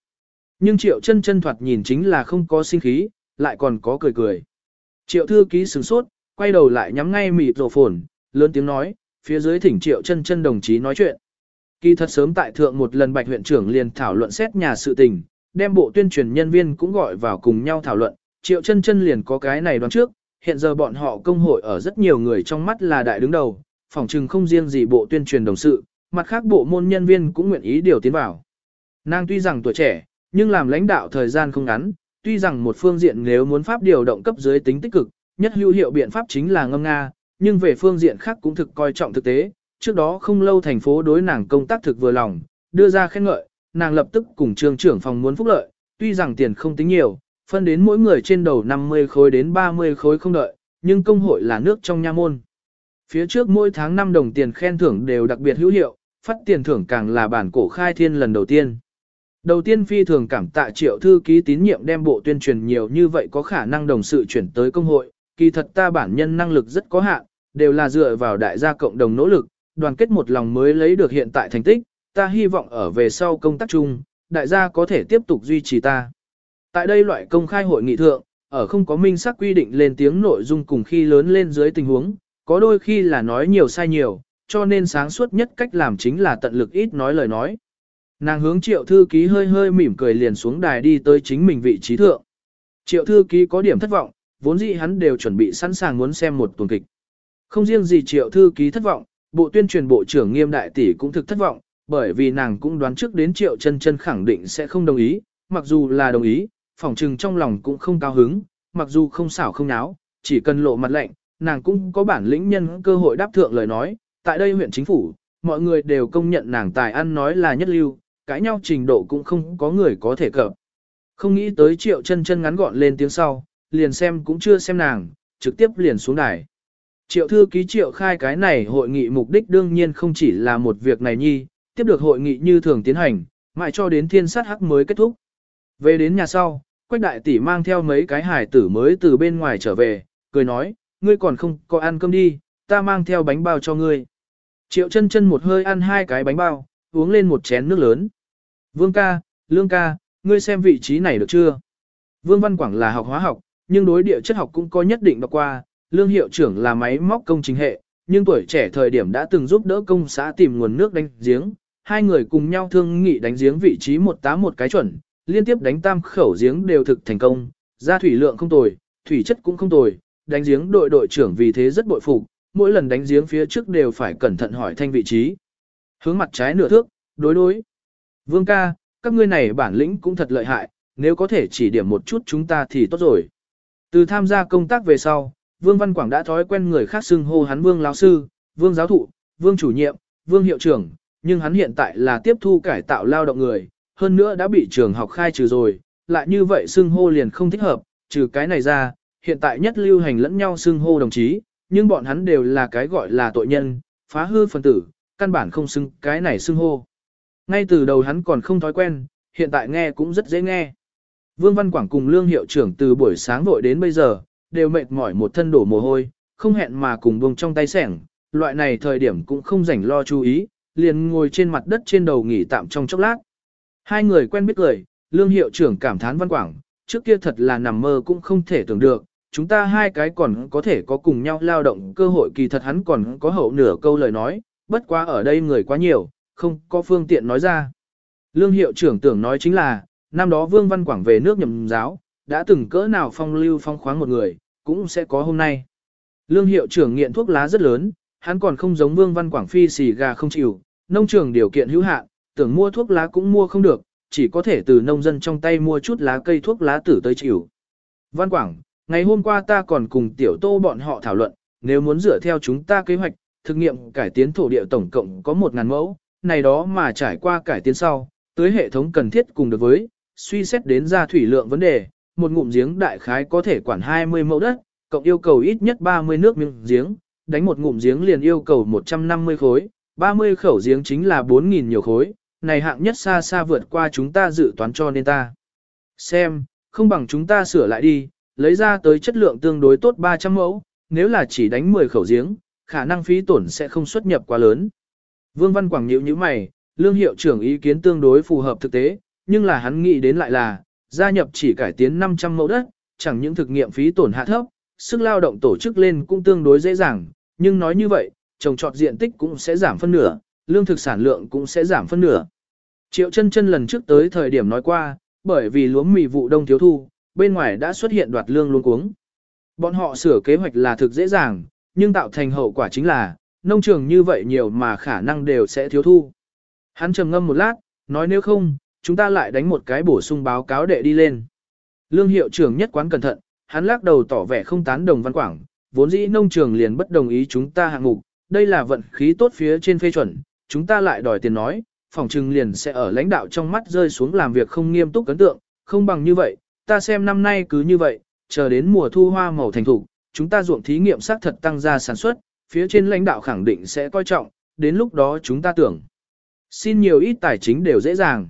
S1: Nhưng triệu chân chân thoạt nhìn chính là không có sinh khí, lại còn có cười cười. Triệu thư ký sửng sốt, quay đầu lại nhắm ngay mịt rổ phồn, lớn tiếng nói, phía dưới thỉnh triệu chân chân đồng chí nói chuyện. Kỳ thật sớm tại thượng một lần bạch huyện trưởng liền thảo luận xét nhà sự tình, đem bộ tuyên truyền nhân viên cũng gọi vào cùng nhau thảo luận, triệu chân chân liền có cái này đoán trước, hiện giờ bọn họ công hội ở rất nhiều người trong mắt là đại đứng đầu, phòng trừng không riêng gì bộ tuyên truyền đồng sự, mặt khác bộ môn nhân viên cũng nguyện ý điều tiến vào. Nàng tuy rằng tuổi trẻ, nhưng làm lãnh đạo thời gian không ngắn, tuy rằng một phương diện nếu muốn pháp điều động cấp dưới tính tích cực, nhất hữu hiệu biện pháp chính là ngâm nga, nhưng về phương diện khác cũng thực coi trọng thực tế, trước đó không lâu thành phố đối nàng công tác thực vừa lòng, đưa ra khen ngợi, nàng lập tức cùng trường trưởng phòng muốn phúc lợi, tuy rằng tiền không tính nhiều, phân đến mỗi người trên đầu 50 khối đến 30 khối không đợi, nhưng công hội là nước trong nha môn. Phía trước mỗi tháng 5 đồng tiền khen thưởng đều đặc biệt hữu hiệu, phát tiền thưởng càng là bản cổ khai thiên lần đầu tiên. Đầu tiên phi thường cảm tạ triệu thư ký tín nhiệm đem bộ tuyên truyền nhiều như vậy có khả năng đồng sự chuyển tới công hội, kỳ thật ta bản nhân năng lực rất có hạn, đều là dựa vào đại gia cộng đồng nỗ lực, đoàn kết một lòng mới lấy được hiện tại thành tích, ta hy vọng ở về sau công tác chung, đại gia có thể tiếp tục duy trì ta. Tại đây loại công khai hội nghị thượng, ở không có minh xác quy định lên tiếng nội dung cùng khi lớn lên dưới tình huống, có đôi khi là nói nhiều sai nhiều, cho nên sáng suốt nhất cách làm chính là tận lực ít nói lời nói. Nàng hướng triệu thư ký hơi hơi mỉm cười liền xuống đài đi tới chính mình vị trí thượng. Triệu thư ký có điểm thất vọng, vốn dĩ hắn đều chuẩn bị sẵn sàng muốn xem một tuần kịch. Không riêng gì triệu thư ký thất vọng, bộ tuyên truyền bộ trưởng nghiêm đại tỷ cũng thực thất vọng, bởi vì nàng cũng đoán trước đến triệu chân chân khẳng định sẽ không đồng ý, mặc dù là đồng ý, phỏng trừng trong lòng cũng không cao hứng, mặc dù không xảo không náo, chỉ cần lộ mặt lệnh, nàng cũng có bản lĩnh nhân cơ hội đáp thượng lời nói, tại đây huyện chính phủ, mọi người đều công nhận nàng tài ăn nói là nhất lưu, cãi nhau trình độ cũng không có người có thể cập. Không nghĩ tới triệu chân chân ngắn gọn lên tiếng sau, liền xem cũng chưa xem nàng, trực tiếp liền xuống đài. Triệu thư ký triệu khai cái này hội nghị mục đích đương nhiên không chỉ là một việc này nhi, tiếp được hội nghị như thường tiến hành, mãi cho đến thiên sát hắc mới kết thúc. Về đến nhà sau, Quách đại tỷ mang theo mấy cái hải tử mới từ bên ngoài trở về, cười nói, ngươi còn không có ăn cơm đi, ta mang theo bánh bao cho ngươi. Triệu chân chân một hơi ăn hai cái bánh bao, uống lên một chén nước lớn. Vương ca, Lương ca, ngươi xem vị trí này được chưa? Vương Văn Quảng là học hóa học, nhưng đối địa chất học cũng có nhất định đọc qua, Lương hiệu trưởng là máy móc công trình hệ, nhưng tuổi trẻ thời điểm đã từng giúp đỡ công xã tìm nguồn nước đánh giếng, hai người cùng nhau thương nghị đánh giếng vị trí một tá một cái chuẩn, liên tiếp đánh tam khẩu giếng đều thực thành công, ra thủy lượng không tồi, thủy chất cũng không tồi, đánh giếng đội đội trưởng vì thế rất bội phục, mỗi lần đánh giếng phía trước đều phải cẩn thận hỏi thanh vị trí. Hướng mặt trái nửa thước, đối đối. Vương ca, các ngươi này bản lĩnh cũng thật lợi hại, nếu có thể chỉ điểm một chút chúng ta thì tốt rồi. Từ tham gia công tác về sau, Vương Văn Quảng đã thói quen người khác xưng hô hắn Vương lão sư, Vương giáo thụ, Vương chủ nhiệm, Vương hiệu trưởng, nhưng hắn hiện tại là tiếp thu cải tạo lao động người, hơn nữa đã bị trường học khai trừ rồi, lại như vậy xưng hô liền không thích hợp, trừ cái này ra, hiện tại nhất lưu hành lẫn nhau xưng hô đồng chí, nhưng bọn hắn đều là cái gọi là tội nhân, phá hư phần tử, căn bản không xưng cái này xưng hô. Ngay từ đầu hắn còn không thói quen, hiện tại nghe cũng rất dễ nghe. Vương Văn Quảng cùng Lương Hiệu trưởng từ buổi sáng vội đến bây giờ, đều mệt mỏi một thân đổ mồ hôi, không hẹn mà cùng buông trong tay sẻng, loại này thời điểm cũng không rảnh lo chú ý, liền ngồi trên mặt đất trên đầu nghỉ tạm trong chốc lát. Hai người quen biết cười, Lương Hiệu trưởng cảm thán Văn Quảng, trước kia thật là nằm mơ cũng không thể tưởng được, chúng ta hai cái còn có thể có cùng nhau lao động cơ hội kỳ thật hắn còn có hậu nửa câu lời nói, bất quá ở đây người quá nhiều, không có phương tiện nói ra. Lương hiệu trưởng tưởng nói chính là, năm đó Vương Văn Quảng về nước nhầm giáo, đã từng cỡ nào phong lưu phong khoáng một người, cũng sẽ có hôm nay. Lương hiệu trưởng nghiện thuốc lá rất lớn, hắn còn không giống Vương Văn Quảng phi xì gà không chịu, nông trường điều kiện hữu hạn, tưởng mua thuốc lá cũng mua không được, chỉ có thể từ nông dân trong tay mua chút lá cây thuốc lá tử tới chịu. Văn Quảng, ngày hôm qua ta còn cùng tiểu tô bọn họ thảo luận, nếu muốn dựa theo chúng ta kế hoạch, thực nghiệm cải tiến thổ địa tổng cộng có 1.000 mẫu, này đó mà trải qua cải tiến sau, tới hệ thống cần thiết cùng được với, suy xét đến ra thủy lượng vấn đề, một ngụm giếng đại khái có thể quản 20 mẫu đất, cộng yêu cầu ít nhất 30 nước miếng giếng, đánh một ngụm giếng liền yêu cầu 150 khối, 30 khẩu giếng chính là 4.000 nhiều khối, này hạng nhất xa xa vượt qua chúng ta dự toán cho nên ta. Xem, không bằng chúng ta sửa lại đi, lấy ra tới chất lượng tương đối tốt 300 mẫu, nếu là chỉ đánh 10 khẩu giếng, khả năng phí tổn sẽ không xuất nhập quá lớn. Vương Văn Quảng nhíu như mày, lương hiệu trưởng ý kiến tương đối phù hợp thực tế, nhưng là hắn nghĩ đến lại là, gia nhập chỉ cải tiến 500 mẫu đất, chẳng những thực nghiệm phí tổn hạ thấp, sức lao động tổ chức lên cũng tương đối dễ dàng, nhưng nói như vậy, trồng trọt diện tích cũng sẽ giảm phân nửa, lương thực sản lượng cũng sẽ giảm phân nửa. Triệu chân chân lần trước tới thời điểm nói qua, bởi vì lúa mì vụ đông thiếu thu, bên ngoài đã xuất hiện đoạt lương luôn cuống. Bọn họ sửa kế hoạch là thực dễ dàng, nhưng tạo thành hậu quả chính là, nông trường như vậy nhiều mà khả năng đều sẽ thiếu thu. Hắn trầm ngâm một lát, nói nếu không, chúng ta lại đánh một cái bổ sung báo cáo đệ đi lên. Lương hiệu trưởng nhất quán cẩn thận, hắn lắc đầu tỏ vẻ không tán đồng văn quảng, vốn dĩ nông trường liền bất đồng ý chúng ta hạng mục, đây là vận khí tốt phía trên phê chuẩn, chúng ta lại đòi tiền nói, phòng trừng liền sẽ ở lãnh đạo trong mắt rơi xuống làm việc không nghiêm túc ấn tượng, không bằng như vậy, ta xem năm nay cứ như vậy, chờ đến mùa thu hoa màu thành thủ, chúng ta ruộng thí nghiệm xác thật tăng ra sản xuất, phía trên lãnh đạo khẳng định sẽ coi trọng, đến lúc đó chúng ta tưởng. Xin nhiều ít tài chính đều dễ dàng.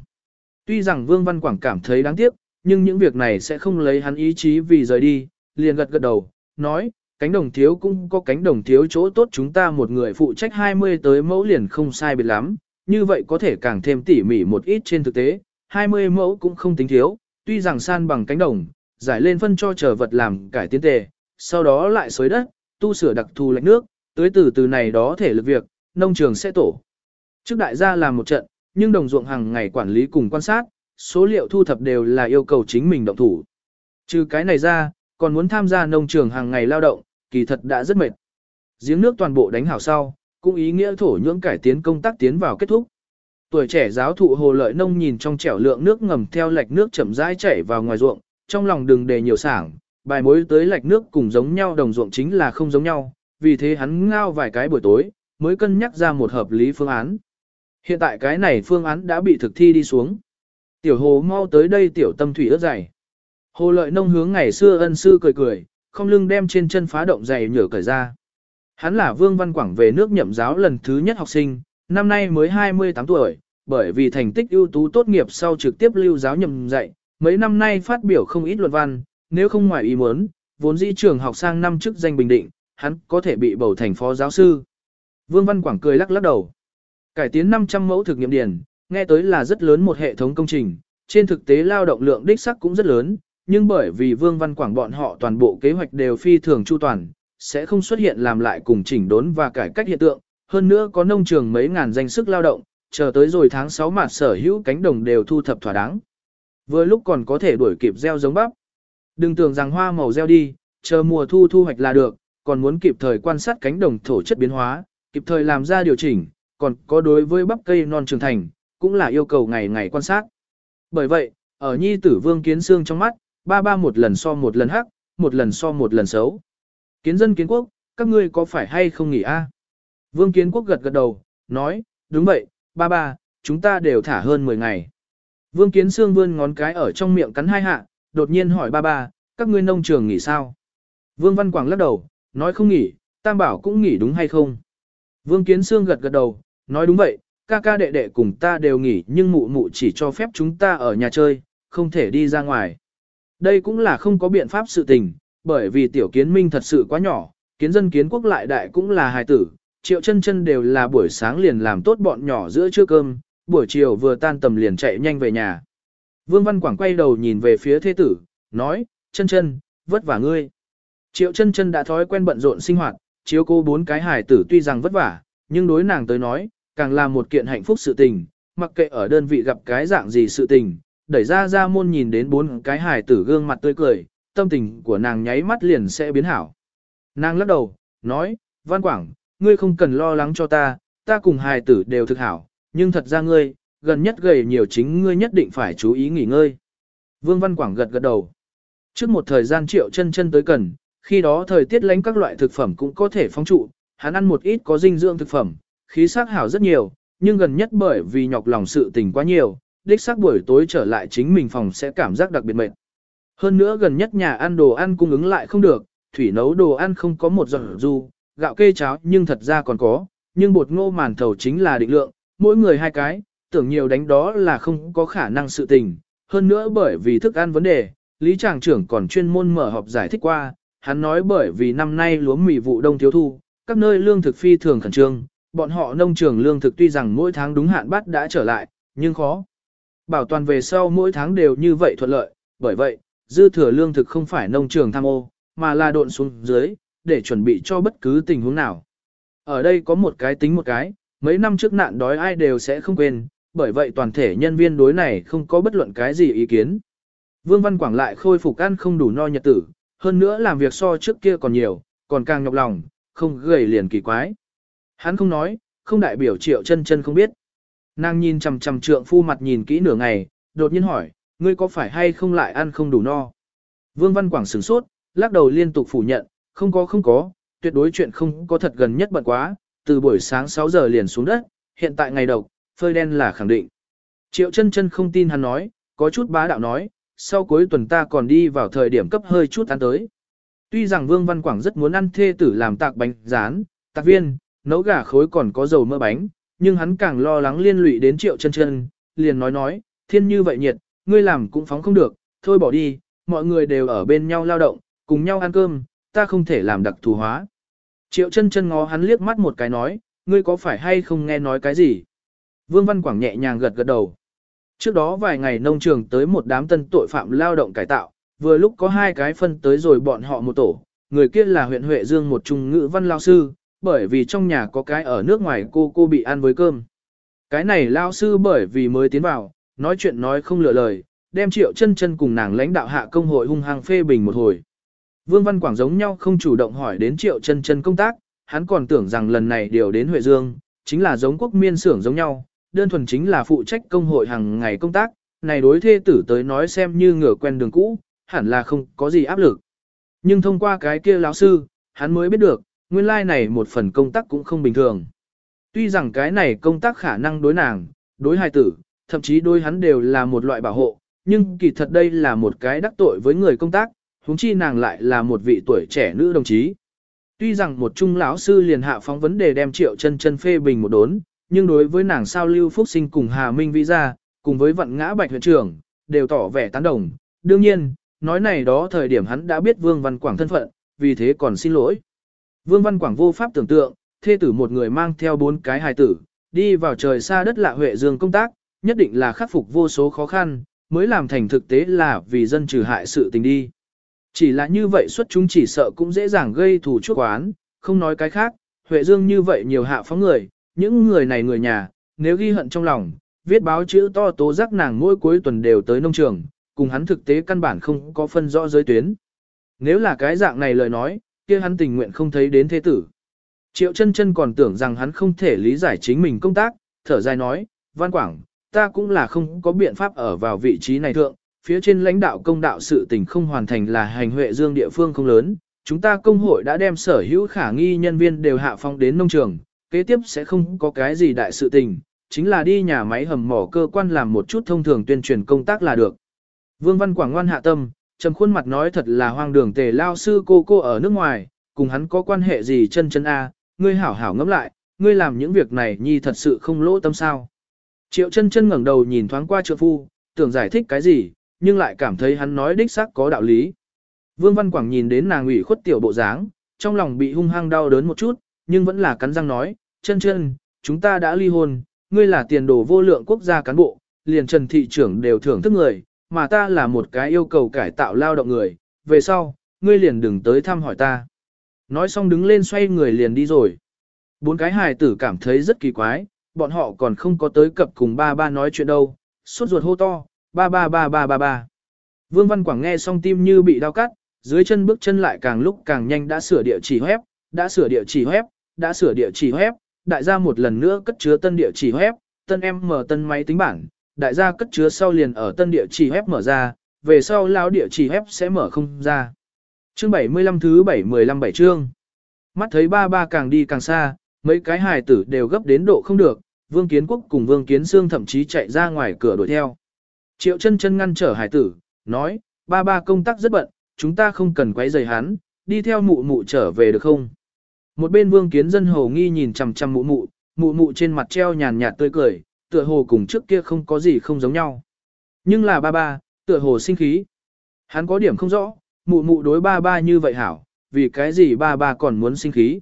S1: Tuy rằng Vương Văn Quảng cảm thấy đáng tiếc, nhưng những việc này sẽ không lấy hắn ý chí vì rời đi, liền gật gật đầu, nói, cánh đồng thiếu cũng có cánh đồng thiếu chỗ tốt chúng ta một người phụ trách 20 tới mẫu liền không sai biệt lắm, như vậy có thể càng thêm tỉ mỉ một ít trên thực tế, 20 mẫu cũng không tính thiếu, tuy rằng san bằng cánh đồng, giải lên phân cho trở vật làm cải tiến tề, sau đó lại xới đất, tu sửa đặc thù lạnh nước, tới từ từ này đó thể lực việc, nông trường sẽ tổ. Trước đại gia làm một trận, nhưng đồng ruộng hàng ngày quản lý cùng quan sát, số liệu thu thập đều là yêu cầu chính mình động thủ. Trừ cái này ra, còn muốn tham gia nông trường hàng ngày lao động, kỳ thật đã rất mệt. Giếng nước toàn bộ đánh hảo sau, cũng ý nghĩa thổ nhưỡng cải tiến công tác tiến vào kết thúc. Tuổi trẻ giáo thụ Hồ Lợi Nông nhìn trong chẻo lượng nước ngầm theo lạch nước chậm rãi chảy vào ngoài ruộng, trong lòng đừng để nhiều sảng, bài mối tới lạch nước cùng giống nhau đồng ruộng chính là không giống nhau, vì thế hắn ngao vài cái buổi tối, mới cân nhắc ra một hợp lý phương án. Hiện tại cái này phương án đã bị thực thi đi xuống. Tiểu hồ mau tới đây tiểu tâm thủy ướt dày. Hồ lợi nông hướng ngày xưa ân sư cười cười, không lưng đem trên chân phá động dày nhở cởi ra. Hắn là Vương Văn Quảng về nước nhậm giáo lần thứ nhất học sinh, năm nay mới 28 tuổi, bởi vì thành tích ưu tú tốt nghiệp sau trực tiếp lưu giáo nhầm dạy, mấy năm nay phát biểu không ít luận văn, nếu không ngoài ý muốn, vốn dĩ trường học sang năm chức danh bình định, hắn có thể bị bầu thành phó giáo sư. Vương Văn Quảng cười lắc lắc đầu. Cải tiến 500 mẫu thực nghiệm điển, nghe tới là rất lớn một hệ thống công trình, trên thực tế lao động lượng đích sắc cũng rất lớn, nhưng bởi vì Vương Văn Quảng bọn họ toàn bộ kế hoạch đều phi thường chu toàn, sẽ không xuất hiện làm lại cùng chỉnh đốn và cải cách hiện tượng, hơn nữa có nông trường mấy ngàn danh sức lao động, chờ tới rồi tháng 6 mà sở hữu cánh đồng đều thu thập thỏa đáng. Vừa lúc còn có thể đuổi kịp gieo giống bắp. Đừng tưởng rằng hoa màu gieo đi, chờ mùa thu thu hoạch là được, còn muốn kịp thời quan sát cánh đồng thổ chất biến hóa, kịp thời làm ra điều chỉnh, còn có đối với bắp cây non trưởng thành, cũng là yêu cầu ngày ngày quan sát. Bởi vậy, ở nhi tử vương kiến xương trong mắt, ba ba một lần so một lần hắc, một lần so một lần xấu. Kiến dân kiến quốc, các ngươi có phải hay không nghỉ a? Vương kiến quốc gật gật đầu, nói, đúng vậy, ba ba, chúng ta đều thả hơn 10 ngày. Vương kiến Sương vươn ngón cái ở trong miệng cắn hai hạ, đột nhiên hỏi ba ba, các ngươi nông trường nghỉ sao? Vương Văn Quảng lắc đầu, nói không nghỉ, Tam Bảo cũng nghỉ đúng hay không? Vương Kiến Sương gật gật đầu, nói đúng vậy, ca ca đệ đệ cùng ta đều nghỉ nhưng mụ mụ chỉ cho phép chúng ta ở nhà chơi, không thể đi ra ngoài. Đây cũng là không có biện pháp sự tình, bởi vì tiểu kiến minh thật sự quá nhỏ, kiến dân kiến quốc lại đại cũng là hài tử, triệu chân chân đều là buổi sáng liền làm tốt bọn nhỏ giữa trưa cơm, buổi chiều vừa tan tầm liền chạy nhanh về nhà. Vương Văn Quảng quay đầu nhìn về phía thế tử, nói, chân chân, vất vả ngươi. Triệu chân chân đã thói quen bận rộn sinh hoạt, chiếu cô bốn cái hài tử tuy rằng vất vả, nhưng đối nàng tới nói, càng là một kiện hạnh phúc sự tình, mặc kệ ở đơn vị gặp cái dạng gì sự tình, đẩy ra ra môn nhìn đến bốn cái hài tử gương mặt tươi cười, tâm tình của nàng nháy mắt liền sẽ biến hảo. Nàng lắc đầu, nói, Văn Quảng, ngươi không cần lo lắng cho ta, ta cùng hài tử đều thực hảo, nhưng thật ra ngươi, gần nhất gầy nhiều chính ngươi nhất định phải chú ý nghỉ ngơi. Vương Văn Quảng gật gật đầu. Trước một thời gian triệu chân chân tới cần, khi đó thời tiết lánh các loại thực phẩm cũng có thể phong trụ, hắn ăn một ít có dinh dưỡng thực phẩm, khí sắc hảo rất nhiều, nhưng gần nhất bởi vì nhọc lòng sự tình quá nhiều, đích xác buổi tối trở lại chính mình phòng sẽ cảm giác đặc biệt mệt. Hơn nữa gần nhất nhà ăn đồ ăn cung ứng lại không được, thủy nấu đồ ăn không có một giọt du, gạo kê cháo nhưng thật ra còn có, nhưng bột ngô màn thầu chính là định lượng, mỗi người hai cái, tưởng nhiều đánh đó là không có khả năng sự tình. Hơn nữa bởi vì thức ăn vấn đề, Lý Tràng trưởng còn chuyên môn mở họp giải thích qua, hắn nói bởi vì năm nay lúa mì vụ đông thiếu thu, các nơi lương thực phi thường khẩn trương, bọn họ nông trường lương thực tuy rằng mỗi tháng đúng hạn bắt đã trở lại, nhưng khó. Bảo toàn về sau mỗi tháng đều như vậy thuận lợi, bởi vậy, dư thừa lương thực không phải nông trường tham ô, mà là độn xuống dưới, để chuẩn bị cho bất cứ tình huống nào. Ở đây có một cái tính một cái, mấy năm trước nạn đói ai đều sẽ không quên, bởi vậy toàn thể nhân viên đối này không có bất luận cái gì ý kiến. Vương Văn Quảng lại khôi phục ăn không đủ no nhật tử, hơn nữa làm việc so trước kia còn nhiều, còn càng nhọc lòng, không gầy liền kỳ quái. Hắn không nói, không đại biểu triệu chân chân không biết. Nàng nhìn chằm chằm trượng phu mặt nhìn kỹ nửa ngày, đột nhiên hỏi, ngươi có phải hay không lại ăn không đủ no? Vương Văn Quảng sửng sốt, lắc đầu liên tục phủ nhận, không có không có, tuyệt đối chuyện không có thật gần nhất bận quá, từ buổi sáng 6 giờ liền xuống đất, hiện tại ngày độc, phơi đen là khẳng định. Triệu chân chân không tin hắn nói, có chút bá đạo nói, sau cuối tuần ta còn đi vào thời điểm cấp hơi chút ăn tới. Tuy rằng Vương Văn Quảng rất muốn ăn thê tử làm tạc bánh rán, tạc viên, nấu gà khối còn có dầu mỡ bánh, nhưng hắn càng lo lắng liên lụy đến triệu chân chân, liền nói nói, thiên như vậy nhiệt, ngươi làm cũng phóng không được, thôi bỏ đi, mọi người đều ở bên nhau lao động, cùng nhau ăn cơm, ta không thể làm đặc thù hóa. Triệu chân chân ngó hắn liếc mắt một cái nói, ngươi có phải hay không nghe nói cái gì? Vương Văn Quảng nhẹ nhàng gật gật đầu. Trước đó vài ngày nông trường tới một đám tân tội phạm lao động cải tạo, vừa lúc có hai cái phân tới rồi bọn họ một tổ, người kia là huyện Huệ Dương một trung ngữ văn lao sư, bởi vì trong nhà có cái ở nước ngoài cô cô bị ăn với cơm. Cái này lao sư bởi vì mới tiến vào, nói chuyện nói không lựa lời, đem triệu chân chân cùng nàng lãnh đạo hạ công hội hung hăng phê bình một hồi. Vương Văn Quảng giống nhau không chủ động hỏi đến triệu chân chân công tác, hắn còn tưởng rằng lần này điều đến Huệ Dương, chính là giống quốc miên xưởng giống nhau, đơn thuần chính là phụ trách công hội hàng ngày công tác, này đối thê tử tới nói xem như ngửa quen đường cũ, hẳn là không có gì áp lực. Nhưng thông qua cái kia lão sư, hắn mới biết được, nguyên lai like này một phần công tác cũng không bình thường. Tuy rằng cái này công tác khả năng đối nàng, đối hài tử, thậm chí đối hắn đều là một loại bảo hộ, nhưng kỳ thật đây là một cái đắc tội với người công tác, huống chi nàng lại là một vị tuổi trẻ nữ đồng chí. Tuy rằng một trung lão sư liền hạ phóng vấn đề đem triệu chân chân phê bình một đốn, nhưng đối với nàng sao lưu phúc sinh cùng Hà Minh Vĩ ra, cùng với vận ngã bạch huyện trưởng, đều tỏ vẻ tán đồng. Đương nhiên, nói này đó thời điểm hắn đã biết Vương Văn Quảng thân phận, vì thế còn xin lỗi. Vương Văn Quảng vô pháp tưởng tượng, thê tử một người mang theo bốn cái hài tử, đi vào trời xa đất lạ Huệ Dương công tác, nhất định là khắc phục vô số khó khăn, mới làm thành thực tế là vì dân trừ hại sự tình đi. Chỉ là như vậy xuất chúng chỉ sợ cũng dễ dàng gây thù chuốc oán, không nói cái khác, Huệ Dương như vậy nhiều hạ phóng người, những người này người nhà, nếu ghi hận trong lòng, viết báo chữ to tố giác nàng mỗi cuối tuần đều tới nông trường, cùng hắn thực tế căn bản không có phân rõ giới tuyến. Nếu là cái dạng này lời nói, kia hắn tình nguyện không thấy đến thế tử. Triệu chân chân còn tưởng rằng hắn không thể lý giải chính mình công tác, thở dài nói, Văn Quảng, ta cũng là không có biện pháp ở vào vị trí này thượng, phía trên lãnh đạo công đạo sự tình không hoàn thành là hành huệ dương địa phương không lớn, chúng ta công hội đã đem sở hữu khả nghi nhân viên đều hạ phong đến nông trường, kế tiếp sẽ không có cái gì đại sự tình, chính là đi nhà máy hầm mỏ cơ quan làm một chút thông thường tuyên truyền công tác là được. Vương Văn Quảng ngoan hạ tâm, trầm khuôn mặt nói thật là hoang đường tề lao sư cô cô ở nước ngoài, cùng hắn có quan hệ gì chân chân a, ngươi hảo hảo ngẫm lại, ngươi làm những việc này nhi thật sự không lỗ tâm sao. Triệu chân chân ngẩng đầu nhìn thoáng qua trượng phu, tưởng giải thích cái gì, nhưng lại cảm thấy hắn nói đích xác có đạo lý. Vương Văn Quảng nhìn đến nàng ủy khuất tiểu bộ dáng, trong lòng bị hung hăng đau đớn một chút, nhưng vẫn là cắn răng nói, chân chân, chúng ta đã ly hôn, ngươi là tiền đồ vô lượng quốc gia cán bộ, liền trần thị trưởng đều thưởng thức người, mà ta là một cái yêu cầu cải tạo lao động người, về sau, ngươi liền đừng tới thăm hỏi ta. Nói xong đứng lên xoay người liền đi rồi. Bốn cái hài tử cảm thấy rất kỳ quái, bọn họ còn không có tới cập cùng ba ba nói chuyện đâu, suốt ruột hô to, ba ba ba ba ba ba. Vương Văn Quảng nghe xong tim như bị đau cắt, dưới chân bước chân lại càng lúc càng nhanh đã sửa địa chỉ web, đã sửa địa chỉ web, đã sửa địa chỉ web, đại gia một lần nữa cất chứa tân địa chỉ web, tân em mở tân máy tính bảng, đại gia cất chứa sau liền ở tân địa chỉ web mở ra, về sau lao địa chỉ web sẽ mở không ra. Chương 75 thứ 715 bảy chương. Mắt thấy ba ba càng đi càng xa, mấy cái hài tử đều gấp đến độ không được, Vương Kiến Quốc cùng Vương Kiến Sương thậm chí chạy ra ngoài cửa đuổi theo. Triệu chân chân ngăn trở hải tử, nói, ba ba công tác rất bận, chúng ta không cần quấy rầy hắn, đi theo mụ mụ trở về được không? Một bên Vương Kiến dân hồ nghi nhìn chằm chằm mụ mụ, mụ mụ trên mặt treo nhàn nhạt tươi cười, tựa hồ cùng trước kia không có gì không giống nhau. Nhưng là ba ba, tựa hồ sinh khí. Hắn có điểm không rõ, mụ mụ đối ba ba như vậy hảo, vì cái gì ba ba còn muốn sinh khí.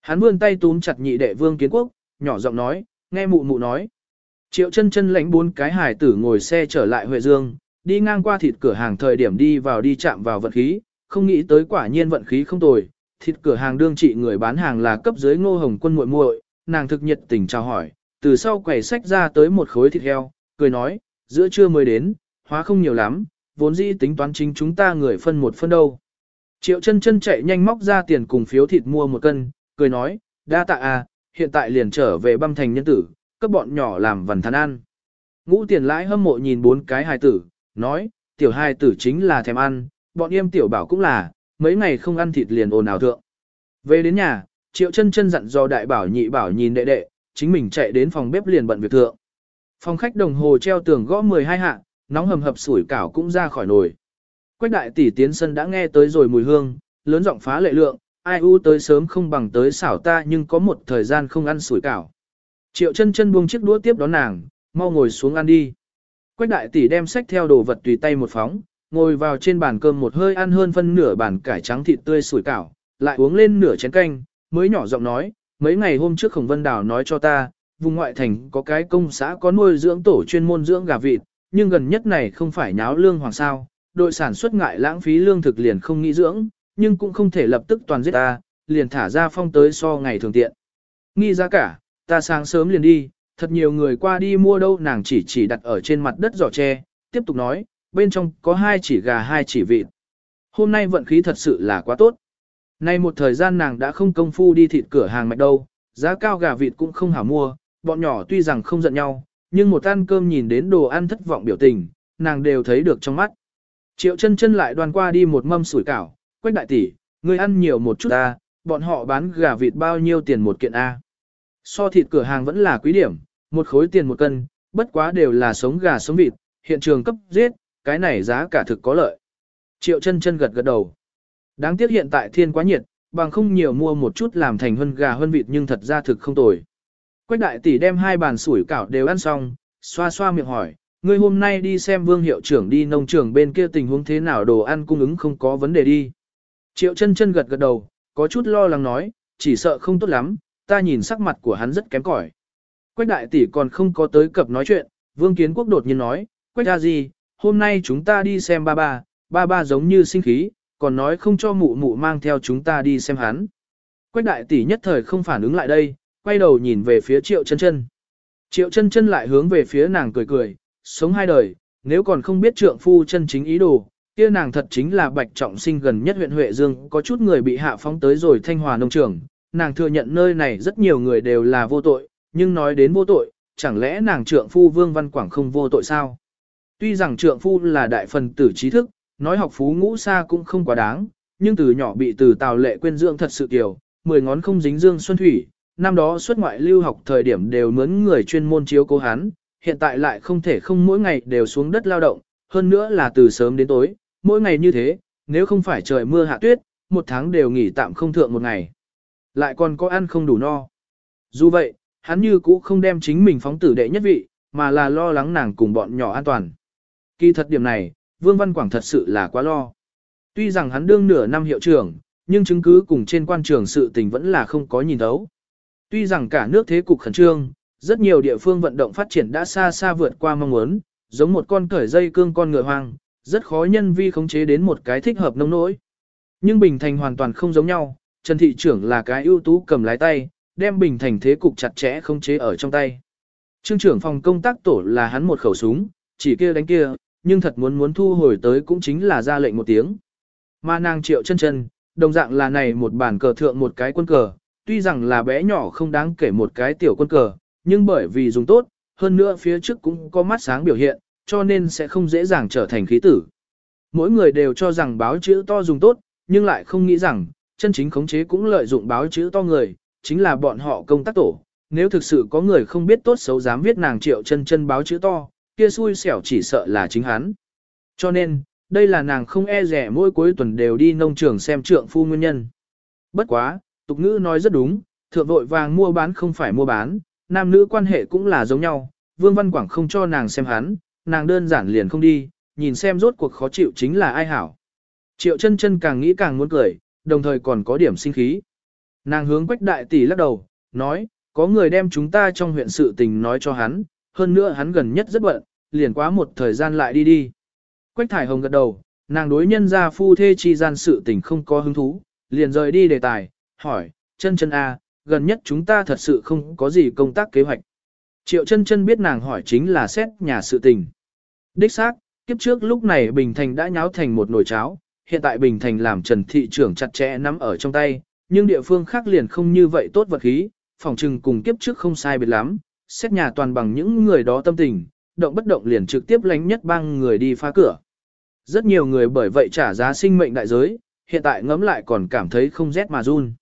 S1: Hắn vươn tay túm chặt nhị đệ vương kiến quốc, nhỏ giọng nói, nghe mụ mụ nói. Triệu chân chân lãnh bốn cái hải tử ngồi xe trở lại Huệ Dương, đi ngang qua thịt cửa hàng thời điểm đi vào đi chạm vào vận khí, không nghĩ tới quả nhiên vận khí không tồi. Thịt cửa hàng đương trị người bán hàng là cấp dưới ngô hồng quân muội muội, nàng thực nhiệt tình chào hỏi, từ sau quầy sách ra tới một khối thịt heo, cười nói, giữa trưa mới đến, hóa không nhiều lắm, vốn dĩ tính toán chính chúng ta người phân một phân đâu. Triệu chân chân chạy nhanh móc ra tiền cùng phiếu thịt mua một cân, cười nói, đa tạ à, hiện tại liền trở về băm thành nhân tử, cấp bọn nhỏ làm vần thán ăn. Ngũ tiền lãi hâm mộ nhìn bốn cái hài tử, nói, tiểu hài tử chính là thèm ăn, bọn em tiểu bảo cũng là, mấy ngày không ăn thịt liền ồn ào thượng. Về đến nhà, triệu chân chân dặn do đại bảo nhị bảo nhìn đệ đệ, chính mình chạy đến phòng bếp liền bận việc thượng. Phòng khách đồng hồ treo tường gõ 12 hạ, nóng hầm hập sủi cảo cũng ra khỏi nồi. Quách đại tỷ tiến sân đã nghe tới rồi mùi hương, lớn giọng phá lệ lượng, ai u tới sớm không bằng tới xảo ta nhưng có một thời gian không ăn sủi cảo. Triệu chân chân buông chiếc đũa tiếp đón nàng, mau ngồi xuống ăn đi. Quách đại tỷ đem sách theo đồ vật tùy tay một phóng, ngồi vào trên bàn cơm một hơi ăn hơn phân nửa bàn cải trắng thịt tươi sủi cảo, lại uống lên nửa chén canh, mới nhỏ giọng nói, mấy ngày hôm trước Khổng Vân Đào nói cho ta, vùng ngoại thành có cái công xã có nuôi dưỡng tổ chuyên môn dưỡng gà vịt, nhưng gần nhất này không phải nháo lương hoàng sao, đội sản xuất ngại lãng phí lương thực liền không nghĩ dưỡng, nhưng cũng không thể lập tức toàn giết ta, liền thả ra phong tới so ngày thường tiện. Nghi ra cả, ta sáng sớm liền đi, thật nhiều người qua đi mua đâu nàng chỉ chỉ đặt ở trên mặt đất giỏ tre, tiếp tục nói, bên trong có hai chỉ gà hai chỉ vịt. Hôm nay vận khí thật sự là quá tốt. Nay một thời gian nàng đã không công phu đi thịt cửa hàng mạch đâu, giá cao gà vịt cũng không hảo mua, bọn nhỏ tuy rằng không giận nhau, nhưng một ăn cơm nhìn đến đồ ăn thất vọng biểu tình, nàng đều thấy được trong mắt. Triệu chân chân lại đoàn qua đi một mâm sủi cảo, quách đại tỷ, ngươi ăn nhiều một chút ta, bọn họ bán gà vịt bao nhiêu tiền một kiện A. So thịt cửa hàng vẫn là quý điểm, một khối tiền một cân, bất quá đều là sống gà sống vịt, hiện trường cấp giết, cái này giá cả thực có lợi. Triệu chân chân gật gật đầu. Đáng tiếc hiện tại thiên quá nhiệt, bằng không nhiều mua một chút làm thành hơn gà hơn vịt nhưng thật ra thực không tồi. Quách đại tỷ đem hai bàn sủi cảo đều ăn xong, xoa xoa miệng hỏi, ngươi hôm nay đi xem vương hiệu trưởng đi nông trường bên kia tình huống thế nào đồ ăn cung ứng không có vấn đề đi. Triệu chân chân gật gật đầu, có chút lo lắng nói, chỉ sợ không tốt lắm, ta nhìn sắc mặt của hắn rất kém cỏi. Quách đại tỷ còn không có tới cập nói chuyện, vương kiến quốc đột nhiên nói, Quách ra gì, hôm nay chúng ta đi xem ba ba, ba ba giống như sinh khí, còn nói không cho mụ mụ mang theo chúng ta đi xem hắn. Quách đại tỷ nhất thời không phản ứng lại đây, quay đầu nhìn về phía triệu chân chân. Triệu chân chân lại hướng về phía nàng cười cười, sống hai đời, nếu còn không biết trượng phu chân chính ý đồ, kia nàng thật chính là bạch trọng sinh gần nhất huyện Huệ Dương, có chút người bị hạ phóng tới rồi thanh hòa nông trường, nàng thừa nhận nơi này rất nhiều người đều là vô tội, nhưng nói đến vô tội, chẳng lẽ nàng trượng phu Vương Văn Quảng không vô tội sao? Tuy rằng trượng phu là đại phần tử trí thức, nói học phú ngũ xa cũng không quá đáng, nhưng từ nhỏ bị từ tào lệ quên dưỡng thật sự kiểu, mười ngón không dính dương xuân thủy, năm đó xuất ngoại lưu học thời điểm đều mướn người chuyên môn chiếu cố hắn, hiện tại lại không thể không mỗi ngày đều xuống đất lao động, hơn nữa là từ sớm đến tối, mỗi ngày như thế, nếu không phải trời mưa hạ tuyết, một tháng đều nghỉ tạm không thượng một ngày. Lại còn có ăn không đủ no. Dù vậy, hắn như cũ không đem chính mình phóng tử đệ nhất vị, mà là lo lắng nàng cùng bọn nhỏ an toàn. Kỳ thật điểm này, Vương Văn Quảng thật sự là quá lo. Tuy rằng hắn đương nửa năm hiệu trưởng, nhưng chứng cứ cùng trên quan trường sự tình vẫn là không có nhìn thấu. Tuy rằng cả nước thế cục khẩn trương, rất nhiều địa phương vận động phát triển đã xa xa vượt qua mong muốn, giống một con cởi dây cương con ngựa hoang, rất khó nhân vi khống chế đến một cái thích hợp nông nỗi. Nhưng Bình Thành hoàn toàn không giống nhau, Trần Thị trưởng là cái ưu tú cầm lái tay, đem Bình Thành thế cục chặt chẽ không chế ở trong tay. Trương trưởng phòng công tác tổ là hắn một khẩu súng, chỉ kia đánh kia, nhưng thật muốn muốn thu hồi tới cũng chính là ra lệnh một tiếng. Mà nàng triệu chân chân, đồng dạng là này một bản cờ thượng một cái quân cờ, tuy rằng là bé nhỏ không đáng kể một cái tiểu quân cờ, nhưng bởi vì dùng tốt, hơn nữa phía trước cũng có mắt sáng biểu hiện, cho nên sẽ không dễ dàng trở thành khí tử. Mỗi người đều cho rằng báo chữ to dùng tốt, nhưng lại không nghĩ rằng, chân chính khống chế cũng lợi dụng báo chữ to người, chính là bọn họ công tác tổ. Nếu thực sự có người không biết tốt xấu dám viết nàng triệu chân chân báo chữ to, kia xui xẻo chỉ sợ là chính hắn. Cho nên, đây là nàng không e rẻ mỗi cuối tuần đều đi nông trường xem trượng phu nguyên nhân. Bất quá, tục ngữ nói rất đúng, thượng vội vàng mua bán không phải mua bán, nam nữ quan hệ cũng là giống nhau, Vương Văn Quảng không cho nàng xem hắn, nàng đơn giản liền không đi, nhìn xem rốt cuộc khó chịu chính là ai hảo. Triệu chân chân càng nghĩ càng muốn cười, đồng thời còn có điểm sinh khí. Nàng hướng quách đại tỷ lắc đầu, nói, có người đem chúng ta trong huyện sự tình nói cho hắn, hơn nữa hắn gần nhất rất bận, liền quá một thời gian lại đi đi. Quách thải hồng gật đầu, nàng đối nhân ra phu thê chi gian sự tình không có hứng thú, liền rời đi đề tài, hỏi, chân chân a, gần nhất chúng ta thật sự không có gì công tác kế hoạch. Triệu chân chân biết nàng hỏi chính là xét nhà sự tình. Đích xác, kiếp trước lúc này Bình Thành đã nháo thành một nồi cháo, hiện tại Bình Thành làm Trần Thị trưởng chặt chẽ nắm ở trong tay, nhưng địa phương khác liền không như vậy tốt vật khí, phòng trừng cùng kiếp trước không sai biệt lắm, xét nhà toàn bằng những người đó tâm tình, động bất động liền trực tiếp lánh nhất bang người đi phá cửa. Rất nhiều người bởi vậy trả giá sinh mệnh đại giới, hiện tại ngẫm lại còn cảm thấy không rét mà run.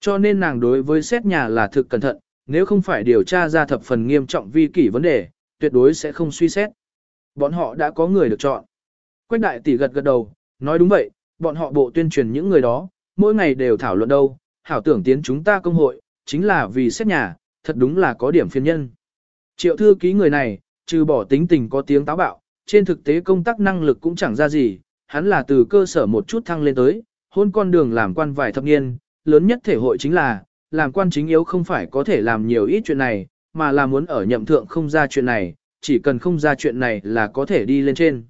S1: Cho nên nàng đối với xét nhà là thực cẩn thận, nếu không phải điều tra ra thập phần nghiêm trọng vi kỷ vấn đề, tuyệt đối sẽ không suy xét. Bọn họ đã có người được chọn. Quách đại tỷ gật gật đầu, nói đúng vậy, bọn họ bộ tuyên truyền những người đó, mỗi ngày đều thảo luận đâu, hảo tưởng tiến chúng ta công hội, chính là vì xét nhà, thật đúng là có điểm phiên nhân. Triệu thư ký người này, trừ bỏ tính tình có tiếng táo bạo, trên thực tế công tác năng lực cũng chẳng ra gì, hắn là từ cơ sở một chút thăng lên tới, hôn con đường làm quan vài thập niên, lớn nhất thể hội chính là, làm quan chính yếu không phải có thể làm nhiều ít chuyện này, mà là muốn ở nhậm thượng không ra chuyện này, chỉ cần không ra chuyện này là có thể đi lên trên.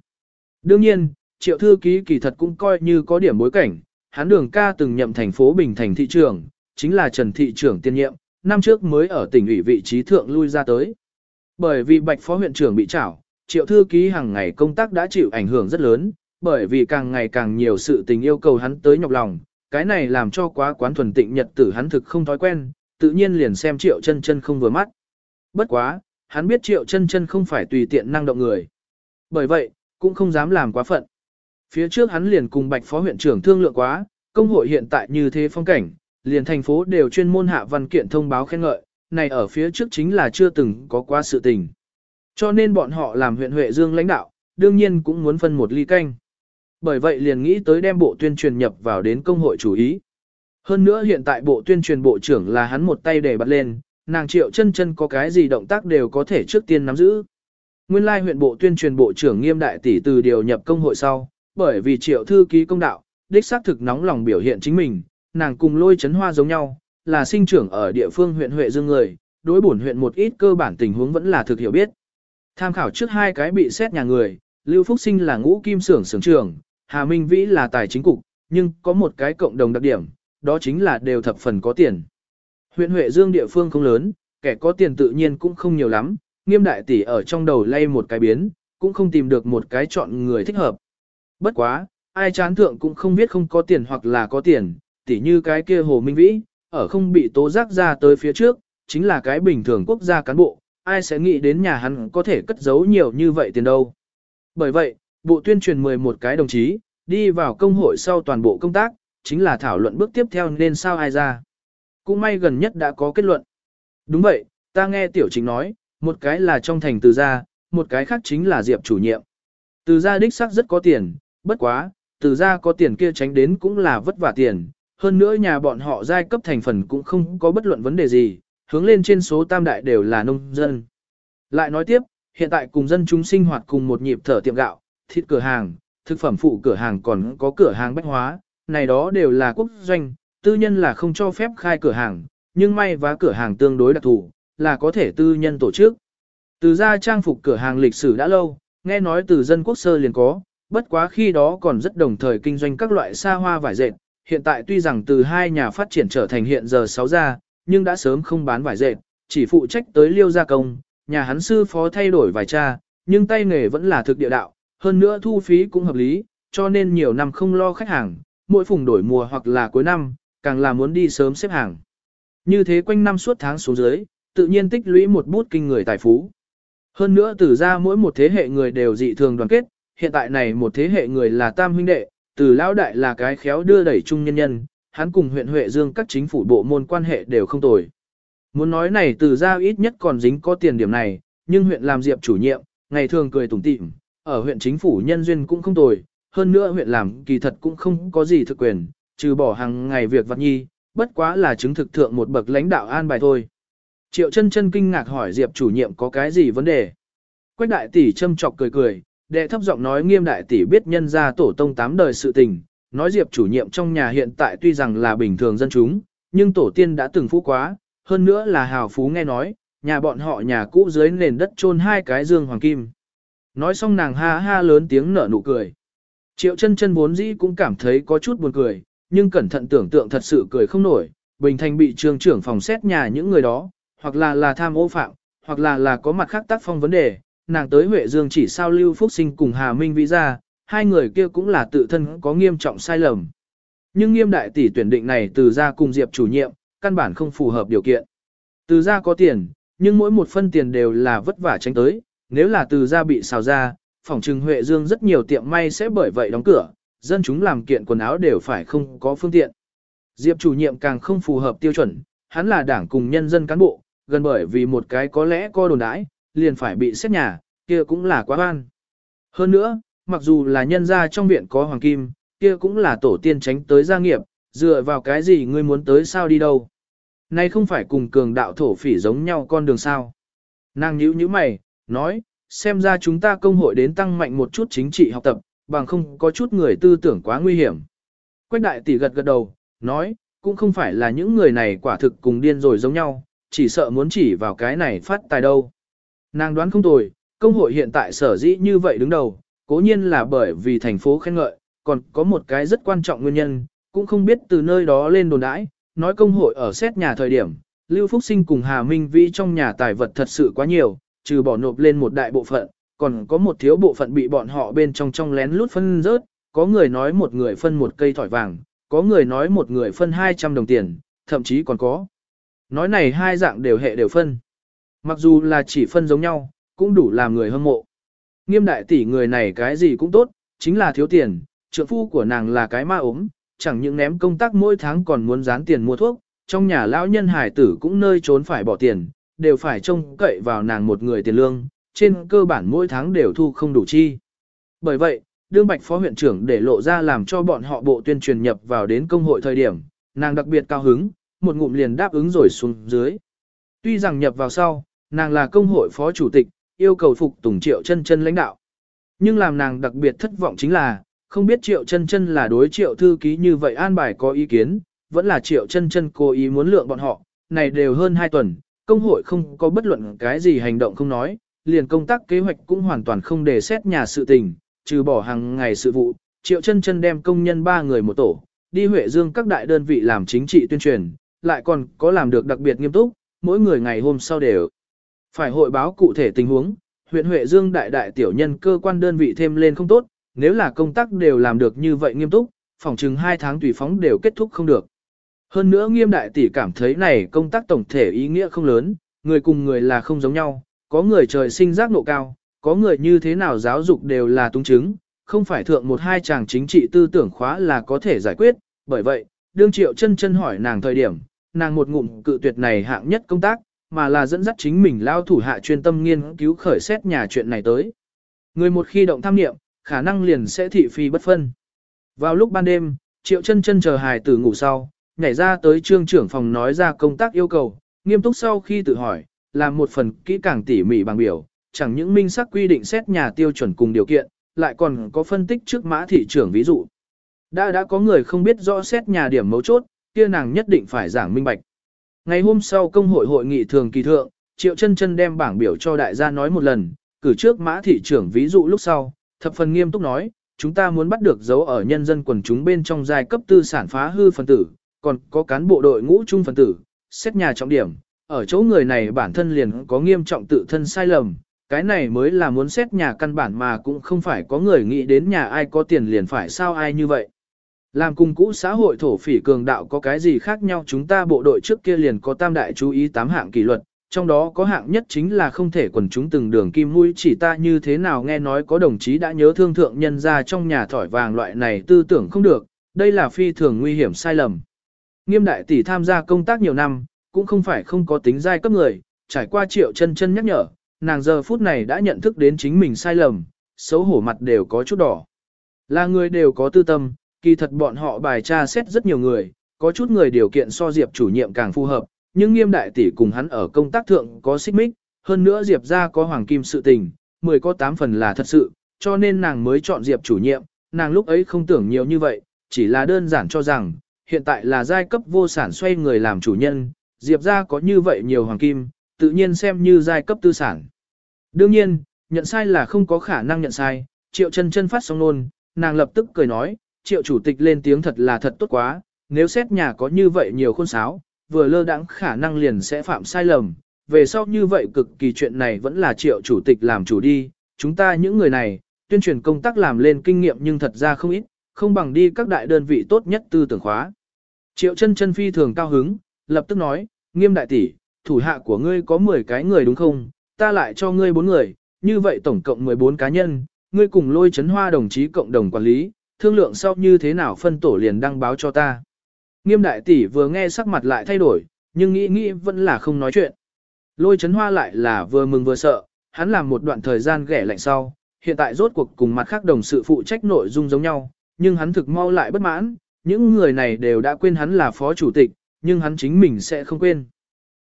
S1: Đương nhiên, triệu thư ký kỳ thật cũng coi như có điểm bối cảnh, hắn đường ca từng nhậm thành phố Bình Thành thị trưởng, chính là Trần thị trưởng tiên nhiệm, năm trước mới ở tỉnh ủy vị trí thượng lui ra tới. Bởi vì bạch phó huyện trưởng bị trảo, triệu thư ký hàng ngày công tác đã chịu ảnh hưởng rất lớn, bởi vì càng ngày càng nhiều sự tình yêu cầu hắn tới nhọc lòng, cái này làm cho quá quán thuần tịnh nhật tử hắn thực không thói quen, tự nhiên liền xem triệu chân chân không vừa mắt. Bất quá, hắn biết triệu chân chân không phải tùy tiện năng động người. Bởi vậy, cũng không dám làm quá phận. Phía trước hắn liền cùng bạch phó huyện trưởng thương lượng quá, công hội hiện tại như thế phong cảnh, liền thành phố đều chuyên môn hạ văn kiện thông báo khen ngợi, này ở phía trước chính là chưa từng có qua sự tình. Cho nên bọn họ làm huyện Huệ Dương lãnh đạo, đương nhiên cũng muốn phân một ly canh. Bởi vậy liền nghĩ tới đem bộ tuyên truyền nhập vào đến công hội chủ ý. Hơn nữa hiện tại bộ tuyên truyền bộ trưởng là hắn một tay để bật lên, nàng triệu chân chân có cái gì động tác đều có thể trước tiên nắm giữ. Nguyên lai huyện bộ tuyên truyền bộ trưởng nghiêm đại tỷ từ điều nhập công hội sau, bởi vì triệu thư ký công đạo, đích xác thực nóng lòng biểu hiện chính mình, nàng cùng lôi chấn hoa giống nhau, là sinh trưởng ở địa phương huyện Huệ Dương người, đối bổn huyện một ít cơ bản tình huống vẫn là thực hiểu biết. Tham khảo trước hai cái bị xét nhà người, Lưu Phúc Sinh là ngũ kim xưởng xưởng trưởng, Hà Minh Vĩ là tài chính cục, nhưng có một cái cộng đồng đặc điểm, đó chính là đều thập phần có tiền. Huyện Huệ Dương địa phương không lớn, kẻ có tiền tự nhiên cũng không nhiều lắm, nghiêm đại tỷ ở trong đầu lay một cái biến, cũng không tìm được một cái chọn người thích hợp. Bất quá, ai chán thượng cũng không biết không có tiền hoặc là có tiền, tỷ như cái kia Hồ Minh Vĩ, ở không bị tố giác ra tới phía trước, chính là cái bình thường quốc gia cán bộ, ai sẽ nghĩ đến nhà hắn có thể cất giấu nhiều như vậy tiền đâu. Bởi vậy, bộ tuyên truyền 11 cái đồng chí, đi vào công hội sau toàn bộ công tác, chính là thảo luận bước tiếp theo nên sao ai ra. Cũng may gần nhất đã có kết luận. Đúng vậy, ta nghe tiểu chính nói, một cái là trong thành từ gia, một cái khác chính là diệp chủ nhiệm. Từ gia đích xác rất có tiền, bất quá, từ gia có tiền kia tránh đến cũng là vất vả tiền, hơn nữa nhà bọn họ giai cấp thành phần cũng không có bất luận vấn đề gì, hướng lên trên số tam đại đều là nông dân. Lại nói tiếp, hiện tại cùng dân chúng sinh hoạt cùng một nhịp thở tiệm gạo, thịt cửa hàng, thực phẩm phụ cửa hàng còn có cửa hàng bách hóa, này đó đều là quốc doanh, tư nhân là không cho phép khai cửa hàng, nhưng may và cửa hàng tương đối đặc thù, là có thể tư nhân tổ chức. Từ ra trang phục cửa hàng lịch sử đã lâu, nghe nói từ dân quốc sơ liền có, bất quá khi đó còn rất đồng thời kinh doanh các loại xa hoa vải dệt, hiện tại tuy rằng từ hai nhà phát triển trở thành hiện giờ sáu gia, nhưng đã sớm không bán vải dệt, chỉ phụ trách tới liêu gia công, nhà hắn sư phó thay đổi vài cha, nhưng tay nghề vẫn là thực địa đạo, hơn nữa thu phí cũng hợp lý, cho nên nhiều năm không lo khách hàng, mỗi phùng đổi mùa hoặc là cuối năm, càng là muốn đi sớm xếp hàng. Như thế quanh năm suốt tháng xuống dưới, tự nhiên tích lũy một bút kinh người tài phú. Hơn nữa từ ra mỗi một thế hệ người đều dị thường đoàn kết, hiện tại này một thế hệ người là tam huynh đệ, từ lão đại là cái khéo đưa đẩy trung nhân nhân, hắn cùng huyện Huệ Dương các chính phủ bộ môn quan hệ đều không tồi. Muốn nói này từ ra ít nhất còn dính có tiền điểm này, nhưng huyện làm diệp chủ nhiệm, ngày thường cười tủm tỉm, ở huyện chính phủ nhân duyên cũng không tồi, hơn nữa huyện làm kỳ thật cũng không có gì thực quyền, trừ bỏ hàng ngày việc vặt nhi, bất quá là chứng thực thượng một bậc lãnh đạo an bài thôi. Triệu chân chân kinh ngạc hỏi diệp chủ nhiệm có cái gì vấn đề. Quách đại tỷ châm chọc cười cười, đệ thấp giọng nói nghiêm đại tỷ biết nhân ra tổ tông tám đời sự tình, nói Diệp chủ nhiệm trong nhà hiện tại tuy rằng là bình thường dân chúng, nhưng tổ tiên đã từng phú quá, hơn nữa là hào phú nghe nói, nhà bọn họ nhà cũ dưới nền đất chôn hai cái dương hoàng kim. Nói xong nàng ha ha lớn tiếng nở nụ cười. Triệu chân chân vốn dĩ cũng cảm thấy có chút buồn cười, nhưng cẩn thận tưởng tượng thật sự cười không nổi, Bình Thành bị trường trưởng phòng xét nhà những người đó, hoặc là là tham ô phạm, hoặc là là có mặt khác tác phong vấn đề, nàng tới Huệ Dương chỉ sao Lưu Phúc Sinh cùng Hà Minh Vĩ ra, hai người kia cũng là tự thân có nghiêm trọng sai lầm. Nhưng nghiêm đại tỷ tuyển định này từ ra cùng Diệp chủ nhiệm, căn bản không phù hợp điều kiện. Từ ra có tiền, nhưng mỗi một phân tiền đều là vất vả tránh tới, nếu là từ ra bị xào ra, phòng trừng Huệ Dương rất nhiều tiệm may sẽ bởi vậy đóng cửa, dân chúng làm kiện quần áo đều phải không có phương tiện. Diệp chủ nhiệm càng không phù hợp tiêu chuẩn, hắn là đảng cùng nhân dân cán bộ, gần bởi vì một cái có lẽ co đồn đãi, liền phải bị xét nhà, kia cũng là quá oan. Hơn nữa, mặc dù là nhân gia trong viện có hoàng kim, kia cũng là tổ tiên tránh tới gia nghiệp, dựa vào cái gì ngươi muốn tới sao đi đâu. Này không phải cùng cường đạo thổ phỉ giống nhau con đường sao. Nàng nhíu nhíu mày, nói, xem ra chúng ta công hội đến tăng mạnh một chút chính trị học tập, bằng không có chút người tư tưởng quá nguy hiểm. Quách đại tỷ gật gật đầu, nói, cũng không phải là những người này quả thực cùng điên rồi giống nhau, chỉ sợ muốn chỉ vào cái này phát tài đâu. Nàng đoán không tồi, công hội hiện tại sở dĩ như vậy đứng đầu, cố nhiên là bởi vì thành phố khen ngợi, còn có một cái rất quan trọng nguyên nhân, cũng không biết từ nơi đó lên đồn đãi, nói công hội ở xét nhà thời điểm, Lưu Phúc Sinh cùng Hà Minh Vĩ trong nhà tài vật thật sự quá nhiều, trừ bỏ nộp lên một đại bộ phận, còn có một thiếu bộ phận bị bọn họ bên trong trong lén lút phân rớt, có người nói một người phân một cây thỏi vàng, có người nói một người phân 200 đồng tiền, thậm chí còn có. Nói này hai dạng đều hệ đều phân. Mặc dù là chỉ phân giống nhau, cũng đủ làm người hâm mộ. Nghiêm đại tỷ người này cái gì cũng tốt, chính là thiếu tiền, trượng phu của nàng là cái ma ốm, chẳng những ném công tác mỗi tháng còn muốn dán tiền mua thuốc, trong nhà lão nhân hải tử cũng nơi trốn phải bỏ tiền, đều phải trông cậy vào nàng một người tiền lương, trên cơ bản mỗi tháng đều thu không đủ chi. Bởi vậy, đương bạch phó huyện trưởng để lộ ra làm cho bọn họ bộ tuyên truyền nhập vào đến công hội thời điểm, nàng đặc biệt cao hứng, một ngụm liền đáp ứng rồi xuống dưới. Tuy rằng nhập vào sau, nàng là công hội phó chủ tịch, yêu cầu phục tùng triệu chân chân lãnh đạo. Nhưng làm nàng đặc biệt thất vọng chính là, không biết triệu chân chân là đối triệu thư ký như vậy an bài có ý kiến, vẫn là triệu chân chân cố ý muốn lượng bọn họ, này đều hơn 2 tuần, công hội không có bất luận cái gì hành động không nói, liền công tác kế hoạch cũng hoàn toàn không để xét nhà sự tình, trừ bỏ hàng ngày sự vụ, triệu chân chân đem công nhân ba người một tổ, đi Huệ Dương các đại đơn vị làm chính trị tuyên truyền, lại còn có làm được đặc biệt nghiêm túc, mỗi người ngày hôm sau đều phải hội báo cụ thể tình huống, huyện Huệ Dương đại đại tiểu nhân cơ quan đơn vị thêm lên không tốt, nếu là công tác đều làm được như vậy nghiêm túc, phòng chừng 2 tháng tùy phóng đều kết thúc không được. Hơn nữa nghiêm đại tỷ cảm thấy này công tác tổng thể ý nghĩa không lớn, người cùng người là không giống nhau, có người trời sinh giác nộ cao, có người như thế nào giáo dục đều là tung chứng, không phải thượng một hai chàng chính trị tư tưởng khóa là có thể giải quyết, bởi vậy, đương triệu chân chân hỏi nàng thời điểm, nàng một ngụm cự tuyệt này hạng nhất công tác, mà là dẫn dắt chính mình lao thủ hạ chuyên tâm nghiên cứu khởi xét nhà chuyện này tới. Người một khi động tham niệm, khả năng liền sẽ thị phi bất phân. Vào lúc ban đêm, triệu chân chân chờ hài tử ngủ sau, nhảy ra tới trương trưởng phòng nói ra công tác yêu cầu, nghiêm túc sau khi tự hỏi, làm một phần kỹ càng tỉ mỉ bằng biểu, chẳng những minh xác quy định xét nhà tiêu chuẩn cùng điều kiện, lại còn có phân tích trước mã thị trưởng ví dụ. Đã đã có người không biết rõ xét nhà điểm mấu chốt, kia nàng nhất định phải giảng minh bạch. Ngày hôm sau công hội hội nghị thường kỳ thượng, Triệu chân chân đem bảng biểu cho đại gia nói một lần, cử trước mã thị trưởng ví dụ lúc sau, thập phần nghiêm túc nói, chúng ta muốn bắt được dấu ở nhân dân quần chúng bên trong giai cấp tư sản phá hư phần tử, còn có cán bộ đội ngũ trung phần tử, xét nhà trọng điểm, ở chỗ người này bản thân liền có nghiêm trọng tự thân sai lầm, cái này mới là muốn xét nhà căn bản mà cũng không phải có người nghĩ đến nhà ai có tiền liền phải sao ai như vậy. Làm cùng cũ xã hội thổ phỉ cường đạo có cái gì khác nhau chúng ta bộ đội trước kia liền có tam đại chú ý tám hạng kỷ luật, trong đó có hạng nhất chính là không thể quần chúng từng đường kim mũi chỉ ta như thế nào nghe nói có đồng chí đã nhớ thương thượng nhân ra trong nhà thỏi vàng loại này tư tưởng không được, đây là phi thường nguy hiểm sai lầm. Nghiêm đại tỷ tham gia công tác nhiều năm, cũng không phải không có tính giai cấp người, trải qua triệu chân chân nhắc nhở, nàng giờ phút này đã nhận thức đến chính mình sai lầm, xấu hổ mặt đều có chút đỏ. Là người đều có tư tâm, kỳ thật bọn họ bài tra xét rất nhiều người, có chút người điều kiện so Diệp chủ nhiệm càng phù hợp, nhưng nghiêm đại tỷ cùng hắn ở công tác thượng có xích mích, hơn nữa Diệp ra có hoàng kim sự tình, 10 có 8 phần là thật sự, cho nên nàng mới chọn Diệp chủ nhiệm, nàng lúc ấy không tưởng nhiều như vậy, chỉ là đơn giản cho rằng, hiện tại là giai cấp vô sản xoay người làm chủ nhân, Diệp ra có như vậy nhiều hoàng kim, tự nhiên xem như giai cấp tư sản. Đương nhiên, nhận sai là không có khả năng nhận sai, triệu chân chân phát xong nôn, nàng lập tức cười nói, triệu chủ tịch lên tiếng thật là thật tốt quá, nếu xét nhà có như vậy nhiều khôn sáo, vừa lơ đãng khả năng liền sẽ phạm sai lầm, về sau như vậy cực kỳ chuyện này vẫn là triệu chủ tịch làm chủ đi, chúng ta những người này, tuyên truyền công tác làm lên kinh nghiệm nhưng thật ra không ít, không bằng đi các đại đơn vị tốt nhất tư tưởng khóa. Triệu chân chân phi thường cao hứng, lập tức nói, nghiêm đại tỷ, thủ hạ của ngươi có 10 cái người đúng không, ta lại cho ngươi 4 người, như vậy tổng cộng 14 cá nhân, ngươi cùng lôi chấn hoa đồng chí cộng đồng quản lý, thương lượng sau như thế nào phân tổ liền đăng báo cho ta. Nghiêm đại tỷ vừa nghe sắc mặt lại thay đổi, nhưng nghĩ nghĩ vẫn là không nói chuyện. Lôi chấn hoa lại là vừa mừng vừa sợ, hắn làm một đoạn thời gian ghẻ lạnh sau, hiện tại rốt cuộc cùng mặt khác đồng sự phụ trách nội dung giống nhau, nhưng hắn thực mau lại bất mãn, những người này đều đã quên hắn là phó chủ tịch, nhưng hắn chính mình sẽ không quên.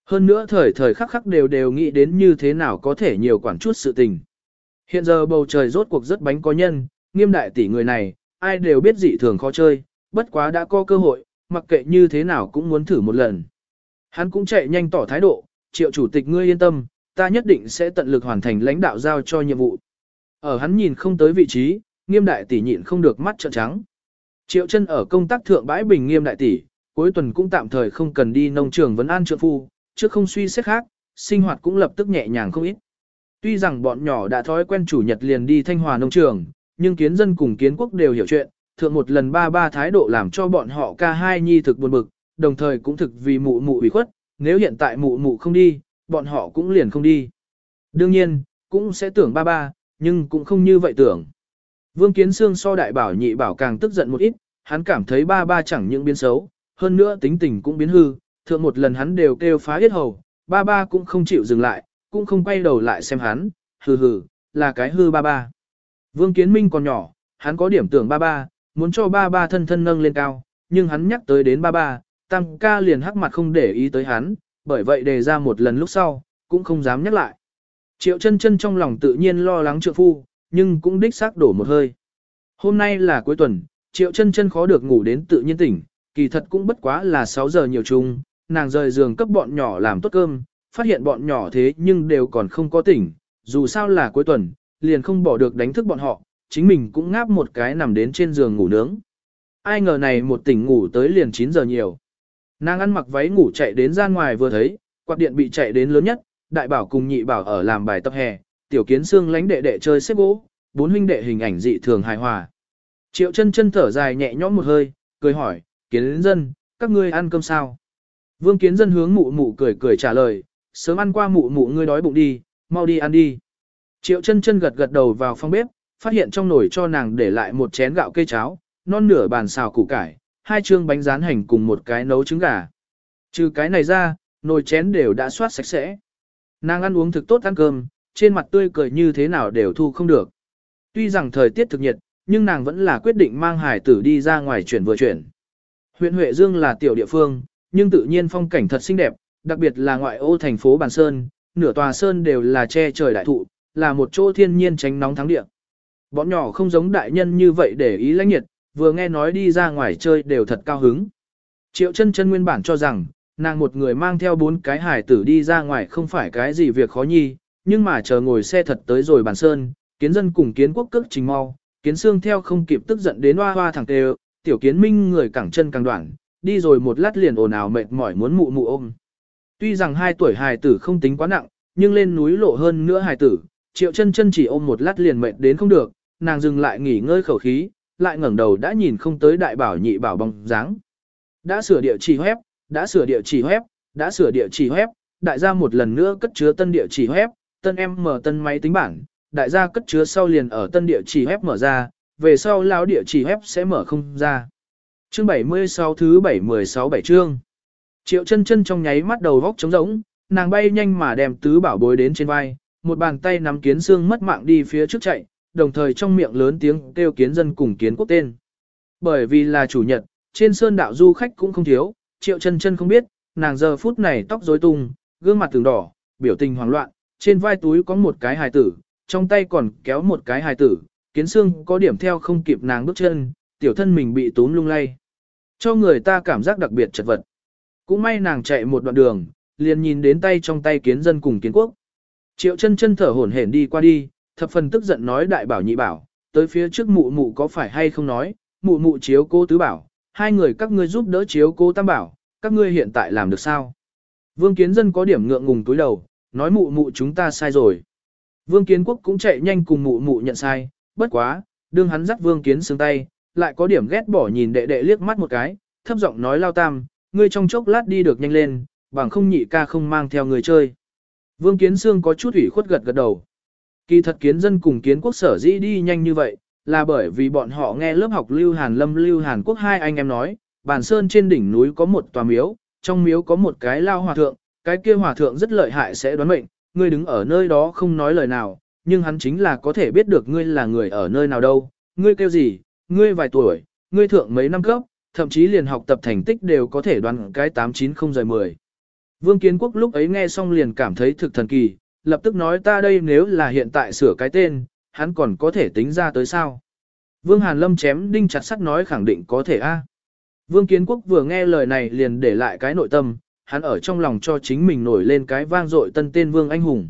S1: Hơn nữa thời thời khắc khắc đều đều nghĩ đến như thế nào có thể nhiều quản chút sự tình. Hiện giờ bầu trời rốt cuộc rất bánh có nhân, nghiêm đại tỷ người này, ai đều biết dị thường khó chơi, bất quá đã có cơ hội, mặc kệ như thế nào cũng muốn thử một lần. Hắn cũng chạy nhanh tỏ thái độ, triệu chủ tịch ngươi yên tâm, ta nhất định sẽ tận lực hoàn thành lãnh đạo giao cho nhiệm vụ. Ở hắn nhìn không tới vị trí, nghiêm đại tỷ nhịn không được mắt trợn trắng. Triệu chân ở công tác thượng bãi bình nghiêm đại tỷ, cuối tuần cũng tạm thời không cần đi nông trường vấn an trượng phu, trước không suy xét khác, sinh hoạt cũng lập tức nhẹ nhàng không ít. Tuy rằng bọn nhỏ đã thói quen chủ nhật liền đi thanh hòa nông trường, nhưng kiến dân cùng kiến quốc đều hiểu chuyện, thượng một lần ba ba thái độ làm cho bọn họ ca hai nhi thực buồn bực, đồng thời cũng thực vì mụ mụ ủy khuất, nếu hiện tại mụ mụ không đi, bọn họ cũng liền không đi. Đương nhiên, cũng sẽ tưởng ba ba, nhưng cũng không như vậy tưởng. Vương Kiến Sương so đại bảo nhị bảo càng tức giận một ít, hắn cảm thấy ba ba chẳng những biến xấu, hơn nữa tính tình cũng biến hư, thượng một lần hắn đều kêu phá hết hầu, ba ba cũng không chịu dừng lại, cũng không quay đầu lại xem hắn, hừ hừ, là cái hư ba ba. Vương Kiến Minh còn nhỏ, hắn có điểm tưởng ba ba, muốn cho ba ba thân thân nâng lên cao, nhưng hắn nhắc tới đến ba ba, tăng ca liền hắc mặt không để ý tới hắn, bởi vậy đề ra một lần lúc sau, cũng không dám nhắc lại. Triệu chân chân trong lòng tự nhiên lo lắng trượng phu, nhưng cũng đích xác đổ một hơi. Hôm nay là cuối tuần, triệu chân chân khó được ngủ đến tự nhiên tỉnh, kỳ thật cũng bất quá là 6 giờ nhiều chung, nàng rời giường cấp bọn nhỏ làm tốt cơm, phát hiện bọn nhỏ thế nhưng đều còn không có tỉnh, dù sao là cuối tuần, liền không bỏ được đánh thức bọn họ, chính mình cũng ngáp một cái nằm đến trên giường ngủ nướng. Ai ngờ này một tỉnh ngủ tới liền 9 giờ nhiều. Nàng ăn mặc váy ngủ chạy đến ra ngoài vừa thấy, quạt điện bị chạy đến lớn nhất, đại bảo cùng nhị bảo ở làm bài tập hè, tiểu kiến xương lánh đệ đệ chơi xếp gỗ, bốn huynh đệ hình ảnh dị thường hài hòa. Triệu chân chân thở dài nhẹ nhõm một hơi, cười hỏi, kiến dân, các ngươi ăn cơm sao? Vương kiến dân hướng mụ mụ cười cười trả lời, sớm ăn qua mụ mụ ngươi đói bụng đi, mau đi ăn đi. Triệu chân chân gật gật đầu vào phòng bếp, phát hiện trong nồi cho nàng để lại một chén gạo cây cháo, non nửa bàn xào củ cải, hai chương bánh rán hành cùng một cái nấu trứng gà. Trừ cái này ra, nồi chén đều đã soát sạch sẽ. Nàng ăn uống thực tốt ăn cơm, trên mặt tươi cười như thế nào đều thu không được. Tuy rằng thời tiết thực nhiệt, nhưng nàng vẫn là quyết định mang hải tử đi ra ngoài chuyển vừa chuyển. Huyện Huệ Dương là tiểu địa phương, nhưng tự nhiên phong cảnh thật xinh đẹp, đặc biệt là ngoại ô thành phố Bàn Sơn, nửa tòa sơn đều là che trời đại thụ, là một chỗ thiên nhiên tránh nóng thắng địa. Bọn nhỏ không giống đại nhân như vậy để ý lãnh nhiệt, vừa nghe nói đi ra ngoài chơi đều thật cao hứng. Triệu chân chân nguyên bản cho rằng, nàng một người mang theo bốn cái hải tử đi ra ngoài không phải cái gì việc khó nhi, nhưng mà chờ ngồi xe thật tới rồi bàn sơn, kiến dân cùng kiến quốc cước trình mau, kiến xương theo không kịp tức giận đến hoa hoa thẳng tề, tiểu kiến minh người cẳng chân càng đoạn, đi rồi một lát liền ồn ào mệt mỏi muốn mụ mụ ôm. Tuy rằng hai tuổi hài tử không tính quá nặng, nhưng lên núi lộ hơn nữa hài tử, triệu chân chân chỉ ôm một lát liền mệt đến không được, nàng dừng lại nghỉ ngơi khẩu khí, lại ngẩng đầu đã nhìn không tới đại bảo nhị bảo bóng dáng. Đã sửa địa chỉ web, đã sửa địa chỉ web, đã sửa địa chỉ web, đại gia một lần nữa cất chứa tân địa chỉ web, tân em mở tân máy tính bảng, đại gia cất chứa sau liền ở tân địa chỉ web mở ra, về sau lão địa chỉ web sẽ mở không ra. Chương 76 thứ 716 bảy chương. Triệu chân chân trong nháy mắt đầu góc trống rỗng, nàng bay nhanh mà đem tứ bảo bối đến trên vai, một bàn tay nắm kiến xương mất mạng đi phía trước chạy, đồng thời trong miệng lớn tiếng kêu kiến dân cùng kiến quốc tên. Bởi vì là chủ nhật, trên sơn đạo du khách cũng không thiếu, triệu chân chân không biết, nàng giờ phút này tóc rối tung, gương mặt từng đỏ, biểu tình hoảng loạn, trên vai túi có một cái hài tử, trong tay còn kéo một cái hài tử, kiến xương có điểm theo không kịp nàng bước chân, tiểu thân mình bị túm lung lay. Cho người ta cảm giác đặc biệt chật vật. Cũng may nàng chạy một đoạn đường, liền nhìn đến tay trong tay kiến dân cùng kiến quốc. Triệu chân chân thở hổn hển đi qua đi, thập phần tức giận nói đại bảo nhị bảo, tới phía trước mụ mụ có phải hay không nói, mụ mụ chiếu cô tứ bảo, hai người các ngươi giúp đỡ chiếu cô tam bảo, các ngươi hiện tại làm được sao? Vương kiến dân có điểm ngượng ngùng túi đầu, nói mụ mụ chúng ta sai rồi. Vương Kiến Quốc cũng chạy nhanh cùng mụ mụ nhận sai, bất quá, đương hắn dắt Vương Kiến xương tay, lại có điểm ghét bỏ nhìn đệ đệ liếc mắt một cái, thấp giọng nói lao tam, ngươi trong chốc lát đi được nhanh lên, bằng không nhị ca không mang theo người chơi. Vương Kiến Sương có chút ủy khuất gật gật đầu. Kỳ thật kiến dân cùng kiến quốc sở dĩ đi nhanh như vậy, là bởi vì bọn họ nghe lớp học Lưu Hàn Lâm Lưu Hàn Quốc hai anh em nói, bản sơn trên đỉnh núi có một tòa miếu, trong miếu có một cái lao hòa thượng, cái kia hòa thượng rất lợi hại sẽ đoán mệnh, ngươi đứng ở nơi đó không nói lời nào, nhưng hắn chính là có thể biết được ngươi là người ở nơi nào đâu, ngươi kêu gì, ngươi vài tuổi, ngươi thượng mấy năm cấp, thậm chí liền học tập thành tích đều có thể đoán cái 890 rời 10. Vương Kiến Quốc lúc ấy nghe xong liền cảm thấy thực thần kỳ, lập tức nói ta đây nếu là hiện tại sửa cái tên, hắn còn có thể tính ra tới sao. Vương Hàn Lâm chém đinh chặt sắt nói khẳng định có thể a. Vương Kiến Quốc vừa nghe lời này liền để lại cái nội tâm, hắn ở trong lòng cho chính mình nổi lên cái vang dội tân tên Vương Anh Hùng.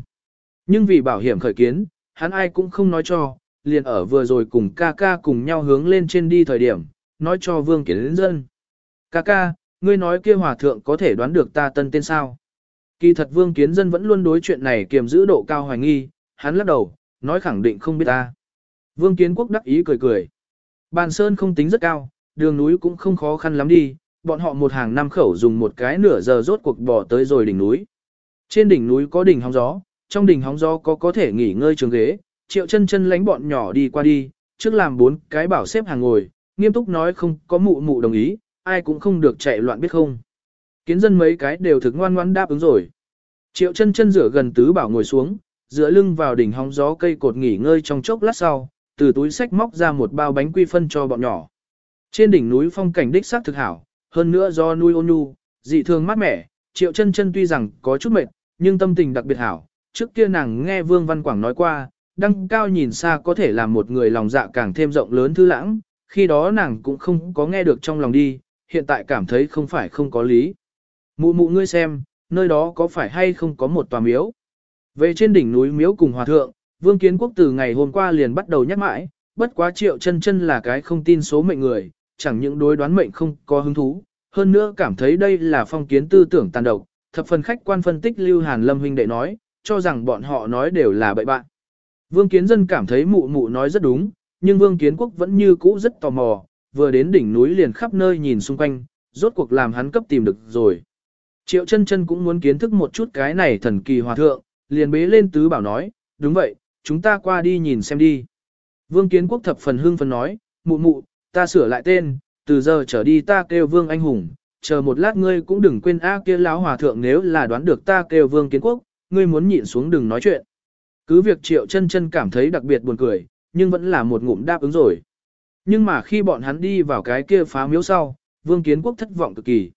S1: Nhưng vì bảo hiểm khởi kiến, hắn ai cũng không nói cho, liền ở vừa rồi cùng ca ca cùng nhau hướng lên trên đi thời điểm, nói cho Vương Kiến Dân. Ca ca, ngươi nói kia hòa thượng có thể đoán được ta tân tên sao? Kỳ thật Vương Kiến Dân vẫn luôn đối chuyện này kiềm giữ độ cao hoài nghi, hắn lắc đầu, nói khẳng định không biết ta. Vương Kiến Quốc đắc ý cười cười. Bàn sơn không tính rất cao, đường núi cũng không khó khăn lắm đi, bọn họ một hàng năm khẩu dùng một cái nửa giờ rốt cuộc bỏ tới rồi đỉnh núi. Trên đỉnh núi có đỉnh hóng gió, trong đỉnh hóng gió có có thể nghỉ ngơi trường ghế, triệu chân chân lánh bọn nhỏ đi qua đi, trước làm bốn cái bảo xếp hàng ngồi, nghiêm túc nói không có mụ mụ đồng ý, ai cũng không được chạy loạn biết không. Kiến dân mấy cái đều thực ngoan ngoan đáp ứng rồi. Triệu chân chân rửa gần tứ bảo ngồi xuống, dựa lưng vào đỉnh hóng gió cây cột nghỉ ngơi trong chốc lát sau, từ túi sách móc ra một bao bánh quy phân cho bọn nhỏ. Trên đỉnh núi phong cảnh đích xác thực hảo, hơn nữa do nuôi ôn nhu, dị thường mát mẻ, triệu chân chân tuy rằng có chút mệt, nhưng tâm tình đặc biệt hảo. Trước kia nàng nghe Vương Văn Quảng nói qua, đăng cao nhìn xa có thể làm một người lòng dạ càng thêm rộng lớn thư lãng, khi đó nàng cũng không có nghe được trong lòng đi, hiện tại cảm thấy không phải không có lý. Mụ mụ ngươi xem, nơi đó có phải hay không có một tòa miếu. Về trên đỉnh núi miếu cùng hòa thượng, Vương Kiến Quốc từ ngày hôm qua liền bắt đầu nhắc mãi, bất quá triệu chân chân là cái không tin số mệnh người, chẳng những đối đoán mệnh không có hứng thú, hơn nữa cảm thấy đây là phong kiến tư tưởng tàn độc, thập phần khách quan phân tích Lưu Hàn Lâm huynh đệ nói, cho rằng bọn họ nói đều là bậy bạn. Vương Kiến Dân cảm thấy mụ mụ nói rất đúng, nhưng Vương Kiến Quốc vẫn như cũ rất tò mò, vừa đến đỉnh núi liền khắp nơi nhìn xung quanh, rốt cuộc làm hắn cấp tìm được rồi. Triệu chân chân cũng muốn kiến thức một chút cái này thần kỳ hòa thượng, liền bế lên tứ bảo nói, đúng vậy, chúng ta qua đi nhìn xem đi. Vương Kiến Quốc thập phần hưng phấn nói, mụ mụ, ta sửa lại tên, từ giờ trở đi ta kêu Vương Anh Hùng, chờ một lát ngươi cũng đừng quên a kia lão hòa thượng nếu là đoán được ta kêu Vương Kiến Quốc, ngươi muốn nhịn xuống đừng nói chuyện. Cứ việc Triệu chân chân cảm thấy đặc biệt buồn cười, nhưng vẫn là một ngụm đáp ứng rồi. Nhưng mà khi bọn hắn đi vào cái kia phá miếu sau, Vương Kiến Quốc thất vọng cực kỳ.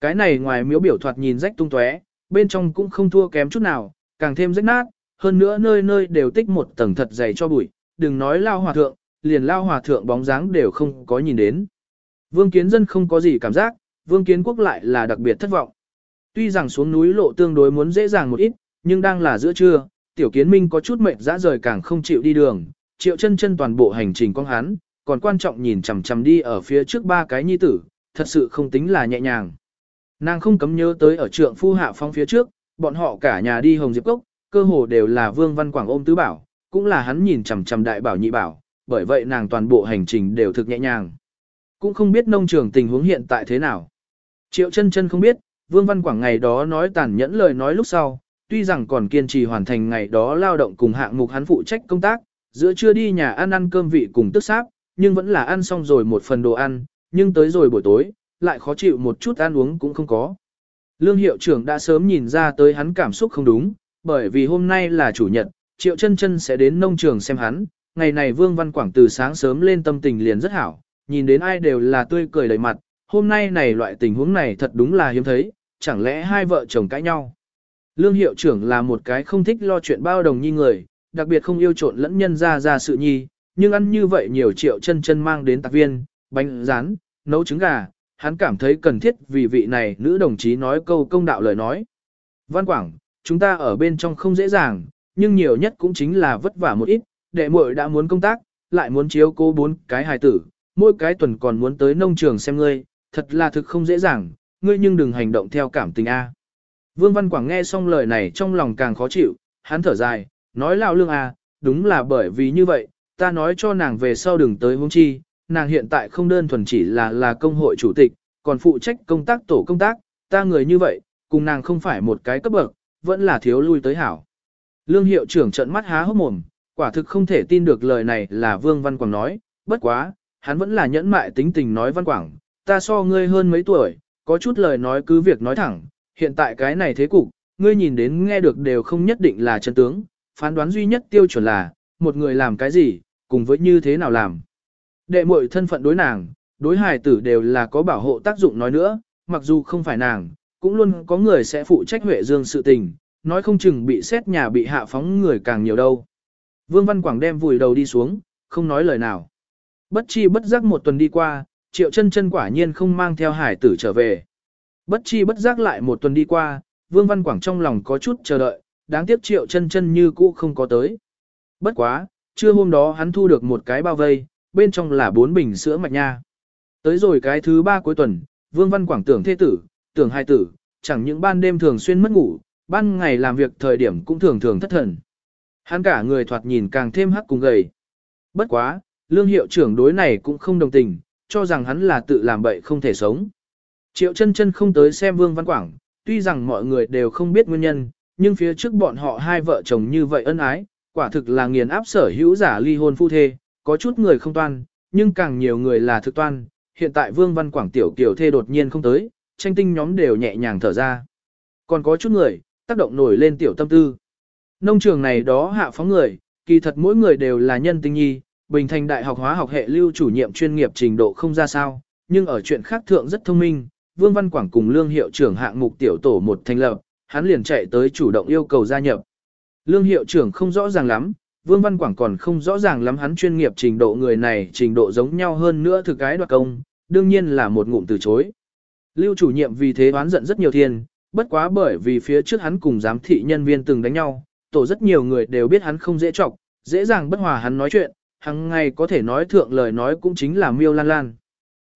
S1: Cái này ngoài miếu biểu thoạt nhìn rách tung tóe, bên trong cũng không thua kém chút nào, càng thêm rách nát, hơn nữa nơi nơi đều tích một tầng thật dày cho bụi, đừng nói lao hòa thượng, liền lao hòa thượng bóng dáng đều không có nhìn đến. Vương Kiến Dân không có gì cảm giác, Vương Kiến Quốc lại là đặc biệt thất vọng. Tuy rằng xuống núi lộ tương đối muốn dễ dàng một ít, nhưng đang là giữa trưa, Tiểu Kiến Minh có chút mệt dã rời càng không chịu đi đường, triệu chân chân toàn bộ hành trình con hắn, còn quan trọng nhìn chằm chằm đi ở phía trước ba cái nhi tử, thật sự không tính là nhẹ nhàng. Nàng không cấm nhớ tới ở trượng phu hạ phong phía trước, bọn họ cả nhà đi Hồng Diệp Cốc, cơ hồ đều là Vương Văn Quảng ôm tứ bảo, cũng là hắn nhìn chằm chằm đại bảo nhị bảo, bởi vậy nàng toàn bộ hành trình đều thực nhẹ nhàng. Cũng không biết nông trường tình huống hiện tại thế nào. Triệu chân chân không biết, Vương Văn Quảng ngày đó nói tàn nhẫn lời nói lúc sau, tuy rằng còn kiên trì hoàn thành ngày đó lao động cùng hạng mục hắn phụ trách công tác, giữa trưa đi nhà ăn ăn cơm vị cùng tức sáp, nhưng vẫn là ăn xong rồi một phần đồ ăn, nhưng tới rồi buổi tối, lại khó chịu một chút ăn uống cũng không có. Lương hiệu trưởng đã sớm nhìn ra tới hắn cảm xúc không đúng, bởi vì hôm nay là chủ nhật, Triệu chân chân sẽ đến nông trường xem hắn, ngày này Vương Văn Quảng từ sáng sớm lên tâm tình liền rất hảo, nhìn đến ai đều là tươi cười đầy mặt, hôm nay này loại tình huống này thật đúng là hiếm thấy, chẳng lẽ hai vợ chồng cãi nhau. Lương hiệu trưởng là một cái không thích lo chuyện bao đồng nhi người, đặc biệt không yêu trộn lẫn nhân ra ra sự nhi, nhưng ăn như vậy nhiều triệu chân chân mang đến tạc viên, bánh rán, nấu trứng gà, hắn cảm thấy cần thiết vì vị này nữ đồng chí nói câu công đạo lời nói. Văn Quảng, chúng ta ở bên trong không dễ dàng, nhưng nhiều nhất cũng chính là vất vả một ít, đệ muội đã muốn công tác, lại muốn chiếu cố bốn cái hài tử, mỗi cái tuần còn muốn tới nông trường xem ngươi, thật là thực không dễ dàng, ngươi nhưng đừng hành động theo cảm tình A. Vương Văn Quảng nghe xong lời này trong lòng càng khó chịu, hắn thở dài, nói lão lương à, đúng là bởi vì như vậy, ta nói cho nàng về sau đừng tới huống chi, nàng hiện tại không đơn thuần chỉ là là công hội chủ tịch, còn phụ trách công tác tổ công tác, ta người như vậy, cùng nàng không phải một cái cấp bậc, vẫn là thiếu lui tới hảo. Lương hiệu trưởng trợn mắt há hốc mồm, quả thực không thể tin được lời này là Vương Văn Quảng nói, bất quá, hắn vẫn là nhẫn mại tính tình nói Văn Quảng, ta so ngươi hơn mấy tuổi, có chút lời nói cứ việc nói thẳng, hiện tại cái này thế cục, ngươi nhìn đến nghe được đều không nhất định là chân tướng, phán đoán duy nhất tiêu chuẩn là, một người làm cái gì, cùng với như thế nào làm. Đệ muội thân phận đối nàng, đối hài tử đều là có bảo hộ tác dụng nói nữa, mặc dù không phải nàng, cũng luôn có người sẽ phụ trách Huệ Dương sự tình, nói không chừng bị xét nhà bị hạ phóng người càng nhiều đâu. Vương Văn Quảng đem vùi đầu đi xuống, không nói lời nào. Bất chi bất giác một tuần đi qua, triệu chân chân quả nhiên không mang theo hải tử trở về. Bất chi bất giác lại một tuần đi qua, Vương Văn Quảng trong lòng có chút chờ đợi, đáng tiếc triệu chân chân như cũ không có tới. Bất quá, trưa hôm đó hắn thu được một cái bao vây, bên trong là bốn bình sữa mạch nha. Tới rồi cái thứ ba cuối tuần, Vương Văn Quảng tưởng thê tử, tưởng hai tử, chẳng những ban đêm thường xuyên mất ngủ, ban ngày làm việc thời điểm cũng thường thường thất thần. Hắn cả người thoạt nhìn càng thêm hắc cùng gầy. Bất quá, lương hiệu trưởng đối này cũng không đồng tình, cho rằng hắn là tự làm bậy không thể sống. Triệu chân chân không tới xem Vương Văn Quảng, tuy rằng mọi người đều không biết nguyên nhân, nhưng phía trước bọn họ hai vợ chồng như vậy ân ái, quả thực là nghiền áp sở hữu giả ly hôn phu thê, có chút người không toan, nhưng càng nhiều người là thực toan. Hiện tại Vương Văn Quảng tiểu kiểu thê đột nhiên không tới, tranh tinh nhóm đều nhẹ nhàng thở ra. Còn có chút người, tác động nổi lên tiểu tâm tư. Nông trường này đó hạ phóng người, kỳ thật mỗi người đều là nhân tinh nhi, Bình Thành Đại học hóa học hệ lưu chủ nhiệm chuyên nghiệp trình độ không ra sao, nhưng ở chuyện khác thượng rất thông minh, Vương Văn Quảng cùng Lương hiệu trưởng hạng mục tiểu tổ một thành lập, hắn liền chạy tới chủ động yêu cầu gia nhập. Lương hiệu trưởng không rõ ràng lắm, Vương Văn Quảng còn không rõ ràng lắm hắn chuyên nghiệp trình độ người này trình độ giống nhau hơn nữa thực cái đoạt công, đương nhiên là một ngụm từ chối. Lưu chủ nhiệm vì thế oán giận rất nhiều thiên, bất quá bởi vì phía trước hắn cùng giám thị nhân viên từng đánh nhau, tổ rất nhiều người đều biết hắn không dễ chọc, dễ dàng bất hòa hắn nói chuyện, hằng ngày có thể nói thượng lời nói cũng chính là miêu lan lan.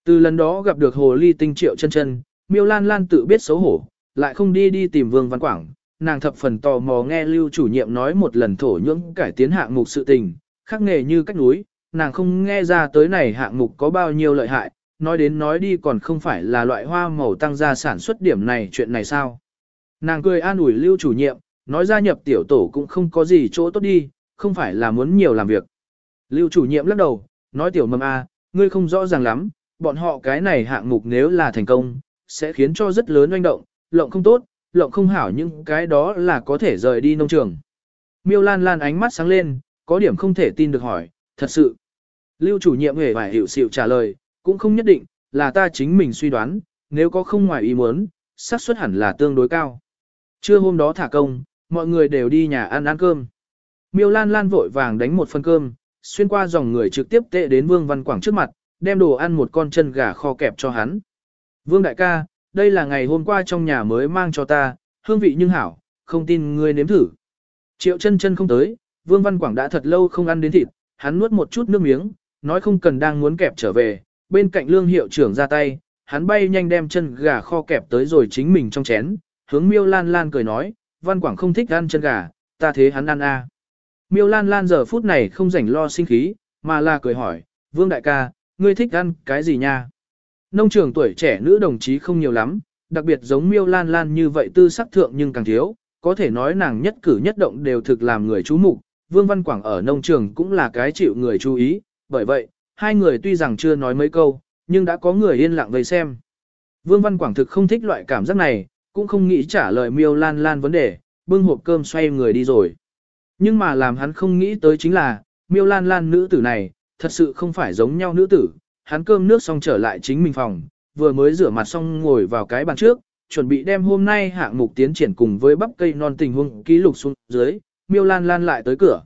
S1: Từ lần đó gặp được hồ ly tinh triệu chân chân, miêu lan lan tự biết xấu hổ, lại không đi đi tìm vương văn quảng, nàng thập phần tò mò nghe lưu chủ nhiệm nói một lần thổ nhưỡng cải tiến hạng mục sự tình, khắc nghề như cách núi, nàng không nghe ra tới này hạng mục có bao nhiêu lợi hại, nói đến nói đi còn không phải là loại hoa màu tăng gia sản xuất điểm này chuyện này sao. Nàng cười an ủi lưu chủ nhiệm, nói gia nhập tiểu tổ cũng không có gì chỗ tốt đi, không phải là muốn nhiều làm việc. Lưu chủ nhiệm lắc đầu, nói tiểu mầm a, ngươi không rõ ràng lắm, bọn họ cái này hạng mục nếu là thành công, sẽ khiến cho rất lớn oanh động, lộng không tốt, lộng không hảo những cái đó là có thể rời đi nông trường. Miêu Lan Lan ánh mắt sáng lên, có điểm không thể tin được hỏi, thật sự. Lưu chủ nhiệm hề phải hiểu xịu trả lời, cũng không nhất định, là ta chính mình suy đoán, nếu có không ngoài ý muốn, xác suất hẳn là tương đối cao. Trưa hôm đó thả công, mọi người đều đi nhà ăn ăn cơm. Miêu Lan Lan vội vàng đánh một phần cơm, xuyên qua dòng người trực tiếp tệ đến Vương Văn Quảng trước mặt, đem đồ ăn một con chân gà kho kẹp cho hắn. Vương đại ca, đây là ngày hôm qua trong nhà mới mang cho ta, hương vị nhưng hảo, không tin ngươi nếm thử. Triệu chân chân không tới, Vương Văn Quảng đã thật lâu không ăn đến thịt, hắn nuốt một chút nước miếng, nói không cần đang muốn kẹp trở về, bên cạnh lương hiệu trưởng ra tay, hắn bay nhanh đem chân gà kho kẹp tới rồi chính mình trong chén, hướng miêu lan lan cười nói, Văn Quảng không thích ăn chân gà, ta thế hắn ăn a. Miêu lan lan giờ phút này không rảnh lo sinh khí, mà là cười hỏi, Vương đại ca, ngươi thích ăn cái gì nha? Nông trường tuổi trẻ nữ đồng chí không nhiều lắm, đặc biệt giống miêu lan lan như vậy tư sắc thượng nhưng càng thiếu, có thể nói nàng nhất cử nhất động đều thực làm người chú mục. Vương Văn Quảng ở nông trường cũng là cái chịu người chú ý, bởi vậy, hai người tuy rằng chưa nói mấy câu, nhưng đã có người yên lặng vây xem. Vương Văn Quảng thực không thích loại cảm giác này, cũng không nghĩ trả lời miêu lan lan vấn đề, bưng hộp cơm xoay người đi rồi. Nhưng mà làm hắn không nghĩ tới chính là, miêu lan lan nữ tử này, thật sự không phải giống nhau nữ tử, hắn cơm nước xong trở lại chính mình phòng, vừa mới rửa mặt xong ngồi vào cái bàn trước, chuẩn bị đem hôm nay hạng mục tiến triển cùng với bắp cây non tình huống ký lục xuống dưới, miêu lan lan lại tới cửa.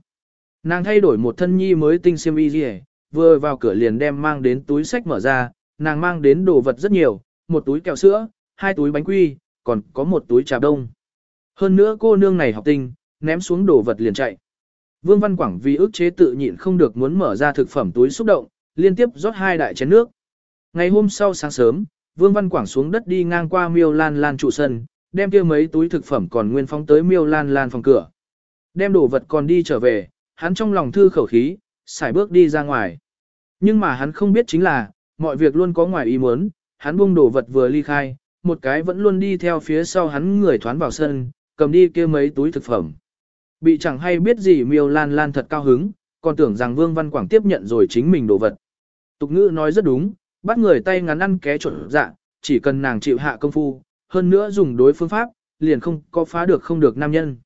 S1: Nàng thay đổi một thân nhi mới tinh xiêm y gì vừa vào cửa liền đem mang đến túi sách mở ra, nàng mang đến đồ vật rất nhiều, một túi kẹo sữa, hai túi bánh quy, còn có một túi trà đông. Hơn nữa cô nương này học tinh, ném xuống đồ vật liền chạy. Vương Văn Quảng vì ức chế tự nhịn không được muốn mở ra thực phẩm túi xúc động, liên tiếp rót hai đại chén nước. Ngày hôm sau sáng sớm, Vương Văn Quảng xuống đất đi ngang qua Miêu Lan Lan trụ sân, đem kia mấy túi thực phẩm còn nguyên phóng tới miêu lan lan phòng cửa. Đem đồ vật còn đi trở về, hắn trong lòng thư khẩu khí, xài bước đi ra ngoài. Nhưng mà hắn không biết chính là, mọi việc luôn có ngoài ý muốn, hắn buông đồ vật vừa ly khai, một cái vẫn luôn đi theo phía sau hắn người thoán vào sân, cầm đi kia mấy túi thực phẩm. Bị chẳng hay biết gì miêu lan lan thật cao hứng, còn tưởng rằng Vương Văn Quảng tiếp nhận rồi chính mình đồ vật. Tục ngữ nói rất đúng, bắt người tay ngắn ăn ké trộn dạ, chỉ cần nàng chịu hạ công phu, hơn nữa dùng đối phương pháp, liền không có phá được không được nam nhân.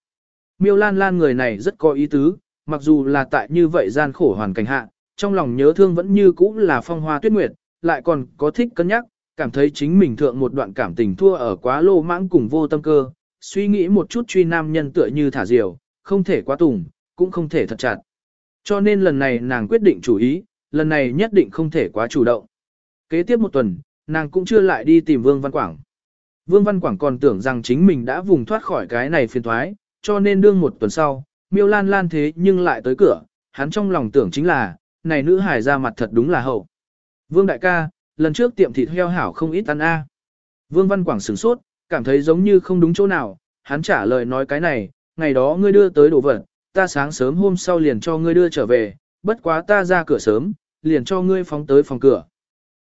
S1: Miêu Lan Lan người này rất có ý tứ, mặc dù là tại như vậy gian khổ hoàn cảnh hạ, trong lòng nhớ thương vẫn như cũ là phong hoa tuyết nguyệt, lại còn có thích cân nhắc, cảm thấy chính mình thượng một đoạn cảm tình thua ở quá lô mãng cùng vô tâm cơ, suy nghĩ một chút truy nam nhân tựa như thả diều, không thể quá tùng, cũng không thể thật chặt. Cho nên lần này nàng quyết định chủ ý, lần này nhất định không thể quá chủ động. Kế tiếp một tuần, nàng cũng chưa lại đi tìm Vương Văn Quảng. Vương Văn Quảng còn tưởng rằng chính mình đã vùng thoát khỏi cái này phiền thoái, cho nên đương một tuần sau, miêu lan lan thế nhưng lại tới cửa, hắn trong lòng tưởng chính là, này nữ hải ra mặt thật đúng là hậu. Vương đại ca, lần trước tiệm thịt heo hảo không ít ăn a. Vương Văn Quảng sửng sốt, cảm thấy giống như không đúng chỗ nào, hắn trả lời nói cái này, ngày đó ngươi đưa tới đồ vật, ta sáng sớm hôm sau liền cho ngươi đưa trở về, bất quá ta ra cửa sớm, liền cho ngươi phóng tới phòng cửa.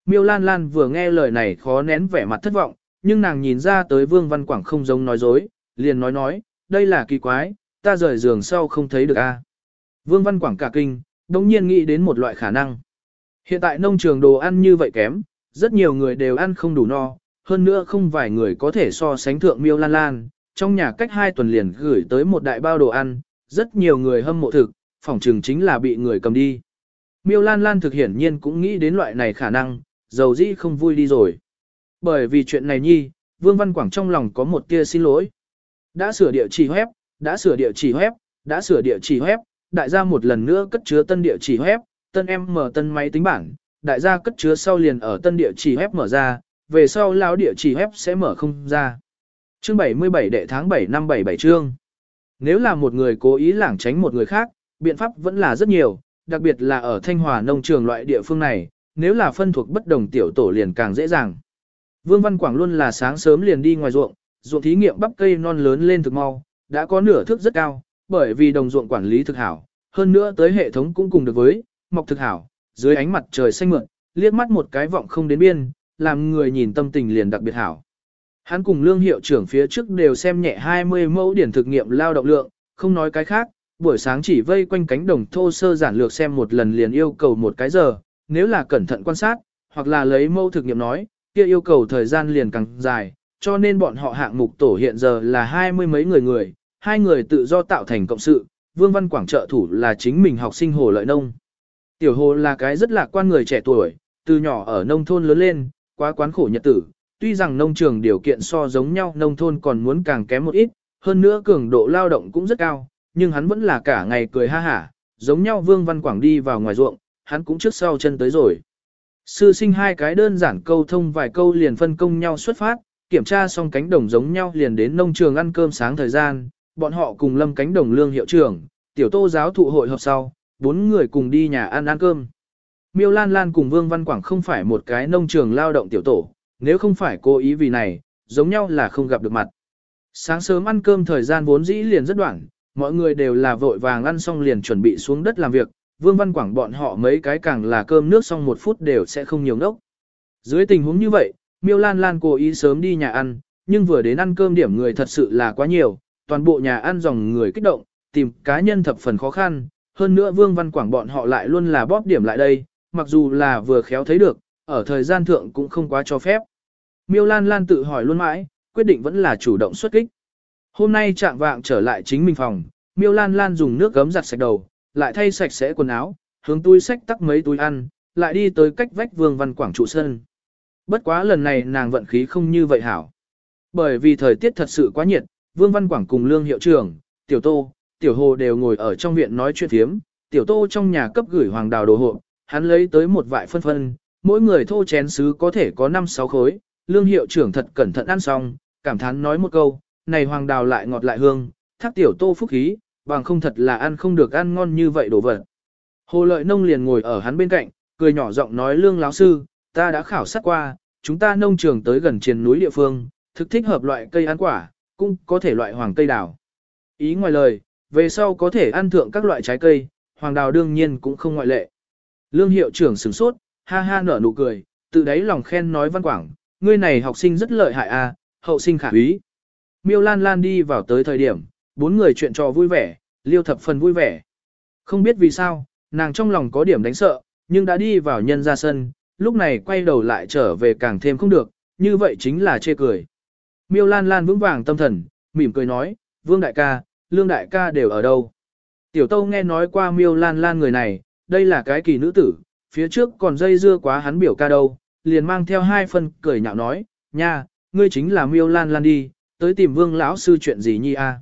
S1: Miêu Lan Lan vừa nghe lời này khó nén vẻ mặt thất vọng, nhưng nàng nhìn ra tới Vương Văn Quảng không giống nói dối, liền nói nói, đây là kỳ quái, ta rời giường sau không thấy được a. Vương Văn Quảng cả kinh, đồng nhiên nghĩ đến một loại khả năng. Hiện tại nông trường đồ ăn như vậy kém, rất nhiều người đều ăn không đủ no, hơn nữa không vài người có thể so sánh thượng miêu lan lan, trong nhà cách hai tuần liền gửi tới một đại bao đồ ăn, rất nhiều người hâm mộ thực, phòng trường chính là bị người cầm đi. Miêu lan lan thực hiển nhiên cũng nghĩ đến loại này khả năng, dầu dĩ không vui đi rồi. Bởi vì chuyện này nhi, Vương Văn Quảng trong lòng có một tia xin lỗi. Đã sửa địa chỉ web, đã sửa địa chỉ web, đã sửa địa chỉ web, đại gia một lần nữa cất chứa tân địa chỉ web, tân em mở tân máy tính bảng, đại gia cất chứa sau liền ở tân địa chỉ web mở ra, về sau lão địa chỉ web sẽ mở không ra. Chương 77 đệ tháng 7 năm 77 chương. Nếu là một người cố ý lảng tránh một người khác, biện pháp vẫn là rất nhiều, đặc biệt là ở Thanh Hòa nông trường loại địa phương này, nếu là phân thuộc bất đồng tiểu tổ liền càng dễ dàng. Vương Văn Quảng luôn là sáng sớm liền đi ngoài ruộng, ruộng thí nghiệm bắp cây non lớn lên thực mau, đã có nửa thước rất cao, bởi vì đồng ruộng quản lý thực hảo, hơn nữa tới hệ thống cũng cùng được với, mọc thực hảo, dưới ánh mặt trời xanh mượn, liếc mắt một cái vọng không đến biên, làm người nhìn tâm tình liền đặc biệt hảo. Hắn cùng lương hiệu trưởng phía trước đều xem nhẹ 20 mẫu điển thực nghiệm lao động lượng, không nói cái khác, buổi sáng chỉ vây quanh cánh đồng thô sơ giản lược xem một lần liền yêu cầu một cái giờ, nếu là cẩn thận quan sát, hoặc là lấy mẫu thực nghiệm nói, kia yêu cầu thời gian liền càng dài, cho nên bọn họ hạng mục tổ hiện giờ là hai mươi mấy người người, hai người tự do tạo thành cộng sự, Vương Văn Quảng trợ thủ là chính mình học sinh Hồ Lợi Nông. Tiểu Hồ là cái rất lạc quan người trẻ tuổi, từ nhỏ ở nông thôn lớn lên, quá quán khổ nhật tử, tuy rằng nông trường điều kiện so giống nhau nông thôn còn muốn càng kém một ít, hơn nữa cường độ lao động cũng rất cao, nhưng hắn vẫn là cả ngày cười ha hả, giống nhau Vương Văn Quảng đi vào ngoài ruộng, hắn cũng trước sau chân tới rồi. Sư sinh hai cái đơn giản câu thông vài câu liền phân công nhau xuất phát, kiểm tra xong cánh đồng giống nhau liền đến nông trường ăn cơm sáng thời gian, bọn họ cùng lâm cánh đồng lương hiệu trưởng, tiểu tô giáo thụ hội họp sau, bốn người cùng đi nhà ăn ăn cơm. Miêu Lan Lan cùng Vương Văn Quảng không phải một cái nông trường lao động tiểu tổ, nếu không phải cố ý vì này, giống nhau là không gặp được mặt. Sáng sớm ăn cơm thời gian vốn dĩ liền rất đoạn, mọi người đều là vội vàng ăn xong liền chuẩn bị xuống đất làm việc, Vương Văn Quảng bọn họ mấy cái càng là cơm nước xong một phút đều sẽ không nhiều ngốc. Dưới tình huống như vậy, Miêu Lan Lan cố ý sớm đi nhà ăn, nhưng vừa đến ăn cơm điểm người thật sự là quá nhiều, toàn bộ nhà ăn dòng người kích động, tìm cá nhân thập phần khó khăn, hơn nữa Vương Văn Quảng bọn họ lại luôn là bóp điểm lại đây, mặc dù là vừa khéo thấy được, ở thời gian thượng cũng không quá cho phép. Miêu Lan Lan tự hỏi luôn mãi, quyết định vẫn là chủ động xuất kích. Hôm nay trạng vạng trở lại chính mình phòng, Miêu Lan Lan dùng nước gấm giặt sạch đầu, lại thay sạch sẽ quần áo, hướng túi sách tắc mấy túi ăn, lại đi tới cách vách Vương Văn Quảng trụ sân. Bất quá lần này nàng vận khí không như vậy hảo. Bởi vì thời tiết thật sự quá nhiệt, Vương Văn Quảng cùng Lương Hiệu trưởng, Tiểu Tô, Tiểu Hồ đều ngồi ở trong viện nói chuyện thiếm. Tiểu Tô trong nhà cấp gửi hoàng đào đồ hộ, hắn lấy tới một vại phân phân, mỗi người thô chén sứ có thể có 5-6 khối. Lương Hiệu trưởng thật cẩn thận ăn xong, cảm thán nói một câu, này hoàng đào lại ngọt lại hương, thác Tiểu Tô phúc khí, bằng không thật là ăn không được ăn ngon như vậy đồ vật. Hồ Lợi Nông liền ngồi ở hắn bên cạnh, cười nhỏ giọng nói Lương láo sư, ta đã khảo sát qua, chúng ta nông trường tới gần trên núi địa phương, thực thích hợp loại cây ăn quả, cũng có thể loại hoàng cây đào. Ý ngoài lời, về sau có thể ăn thượng các loại trái cây, hoàng đào đương nhiên cũng không ngoại lệ. Lương hiệu trưởng sửng sốt, ha ha nở nụ cười, tự đáy lòng khen nói văn quảng, ngươi này học sinh rất lợi hại à, hậu sinh khả úy. Miêu Lan Lan đi vào tới thời điểm, bốn người chuyện trò vui vẻ, liêu thập phần vui vẻ. Không biết vì sao, nàng trong lòng có điểm đánh sợ, nhưng đã đi vào nhân ra sân, lúc này quay đầu lại trở về càng thêm không được, như vậy chính là chê cười. Miêu Lan Lan vững vàng tâm thần, mỉm cười nói, Vương Đại ca, Lương Đại ca đều ở đâu. Tiểu Tâu nghe nói qua Miêu Lan Lan người này, đây là cái kỳ nữ tử, phía trước còn dây dưa quá hắn biểu ca đâu, liền mang theo hai phân cười nhạo nói, nha, ngươi chính là Miêu Lan Lan đi, tới tìm Vương lão sư chuyện gì nhi a?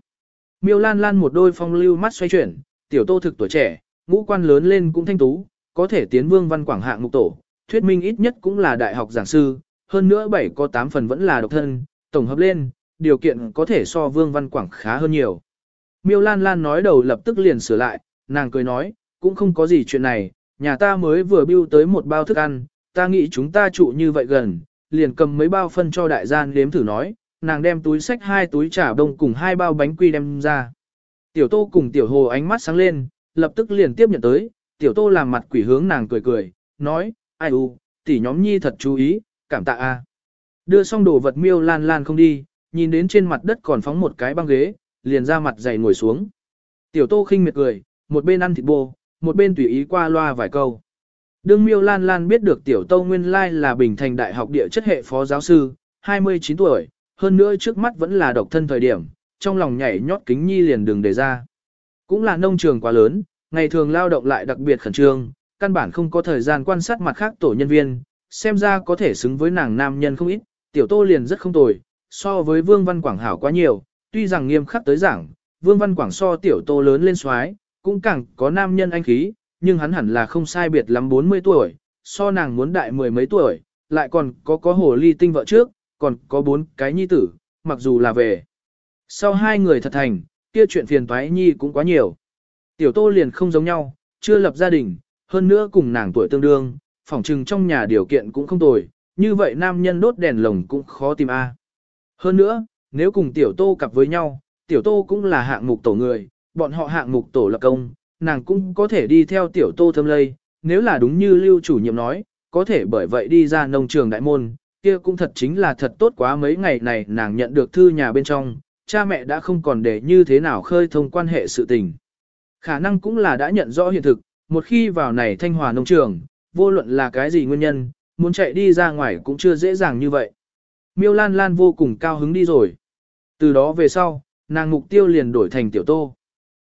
S1: Miêu Lan Lan một đôi phong lưu mắt xoay chuyển, tiểu Tô thực tuổi trẻ, ngũ quan lớn lên cũng thanh tú, có thể tiến Vương văn quảng hạng mục tổ, thuyết minh ít nhất cũng là đại học giảng sư, hơn nữa bảy có tám phần vẫn là độc thân, tổng hợp lên, điều kiện có thể so Vương văn quảng khá hơn nhiều. Miêu Lan Lan nói đầu lập tức liền sửa lại, nàng cười nói, cũng không có gì chuyện này, nhà ta mới vừa bưu tới một bao thức ăn, ta nghĩ chúng ta trụ như vậy gần, liền cầm mấy bao phân cho đại gian đếm thử nói, nàng đem túi sách hai túi trà bông cùng hai bao bánh quy đem ra. Tiểu tô cùng tiểu hồ ánh mắt sáng lên, lập tức liền tiếp nhận tới, tiểu tô làm mặt quỷ hướng nàng cười cười, nói, ai u, tỷ nhóm nhi thật chú ý, cảm tạ a. Đưa xong đồ vật miêu lan lan không đi, nhìn đến trên mặt đất còn phóng một cái băng ghế, liền ra mặt dày ngồi xuống. Tiểu tô khinh miệt cười, một bên ăn thịt bô, một bên tùy ý qua loa vài câu. Đương miêu lan lan biết được tiểu tô nguyên lai là Bình Thành Đại học địa chất hệ phó giáo sư, 29 tuổi, hơn nữa trước mắt vẫn là độc thân thời điểm, trong lòng nhảy nhót kính nhi liền đường đề ra. Cũng là nông trường quá lớn, ngày thường lao động lại đặc biệt khẩn trương, căn bản không có thời gian quan sát mặt khác tổ nhân viên, xem ra có thể xứng với nàng nam nhân không ít, tiểu tô liền rất không tồi, so với Vương Văn Quảng hảo quá nhiều, tuy rằng nghiêm khắc tới giảng, Vương Văn Quảng so tiểu tô lớn lên xoái, cũng càng có nam nhân anh khí, nhưng hắn hẳn là không sai biệt lắm 40 tuổi, so nàng muốn đại mười mấy tuổi, lại còn có có hồ ly tinh vợ trước, còn có bốn cái nhi tử, mặc dù là về. Sau hai người thật thành, kia chuyện phiền toái nhi cũng quá nhiều. Tiểu tô liền không giống nhau, chưa lập gia đình, hơn nữa cùng nàng tuổi tương đương, phỏng trừng trong nhà điều kiện cũng không tồi, như vậy nam nhân đốt đèn lồng cũng khó tìm a. Hơn nữa, nếu cùng tiểu tô cặp với nhau, tiểu tô cũng là hạng mục tổ người, bọn họ hạng mục tổ lập công, nàng cũng có thể đi theo tiểu tô thâm lây, nếu là đúng như lưu chủ nhiệm nói, có thể bởi vậy đi ra nông trường đại môn, kia cũng thật chính là thật tốt quá mấy ngày này nàng nhận được thư nhà bên trong, cha mẹ đã không còn để như thế nào khơi thông quan hệ sự tình. Khả năng cũng là đã nhận rõ hiện thực, một khi vào này thanh hòa nông trường, vô luận là cái gì nguyên nhân, muốn chạy đi ra ngoài cũng chưa dễ dàng như vậy. Miêu Lan Lan vô cùng cao hứng đi rồi. Từ đó về sau, nàng mục tiêu liền đổi thành Tiểu Tô.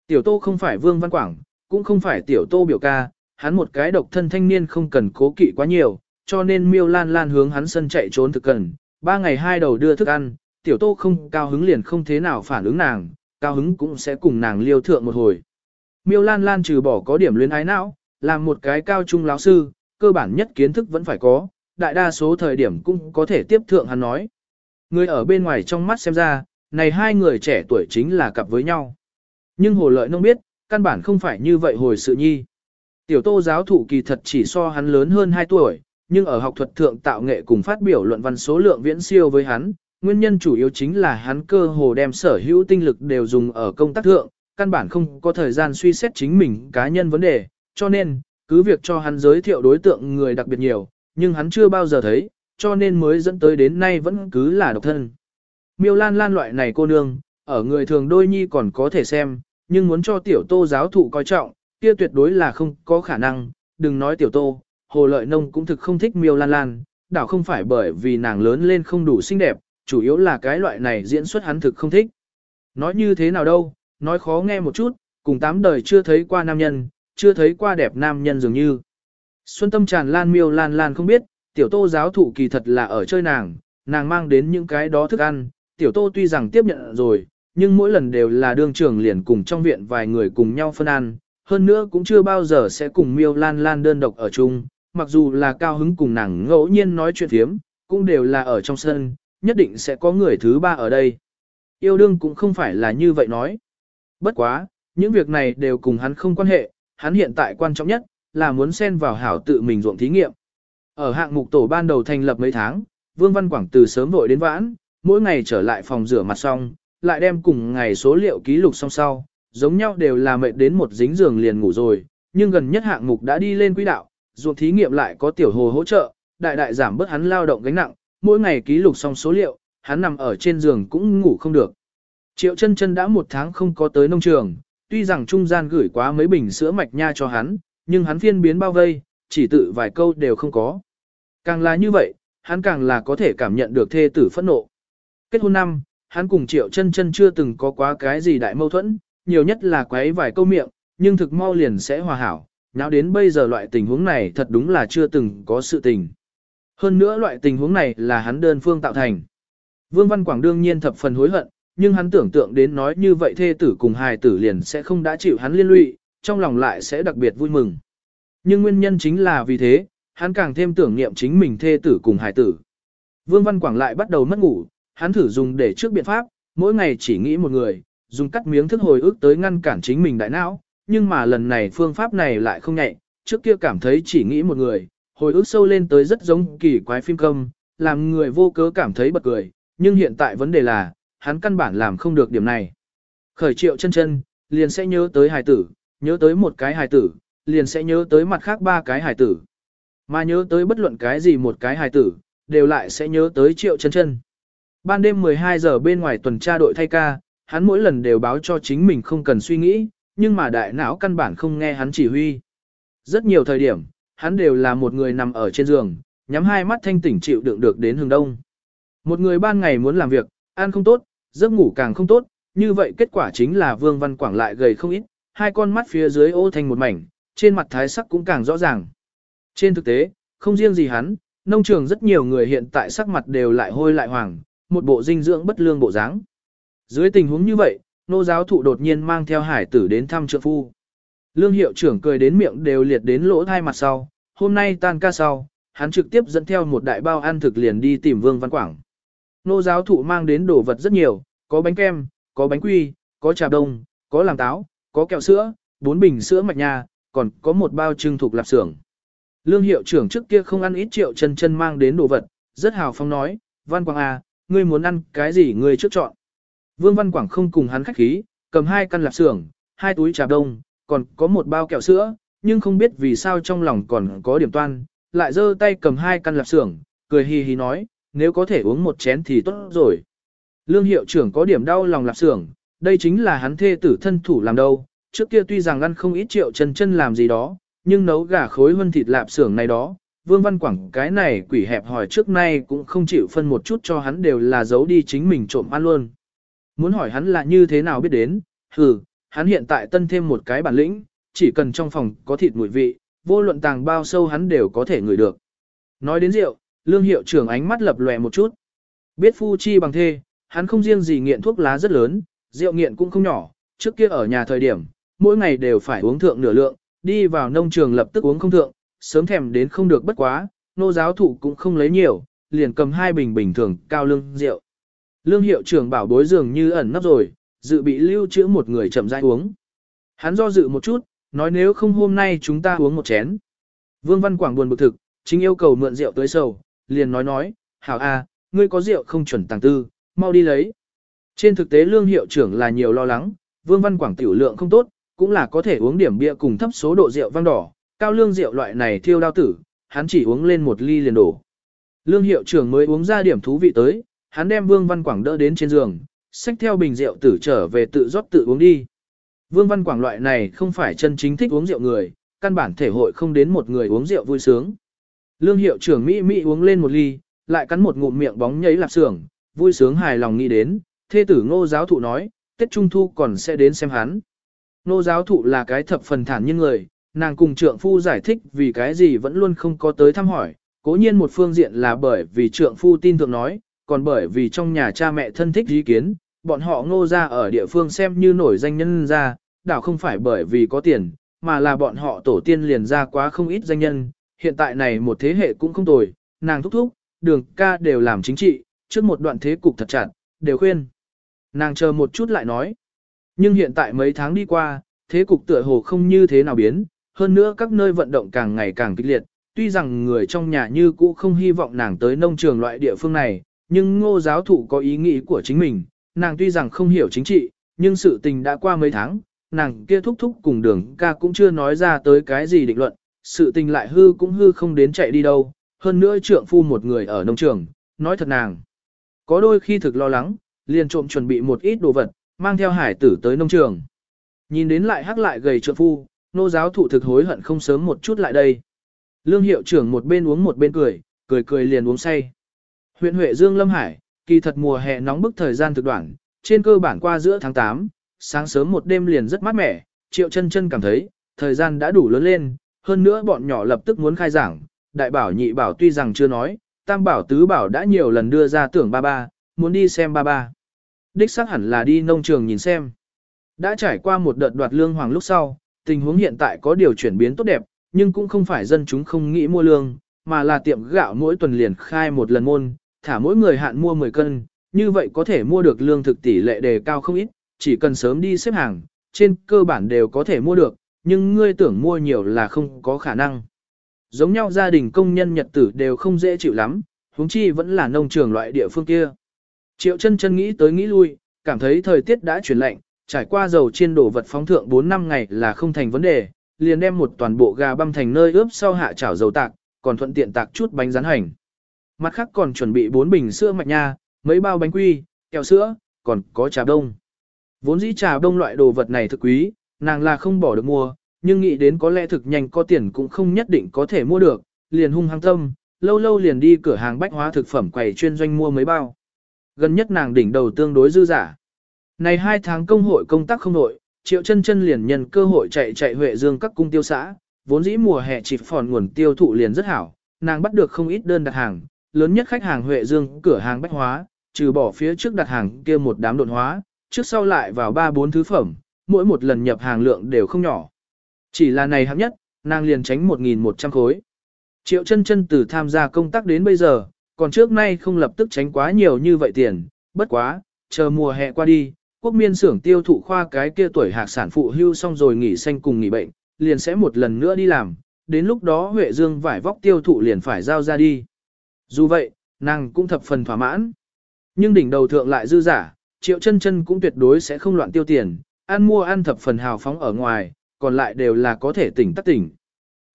S1: Tiểu Tô không phải Vương Văn Quảng, cũng không phải Tiểu Tô biểu ca, hắn một cái độc thân thanh niên không cần cố kỵ quá nhiều, cho nên Miêu Lan Lan hướng hắn sân chạy trốn thực cần, ba ngày hai đầu đưa thức ăn, Tiểu Tô không cao hứng liền không thế nào phản ứng nàng, cao hứng cũng sẽ cùng nàng liêu thượng một hồi. Miêu Lan Lan trừ bỏ có điểm luyến ái não, làm một cái cao trung lão sư, cơ bản nhất kiến thức vẫn phải có, đại đa số thời điểm cũng có thể tiếp thượng hắn nói. Người ở bên ngoài trong mắt xem ra, này hai người trẻ tuổi chính là cặp với nhau. Nhưng hồ lợi nông biết, căn bản không phải như vậy hồi sự nhi. Tiểu tô giáo thụ kỳ thật chỉ so hắn lớn hơn 2 tuổi, nhưng ở học thuật thượng tạo nghệ cùng phát biểu luận văn số lượng viễn siêu với hắn, nguyên nhân chủ yếu chính là hắn cơ hồ đem sở hữu tinh lực đều dùng ở công tác thượng, căn bản không có thời gian suy xét chính mình cá nhân vấn đề, cho nên, cứ việc cho hắn giới thiệu đối tượng người đặc biệt nhiều, nhưng hắn chưa bao giờ thấy, cho nên mới dẫn tới đến nay vẫn cứ là độc thân. Miêu Lan Lan loại này cô nương, ở người thường đôi nhi còn có thể xem, nhưng muốn cho tiểu tô giáo thụ coi trọng, kia tuyệt đối là không có khả năng, đừng nói tiểu tô, hồ lợi nông cũng thực không thích Miêu Lan Lan, đảo không phải bởi vì nàng lớn lên không đủ xinh đẹp, chủ yếu là cái loại này diễn xuất hắn thực không thích. Nói như thế nào đâu, nói khó nghe một chút, cùng tám đời chưa thấy qua nam nhân, chưa thấy qua đẹp nam nhân dường như. Xuân tâm tràn lan miêu lan lan không biết, tiểu tô giáo thụ kỳ thật là ở chơi nàng, nàng mang đến những cái đó thức ăn, tiểu tô tuy rằng tiếp nhận rồi, nhưng mỗi lần đều là đương trưởng liền cùng trong viện vài người cùng nhau phân ăn, hơn nữa cũng chưa bao giờ sẽ cùng miêu lan lan đơn độc ở chung, mặc dù là cao hứng cùng nàng ngẫu nhiên nói chuyện thiếm, cũng đều là ở trong sân, nhất định sẽ có người thứ ba ở đây. Yêu đương cũng không phải là như vậy nói. Bất quá, những việc này đều cùng hắn không quan hệ, hắn hiện tại quan trọng nhất, là muốn xen vào hảo tự mình ruộng thí nghiệm. Ở hạng mục tổ ban đầu thành lập mấy tháng, Vương Văn Quảng từ sớm vội đến vãn, mỗi ngày trở lại phòng rửa mặt xong, lại đem cùng ngày số liệu ký lục xong sau, giống nhau đều là mệt đến một dính giường liền ngủ rồi, nhưng gần nhất hạng mục đã đi lên quỹ đạo, ruộng thí nghiệm lại có tiểu hồ hỗ trợ, đại đại giảm bớt hắn lao động gánh nặng, mỗi ngày ký lục xong số liệu, hắn nằm ở trên giường cũng ngủ không được. Triệu chân chân đã một tháng không có tới nông trường, tuy rằng trung gian gửi quá mấy bình sữa mạch nha cho hắn, nhưng hắn phiên biến bao vây, chỉ tự vài câu đều không có. Càng là như vậy, hắn càng là có thể cảm nhận được thê tử phẫn nộ. Kết hôn năm, hắn cùng Triệu chân chân chưa từng có quá cái gì đại mâu thuẫn, nhiều nhất là quấy vài câu miệng, nhưng thực mau liền sẽ hòa hảo. Nào đến bây giờ loại tình huống này thật đúng là chưa từng có sự tình. Hơn nữa loại tình huống này là hắn đơn phương tạo thành. Vương Văn Quảng đương nhiên thập phần hối hận, nhưng hắn tưởng tượng đến nói như vậy thê tử cùng hài tử liền sẽ không đã chịu hắn liên lụy, trong lòng lại sẽ đặc biệt vui mừng. Nhưng nguyên nhân chính là vì thế, hắn càng thêm tưởng niệm chính mình thê tử cùng hài tử. Vương Văn Quảng lại bắt đầu mất ngủ, hắn thử dùng để trước biện pháp, mỗi ngày chỉ nghĩ một người, dùng cắt miếng thức hồi ức tới ngăn cản chính mình đại não, nhưng mà lần này phương pháp này lại không nhạy, trước kia cảm thấy chỉ nghĩ một người, hồi ức sâu lên tới rất giống kỳ quái phim công, làm người vô cớ cảm thấy bật cười, nhưng hiện tại vấn đề là, hắn căn bản làm không được điểm này. Khởi triệu chân chân, liền sẽ nhớ tới hài tử, nhớ tới một cái hài tử, liền sẽ nhớ tới mặt khác ba cái hài tử. Mà nhớ tới bất luận cái gì một cái hài tử, đều lại sẽ nhớ tới triệu chân chân. Ban đêm 12 giờ bên ngoài tuần tra đội thay ca, hắn mỗi lần đều báo cho chính mình không cần suy nghĩ, nhưng mà đại não căn bản không nghe hắn chỉ huy. Rất nhiều thời điểm, hắn đều là một người nằm ở trên giường, nhắm hai mắt thanh tỉnh chịu đựng được đến hướng đông. Một người ban ngày muốn làm việc, ăn không tốt, giấc ngủ càng không tốt, như vậy kết quả chính là Vương Văn Quảng lại gầy không ít, hai con mắt phía dưới ô thành một mảnh, trên mặt thái sắc cũng càng rõ ràng. Trên thực tế, không riêng gì hắn, nông trường rất nhiều người hiện tại sắc mặt đều lại hôi lại hoàng, một bộ dinh dưỡng bất lương bộ dáng. Dưới tình huống như vậy, nô giáo thụ đột nhiên mang theo hải tử đến thăm trượng phu. Lương hiệu trưởng cười đến miệng đều liệt đến lỗ thai mặt sau, hôm nay tan ca sau, hắn trực tiếp dẫn theo một đại bao ăn thực liền đi tìm Vương Văn Quảng. Nô giáo thụ mang đến đồ vật rất nhiều, có bánh kem, có bánh quy, có trà đông, có làm táo, có kẹo sữa, bốn bình sữa mạch nha, còn có một bao trưng thuộc lạp xưởng. Lương hiệu trưởng trước kia không ăn ít triệu chân chân mang đến đồ vật, rất hào phóng nói, Văn Quảng à, ngươi muốn ăn cái gì ngươi trước chọn. Vương Văn Quảng không cùng hắn khách khí, cầm hai căn lạp xưởng, hai túi trà đông, còn có một bao kẹo sữa, nhưng không biết vì sao trong lòng còn có điểm toan, lại giơ tay cầm hai căn lạp xưởng, cười hì hì nói, nếu có thể uống một chén thì tốt rồi. Lương hiệu trưởng có điểm đau lòng lạp xưởng, đây chính là hắn thê tử thân thủ làm đâu, trước kia tuy rằng ăn không ít triệu chân chân làm gì đó, nhưng nấu gà khối hơn thịt lạp xưởng này đó, Vương Văn Quảng cái này quỷ hẹp hỏi trước nay cũng không chịu phân một chút cho hắn đều là giấu đi chính mình trộm ăn luôn. Muốn hỏi hắn là như thế nào biết đến, hừ, hắn hiện tại tân thêm một cái bản lĩnh, chỉ cần trong phòng có thịt mùi vị, vô luận tàng bao sâu hắn đều có thể ngửi được. Nói đến rượu, lương hiệu trưởng ánh mắt lập lòe một chút. Biết phu chi bằng thê, hắn không riêng gì nghiện thuốc lá rất lớn, rượu nghiện cũng không nhỏ, trước kia ở nhà thời điểm, mỗi ngày đều phải uống thượng nửa lượng, đi vào nông trường lập tức uống không thượng, sớm thèm đến không được bất quá, nô giáo thụ cũng không lấy nhiều, liền cầm hai bình bình thường cao lương rượu. Lương hiệu trưởng bảo bối dường như ẩn nấp rồi, dự bị lưu trữ một người chậm rãi uống. Hắn do dự một chút, nói nếu không hôm nay chúng ta uống một chén. Vương Văn Quảng buồn bực thực, chính yêu cầu mượn rượu tới sầu, liền nói nói, hảo a, ngươi có rượu không chuẩn tàng tư, mau đi lấy. Trên thực tế lương hiệu trưởng là nhiều lo lắng, Vương Văn Quảng tiểu lượng không tốt, cũng là có thể uống điểm bia cùng thấp số độ rượu vang đỏ, cao lương rượu loại này thiêu đao tử, hắn chỉ uống lên một ly liền đổ. Lương hiệu trưởng mới uống ra điểm thú vị tới, hắn đem Vương Văn Quảng đỡ đến trên giường, xách theo bình rượu tử trở về tự rót tự uống đi. Vương Văn Quảng loại này không phải chân chính thích uống rượu người, căn bản thể hội không đến một người uống rượu vui sướng. Lương hiệu trưởng Mỹ Mỹ uống lên một ly, lại cắn một ngụm miệng bóng nhấy lạp xưởng, vui sướng hài lòng nghĩ đến, thê tử ngô giáo thụ nói, Tết Trung Thu còn sẽ đến xem hắn. Ngô giáo thụ là cái thập phần thản nhiên người, nàng cùng trượng phu giải thích vì cái gì vẫn luôn không có tới thăm hỏi, cố nhiên một phương diện là bởi vì trượng phu tin tưởng nói, còn bởi vì trong nhà cha mẹ thân thích ý kiến, bọn họ ngô ra ở địa phương xem như nổi danh nhân ra, đảo không phải bởi vì có tiền, mà là bọn họ tổ tiên liền ra quá không ít danh nhân, hiện tại này một thế hệ cũng không tồi, nàng thúc thúc, đường ca đều làm chính trị, trước một đoạn thế cục thật chặt, đều khuyên. Nàng chờ một chút lại nói. Nhưng hiện tại mấy tháng đi qua, thế cục tựa hồ không như thế nào biến, hơn nữa các nơi vận động càng ngày càng kịch liệt, tuy rằng người trong nhà như cũ không hy vọng nàng tới nông trường loại địa phương này, nhưng ngô giáo thụ có ý nghĩ của chính mình, nàng tuy rằng không hiểu chính trị, nhưng sự tình đã qua mấy tháng, nàng kia thúc thúc cùng đường ca cũng chưa nói ra tới cái gì định luận, sự tình lại hư cũng hư không đến chạy đi đâu, hơn nữa trượng phu một người ở nông trường, nói thật nàng. Có đôi khi thực lo lắng, liền trộm chuẩn bị một ít đồ vật, mang theo hải tử tới nông trường. Nhìn đến lại hắc lại gầy trượng phu, nô giáo thụ thực hối hận không sớm một chút lại đây. Lương hiệu trưởng một bên uống một bên cười, cười cười liền uống say. Huyện Huệ Dương Lâm Hải, kỳ thật mùa hè nóng bức thời gian thực đoạn, trên cơ bản qua giữa tháng 8, sáng sớm một đêm liền rất mát mẻ, triệu chân chân cảm thấy, thời gian đã đủ lớn lên, hơn nữa bọn nhỏ lập tức muốn khai giảng, đại bảo nhị bảo tuy rằng chưa nói, tam bảo tứ bảo đã nhiều lần đưa ra tưởng ba ba, muốn đi xem ba ba. Đích xác hẳn là đi nông trường nhìn xem. Đã trải qua một đợt đoạt lương hoàng lúc sau, tình huống hiện tại có điều chuyển biến tốt đẹp, nhưng cũng không phải dân chúng không nghĩ mua lương, mà là tiệm gạo mỗi tuần liền khai một lần môn, thả mỗi người hạn mua 10 cân, như vậy có thể mua được lương thực tỷ lệ đề cao không ít, chỉ cần sớm đi xếp hàng, trên cơ bản đều có thể mua được, nhưng ngươi tưởng mua nhiều là không có khả năng. Giống nhau gia đình công nhân nhật tử đều không dễ chịu lắm, huống chi vẫn là nông trường loại địa phương kia. Triệu chân chân nghĩ tới nghĩ lui, cảm thấy thời tiết đã chuyển lạnh, trải qua dầu chiên đổ vật phóng thượng 4 năm ngày là không thành vấn đề, liền đem một toàn bộ gà băm thành nơi ướp sau hạ chảo dầu tạc, còn thuận tiện tạc chút bánh rán hành. Mặt khác còn chuẩn bị 4 bình sữa mạch nha, mấy bao bánh quy, kẹo sữa, còn có trà đông. Vốn dĩ trà đông loại đồ vật này thực quý, nàng là không bỏ được mua, nhưng nghĩ đến có lẽ thực nhanh có tiền cũng không nhất định có thể mua được, liền hung hăng tâm, lâu lâu liền đi cửa hàng bách hóa thực phẩm quầy chuyên doanh mua mấy bao. Gần nhất nàng đỉnh đầu tương đối dư giả. Này hai tháng công hội công tác không nội, triệu chân chân liền nhân cơ hội chạy chạy Huệ Dương các cung tiêu xã, vốn dĩ mùa hè chỉ phòn nguồn tiêu thụ liền rất hảo, nàng bắt được không ít đơn đặt hàng, lớn nhất khách hàng Huệ Dương cửa hàng bách hóa, trừ bỏ phía trước đặt hàng kia một đám đột hóa, trước sau lại vào ba bốn thứ phẩm, mỗi một lần nhập hàng lượng đều không nhỏ. Chỉ là này hạng nhất, nàng liền tránh 1.100 khối. Triệu chân chân từ tham gia công tác đến bây giờ, còn trước nay không lập tức tránh quá nhiều như vậy tiền, bất quá, chờ mùa hè qua đi, quốc miên xưởng tiêu thụ khoa cái kia tuổi hạc sản phụ hưu xong rồi nghỉ xanh cùng nghỉ bệnh, liền sẽ một lần nữa đi làm, đến lúc đó Huệ Dương vải vóc tiêu thụ liền phải giao ra đi. Dù vậy, nàng cũng thập phần thỏa mãn. Nhưng đỉnh đầu thượng lại dư giả, triệu chân chân cũng tuyệt đối sẽ không loạn tiêu tiền, ăn mua ăn thập phần hào phóng ở ngoài, còn lại đều là có thể tỉnh tắc tỉnh.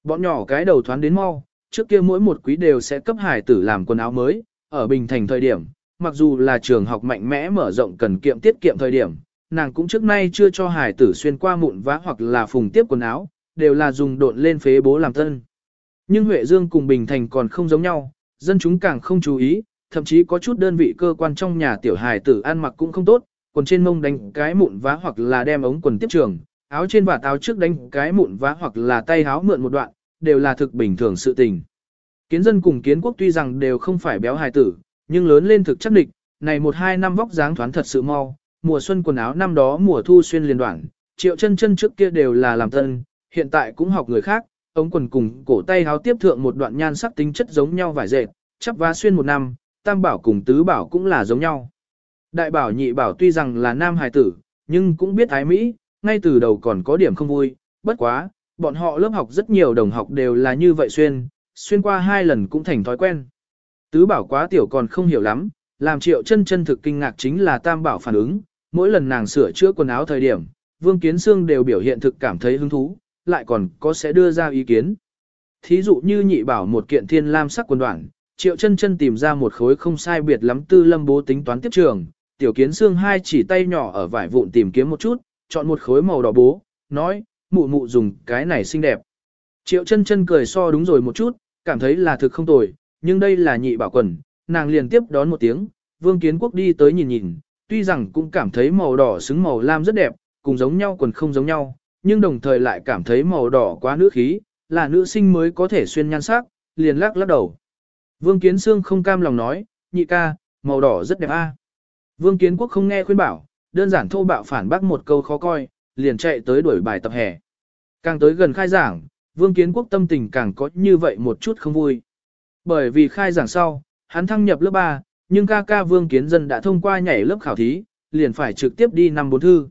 S1: Bọn nhỏ cái đầu thoán đến mau, trước kia mỗi một quý đều sẽ cấp hải tử làm quần áo mới, ở Bình Thành thời điểm, mặc dù là trường học mạnh mẽ mở rộng cần kiệm tiết kiệm thời điểm, nàng cũng trước nay chưa cho hải tử xuyên qua mụn vá hoặc là phùng tiếp quần áo, đều là dùng độn lên phế bố làm thân. Nhưng Huệ Dương cùng Bình Thành còn không giống nhau, dân chúng càng không chú ý, thậm chí có chút đơn vị cơ quan trong nhà tiểu hài tử ăn mặc cũng không tốt, quần trên mông đánh cái mụn vá hoặc là đem ống quần tiếp trường, áo trên và táo trước đánh cái mụn vá hoặc là tay áo mượn một đoạn, đều là thực bình thường sự tình. Kiến dân cùng kiến quốc tuy rằng đều không phải béo hài tử, nhưng lớn lên thực chắc địch, này một hai năm vóc dáng thoáng thật sự mau, mùa xuân quần áo năm đó mùa thu xuyên liền đoạn, triệu chân chân trước kia đều là làm tân, hiện tại cũng học người khác, ống quần cùng cổ tay áo tiếp thượng một đoạn nhan sắc tính chất giống nhau vải dệt, chắp vá xuyên một năm, tam bảo cùng tứ bảo cũng là giống nhau. Đại bảo nhị bảo tuy rằng là nam hài tử, nhưng cũng biết ái Mỹ, ngay từ đầu còn có điểm không vui, bất quá, bọn họ lớp học rất nhiều đồng học đều là như vậy xuyên, xuyên qua hai lần cũng thành thói quen. Tứ bảo quá tiểu còn không hiểu lắm, làm triệu chân chân thực kinh ngạc chính là tam bảo phản ứng, mỗi lần nàng sửa chữa quần áo thời điểm, Vương Kiến Sương đều biểu hiện thực cảm thấy hứng thú, lại còn có sẽ đưa ra ý kiến. Thí dụ như nhị bảo một kiện thiên lam sắc quần đoạn, triệu chân chân tìm ra một khối không sai biệt lắm tư lâm bố tính toán tiếp trường, tiểu kiến xương hai chỉ tay nhỏ ở vải vụn tìm kiếm một chút, chọn một khối màu đỏ bố, nói, mụ mụ dùng cái này xinh đẹp. Triệu chân chân cười so đúng rồi một chút, cảm thấy là thực không tồi, nhưng đây là nhị bảo quần, nàng liền tiếp đón một tiếng, vương kiến quốc đi tới nhìn nhìn, tuy rằng cũng cảm thấy màu đỏ xứng màu lam rất đẹp, cùng giống nhau quần không giống nhau, nhưng đồng thời lại cảm thấy màu đỏ quá nữ khí, là nữ sinh mới có thể xuyên nhan sắc, liền lắc lắc đầu. Vương Kiến Sương không cam lòng nói, nhị ca, màu đỏ rất đẹp a. Vương Kiến Quốc không nghe khuyên bảo, đơn giản thô bạo phản bác một câu khó coi, liền chạy tới đuổi bài tập hè. Càng tới gần khai giảng, Vương Kiến Quốc tâm tình càng có như vậy một chút không vui. Bởi vì khai giảng sau, hắn thăng nhập lớp 3, nhưng ca ca Vương Kiến Dân đã thông qua nhảy lớp khảo thí, liền phải trực tiếp đi năm bốn thư.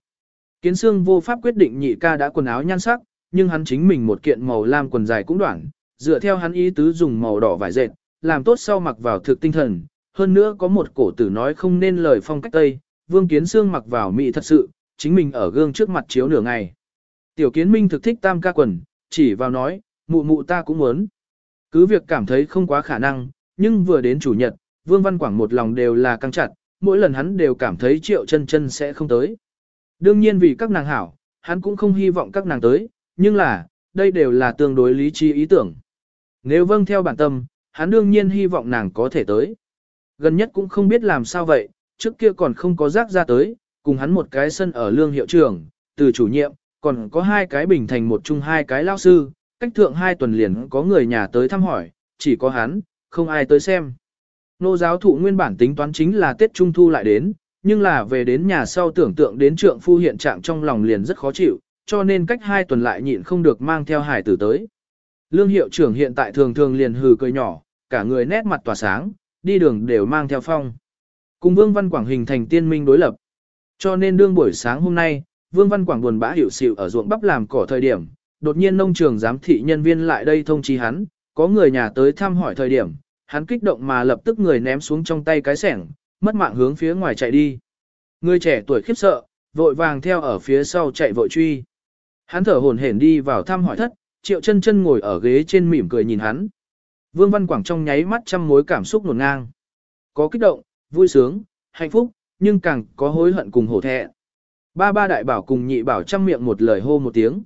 S1: Kiến Sương vô pháp quyết định nhị ca đã quần áo nhan sắc, nhưng hắn chính mình một kiện màu lam quần dài cũng đoạn, dựa theo hắn ý tứ dùng màu đỏ vải dệt, làm tốt sau mặc vào thực tinh thần, hơn nữa có một cổ tử nói không nên lời phong cách Tây, Vương Kiến Sương mặc vào mỹ thật sự, chính mình ở gương trước mặt chiếu nửa ngày. Tiểu Kiến Minh thực thích tam ca quần, chỉ vào nói, mụ mụ ta cũng muốn. Cứ việc cảm thấy không quá khả năng, nhưng vừa đến chủ nhật, Vương Văn Quảng một lòng đều là căng chặt, mỗi lần hắn đều cảm thấy triệu chân chân sẽ không tới. Đương nhiên vì các nàng hảo, hắn cũng không hy vọng các nàng tới, nhưng là, đây đều là tương đối lý trí ý tưởng. Nếu vâng theo bản tâm, hắn đương nhiên hy vọng nàng có thể tới. Gần nhất cũng không biết làm sao vậy, trước kia còn không có rác ra tới, cùng hắn một cái sân ở lương hiệu trường, từ chủ nhiệm, còn có hai cái bình thành một chung hai cái lao sư, cách thượng hai tuần liền có người nhà tới thăm hỏi, chỉ có hắn, không ai tới xem. Nô giáo thụ nguyên bản tính toán chính là Tết Trung Thu lại đến, nhưng là về đến nhà sau tưởng tượng đến trượng phu hiện trạng trong lòng liền rất khó chịu, cho nên cách hai tuần lại nhịn không được mang theo hải tử tới. Lương hiệu trưởng hiện tại thường thường liền hừ cười nhỏ, cả người nét mặt tỏa sáng, đi đường đều mang theo phong. Cùng Vương Văn Quảng hình thành tiên minh đối lập. Cho nên đương buổi sáng hôm nay, Vương Văn Quảng buồn bã hiểu xịu ở ruộng bắp làm cỏ thời điểm, đột nhiên nông trường giám thị nhân viên lại đây thông chí hắn, có người nhà tới thăm hỏi thời điểm, hắn kích động mà lập tức người ném xuống trong tay cái sẻng, mất mạng hướng phía ngoài chạy đi. Người trẻ tuổi khiếp sợ, vội vàng theo ở phía sau chạy vội truy. Hắn thở hổn hển đi vào thăm hỏi thất, triệu chân chân ngồi ở ghế trên mỉm cười nhìn hắn. Vương Văn Quảng trong nháy mắt trăm mối cảm xúc nổn ngang. Có kích động, vui sướng, hạnh phúc, nhưng càng có hối hận cùng hổ thẹn. Ba ba đại bảo cùng nhị bảo chăm miệng một lời hô một tiếng.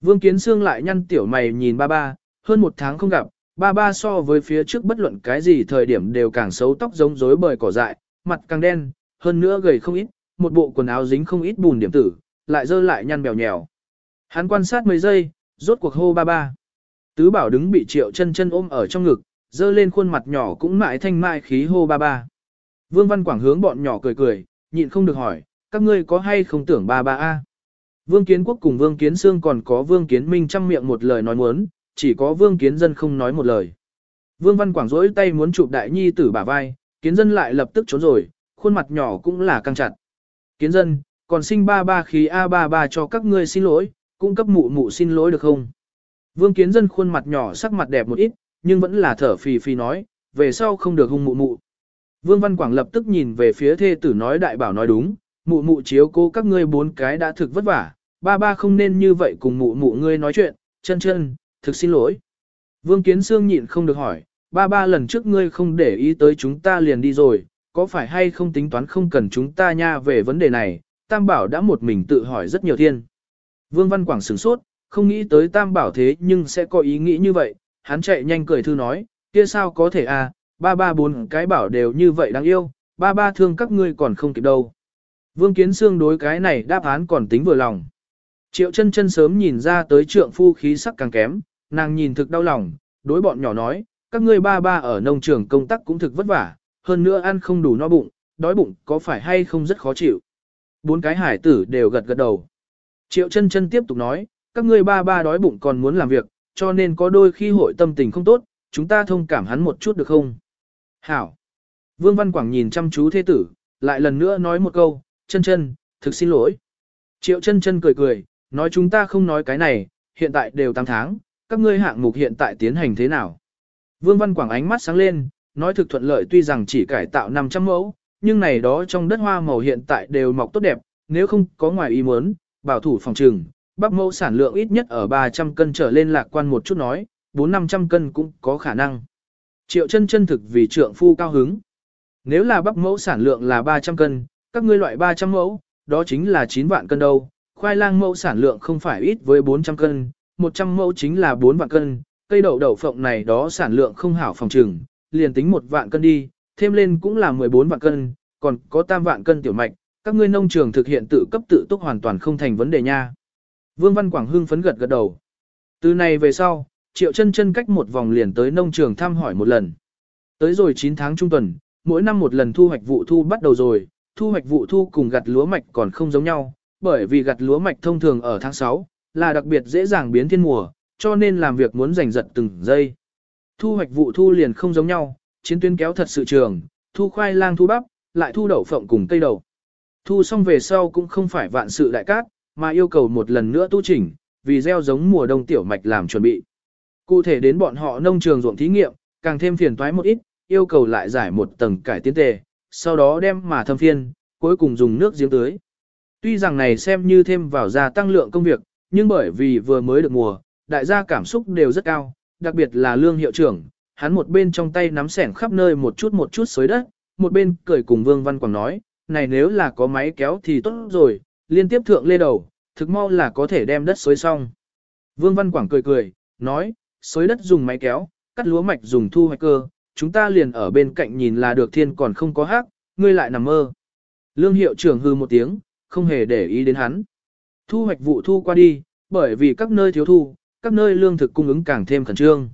S1: Vương Kiến Sương lại nhăn tiểu mày nhìn ba ba, hơn một tháng không gặp, ba ba so với phía trước bất luận cái gì thời điểm đều càng xấu tóc giống rối bời cỏ dại, mặt càng đen, hơn nữa gầy không ít, một bộ quần áo dính không ít bùn điểm tử, lại dơ lại nhăn bèo nhèo. Hắn quan sát mấy giây, rốt cuộc hô ba ba. Tứ bảo đứng bị triệu chân chân ôm ở trong ngực, dơ lên khuôn mặt nhỏ cũng mãi thanh mại khí hô ba ba. Vương Văn Quảng hướng bọn nhỏ cười cười, nhịn không được hỏi, các ngươi có hay không tưởng ba ba a? Vương Kiến Quốc cùng Vương Kiến Sương còn có Vương Kiến Minh chăm miệng một lời nói muốn, chỉ có Vương Kiến Dân không nói một lời. Vương Văn Quảng rỗi tay muốn chụp đại nhi tử bả vai, Kiến Dân lại lập tức trốn rồi, khuôn mặt nhỏ cũng là căng chặt. Kiến Dân, còn sinh ba ba khí a ba ba cho các ngươi xin lỗi, cũng cấp mụ mụ xin lỗi được không? Vương Kiến Dân khuôn mặt nhỏ sắc mặt đẹp một ít, nhưng vẫn là thở phì phì nói, về sau không được hung mụ mụ. Vương Văn Quảng lập tức nhìn về phía thê tử nói đại bảo nói đúng, mụ mụ chiếu cố các ngươi bốn cái đã thực vất vả, ba ba không nên như vậy cùng mụ mụ ngươi nói chuyện, chân chân, thực xin lỗi. Vương Kiến Sương nhịn không được hỏi, ba ba lần trước ngươi không để ý tới chúng ta liền đi rồi, có phải hay không tính toán không cần chúng ta nha về vấn đề này, Tam Bảo đã một mình tự hỏi rất nhiều thiên. Vương Văn Quảng sửng sốt, không nghĩ tới Tam Bảo thế nhưng sẽ có ý nghĩ như vậy, hắn chạy nhanh cười thư nói, kia sao có thể à, ba ba bốn cái bảo đều như vậy đáng yêu, ba ba thương các ngươi còn không kịp đâu. Vương Kiến Sương đối cái này đáp án còn tính vừa lòng. Triệu chân chân sớm nhìn ra tới trượng phu khí sắc càng kém, nàng nhìn thực đau lòng, đối bọn nhỏ nói, các ngươi ba ba ở nông trường công tác cũng thực vất vả, hơn nữa ăn không đủ no bụng, đói bụng có phải hay không rất khó chịu. Bốn cái hải tử đều gật gật đầu. Triệu chân chân tiếp tục nói, các ngươi ba ba đói bụng còn muốn làm việc, cho nên có đôi khi hội tâm tình không tốt, chúng ta thông cảm hắn một chút được không? Hảo. Vương Văn Quảng nhìn chăm chú thế tử, lại lần nữa nói một câu, chân chân, thực xin lỗi. Triệu chân chân cười cười, nói chúng ta không nói cái này, hiện tại đều 8 tháng, các ngươi hạng mục hiện tại tiến hành thế nào. Vương Văn Quảng ánh mắt sáng lên, nói thực thuận lợi tuy rằng chỉ cải tạo 500 mẫu, nhưng này đó trong đất hoa màu hiện tại đều mọc tốt đẹp, nếu không có ngoài ý muốn, bảo thủ phòng trừng, bắp mẫu sản lượng ít nhất ở 300 cân trở lên lạc quan một chút nói, 4-500 cân cũng có khả năng. Triệu chân chân thực vì trượng phu cao hứng. Nếu là bắp mẫu sản lượng là 300 cân, các ngươi loại 300 mẫu, đó chính là 9 vạn cân đâu. Khoai lang mẫu sản lượng không phải ít với 400 cân, 100 mẫu chính là 4 vạn cân. Cây đậu đậu phộng này đó sản lượng không hảo phòng trừng, liền tính một vạn cân đi, thêm lên cũng là 14 vạn cân, còn có tam vạn cân tiểu mạch, các ngươi nông trường thực hiện tự cấp tự túc hoàn toàn không thành vấn đề nha. Vương Văn Quảng hưng phấn gật gật đầu. Từ này về sau, Triệu chân chân cách một vòng liền tới nông trường thăm hỏi một lần. Tới rồi 9 tháng trung tuần, mỗi năm một lần thu hoạch vụ thu bắt đầu rồi, thu hoạch vụ thu cùng gặt lúa mạch còn không giống nhau, bởi vì gặt lúa mạch thông thường ở tháng 6, là đặc biệt dễ dàng biến thiên mùa, cho nên làm việc muốn giành giật từng giây. Thu hoạch vụ thu liền không giống nhau, chiến tuyến kéo thật sự trường, thu khoai lang thu bắp, lại thu đậu phộng cùng cây đậu. Thu xong về sau cũng không phải vạn sự đại cát, mà yêu cầu một lần nữa tu chỉnh, vì gieo giống mùa đông tiểu mạch làm chuẩn bị. Cụ thể đến bọn họ nông trường ruộng thí nghiệm, càng thêm phiền toái một ít, yêu cầu lại giải một tầng cải tiến tề, sau đó đem mà thâm phiên, cuối cùng dùng nước giếng tưới. Tuy rằng này xem như thêm vào gia tăng lượng công việc, nhưng bởi vì vừa mới được mùa, đại gia cảm xúc đều rất cao, đặc biệt là lương hiệu trưởng, hắn một bên trong tay nắm sẻng khắp nơi một chút một chút xới đất, một bên cười cùng Vương Văn Quảng nói, này nếu là có máy kéo thì tốt rồi, liên tiếp thượng lê đầu, thực mau là có thể đem đất xới xong. Vương Văn Quảng cười cười, nói, xới đất dùng máy kéo, cắt lúa mạch dùng thu hoạch cơ, chúng ta liền ở bên cạnh nhìn là được thiên còn không có hát, ngươi lại nằm mơ. Lương hiệu trưởng hư một tiếng, không hề để ý đến hắn. Thu hoạch vụ thu qua đi, bởi vì các nơi thiếu thu, các nơi lương thực cung ứng càng thêm khẩn trương.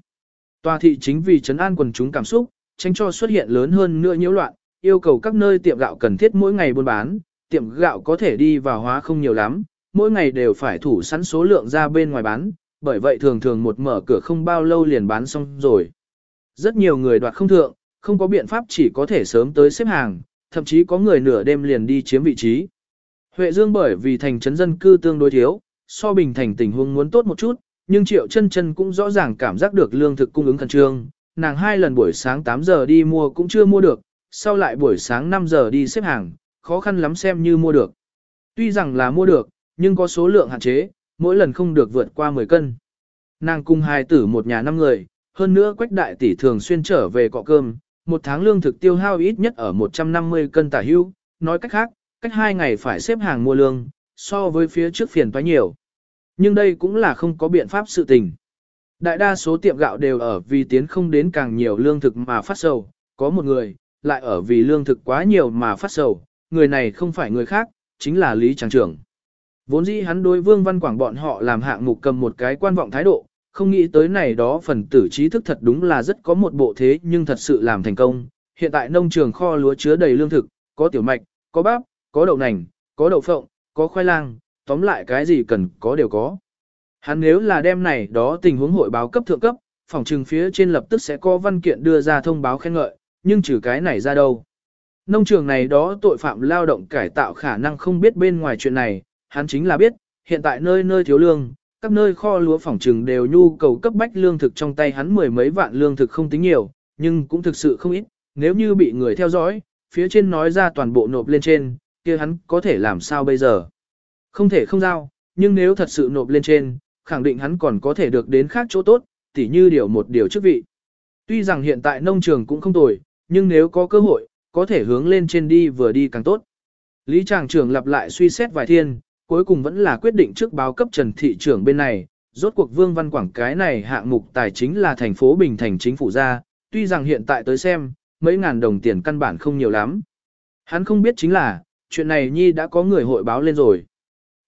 S1: Tòa thị chính vì trấn an quần chúng cảm xúc, tránh cho xuất hiện lớn hơn nữa nhiễu loạn, yêu cầu các nơi tiệm gạo cần thiết mỗi ngày buôn bán, tiệm gạo có thể đi vào hóa không nhiều lắm, mỗi ngày đều phải thủ sẵn số lượng ra bên ngoài bán, bởi vậy thường thường một mở cửa không bao lâu liền bán xong rồi. Rất nhiều người đoạt không thượng, không có biện pháp chỉ có thể sớm tới xếp hàng, thậm chí có người nửa đêm liền đi chiếm vị trí. Huệ Dương bởi vì thành trấn dân cư tương đối thiếu, so bình thành tình huống muốn tốt một chút, nhưng Triệu Chân Chân cũng rõ ràng cảm giác được lương thực cung ứng khẩn trương, nàng hai lần buổi sáng 8 giờ đi mua cũng chưa mua được, sau lại buổi sáng 5 giờ đi xếp hàng, khó khăn lắm xem như mua được. Tuy rằng là mua được, nhưng có số lượng hạn chế, mỗi lần không được vượt qua 10 cân. Nàng cùng hai tử một nhà năm người, hơn nữa quách đại tỷ thường xuyên trở về cọ cơm, một tháng lương thực tiêu hao ít nhất ở 150 cân tả hưu, nói cách khác, cách hai ngày phải xếp hàng mua lương, so với phía trước phiền toái nhiều. Nhưng đây cũng là không có biện pháp sự tình. Đại đa số tiệm gạo đều ở vì tiến không đến càng nhiều lương thực mà phát sầu, có một người, lại ở vì lương thực quá nhiều mà phát sầu, người này không phải người khác, chính là Lý Tràng Trưởng. Vốn dĩ hắn đối Vương Văn Quảng bọn họ làm hạng mục cầm một cái quan vọng thái độ, không nghĩ tới này đó phần tử trí thức thật đúng là rất có một bộ thế nhưng thật sự làm thành công. Hiện tại nông trường kho lúa chứa đầy lương thực, có tiểu mạch, có bắp, có đậu nành, có đậu phộng, có khoai lang, tóm lại cái gì cần có đều có. Hắn nếu là đem này đó tình huống hội báo cấp thượng cấp, phòng trừng phía trên lập tức sẽ có văn kiện đưa ra thông báo khen ngợi, nhưng trừ cái này ra đâu. Nông trường này đó tội phạm lao động cải tạo khả năng không biết bên ngoài chuyện này, hắn chính là biết, hiện tại nơi nơi thiếu lương, các nơi kho lúa phòng trừng đều nhu cầu cấp bách lương thực trong tay hắn mười mấy vạn lương thực không tính nhiều, nhưng cũng thực sự không ít, nếu như bị người theo dõi, phía trên nói ra toàn bộ nộp lên trên, kia hắn có thể làm sao bây giờ? Không thể không giao, nhưng nếu thật sự nộp lên trên, khẳng định hắn còn có thể được đến khác chỗ tốt, tỉ như điều một điều chức vị. Tuy rằng hiện tại nông trường cũng không tồi, nhưng nếu có cơ hội, có thể hướng lên trên đi vừa đi càng tốt. Lý Tràng trưởng lặp lại suy xét vài thiên, cuối cùng vẫn là quyết định trước báo cấp Trần Thị trưởng bên này, rốt cuộc Vương Văn Quảng cái này hạng mục tài chính là thành phố Bình Thành chính phủ ra, tuy rằng hiện tại tới xem, mấy ngàn đồng tiền căn bản không nhiều lắm. Hắn không biết chính là, chuyện này Nhi đã có người hội báo lên rồi.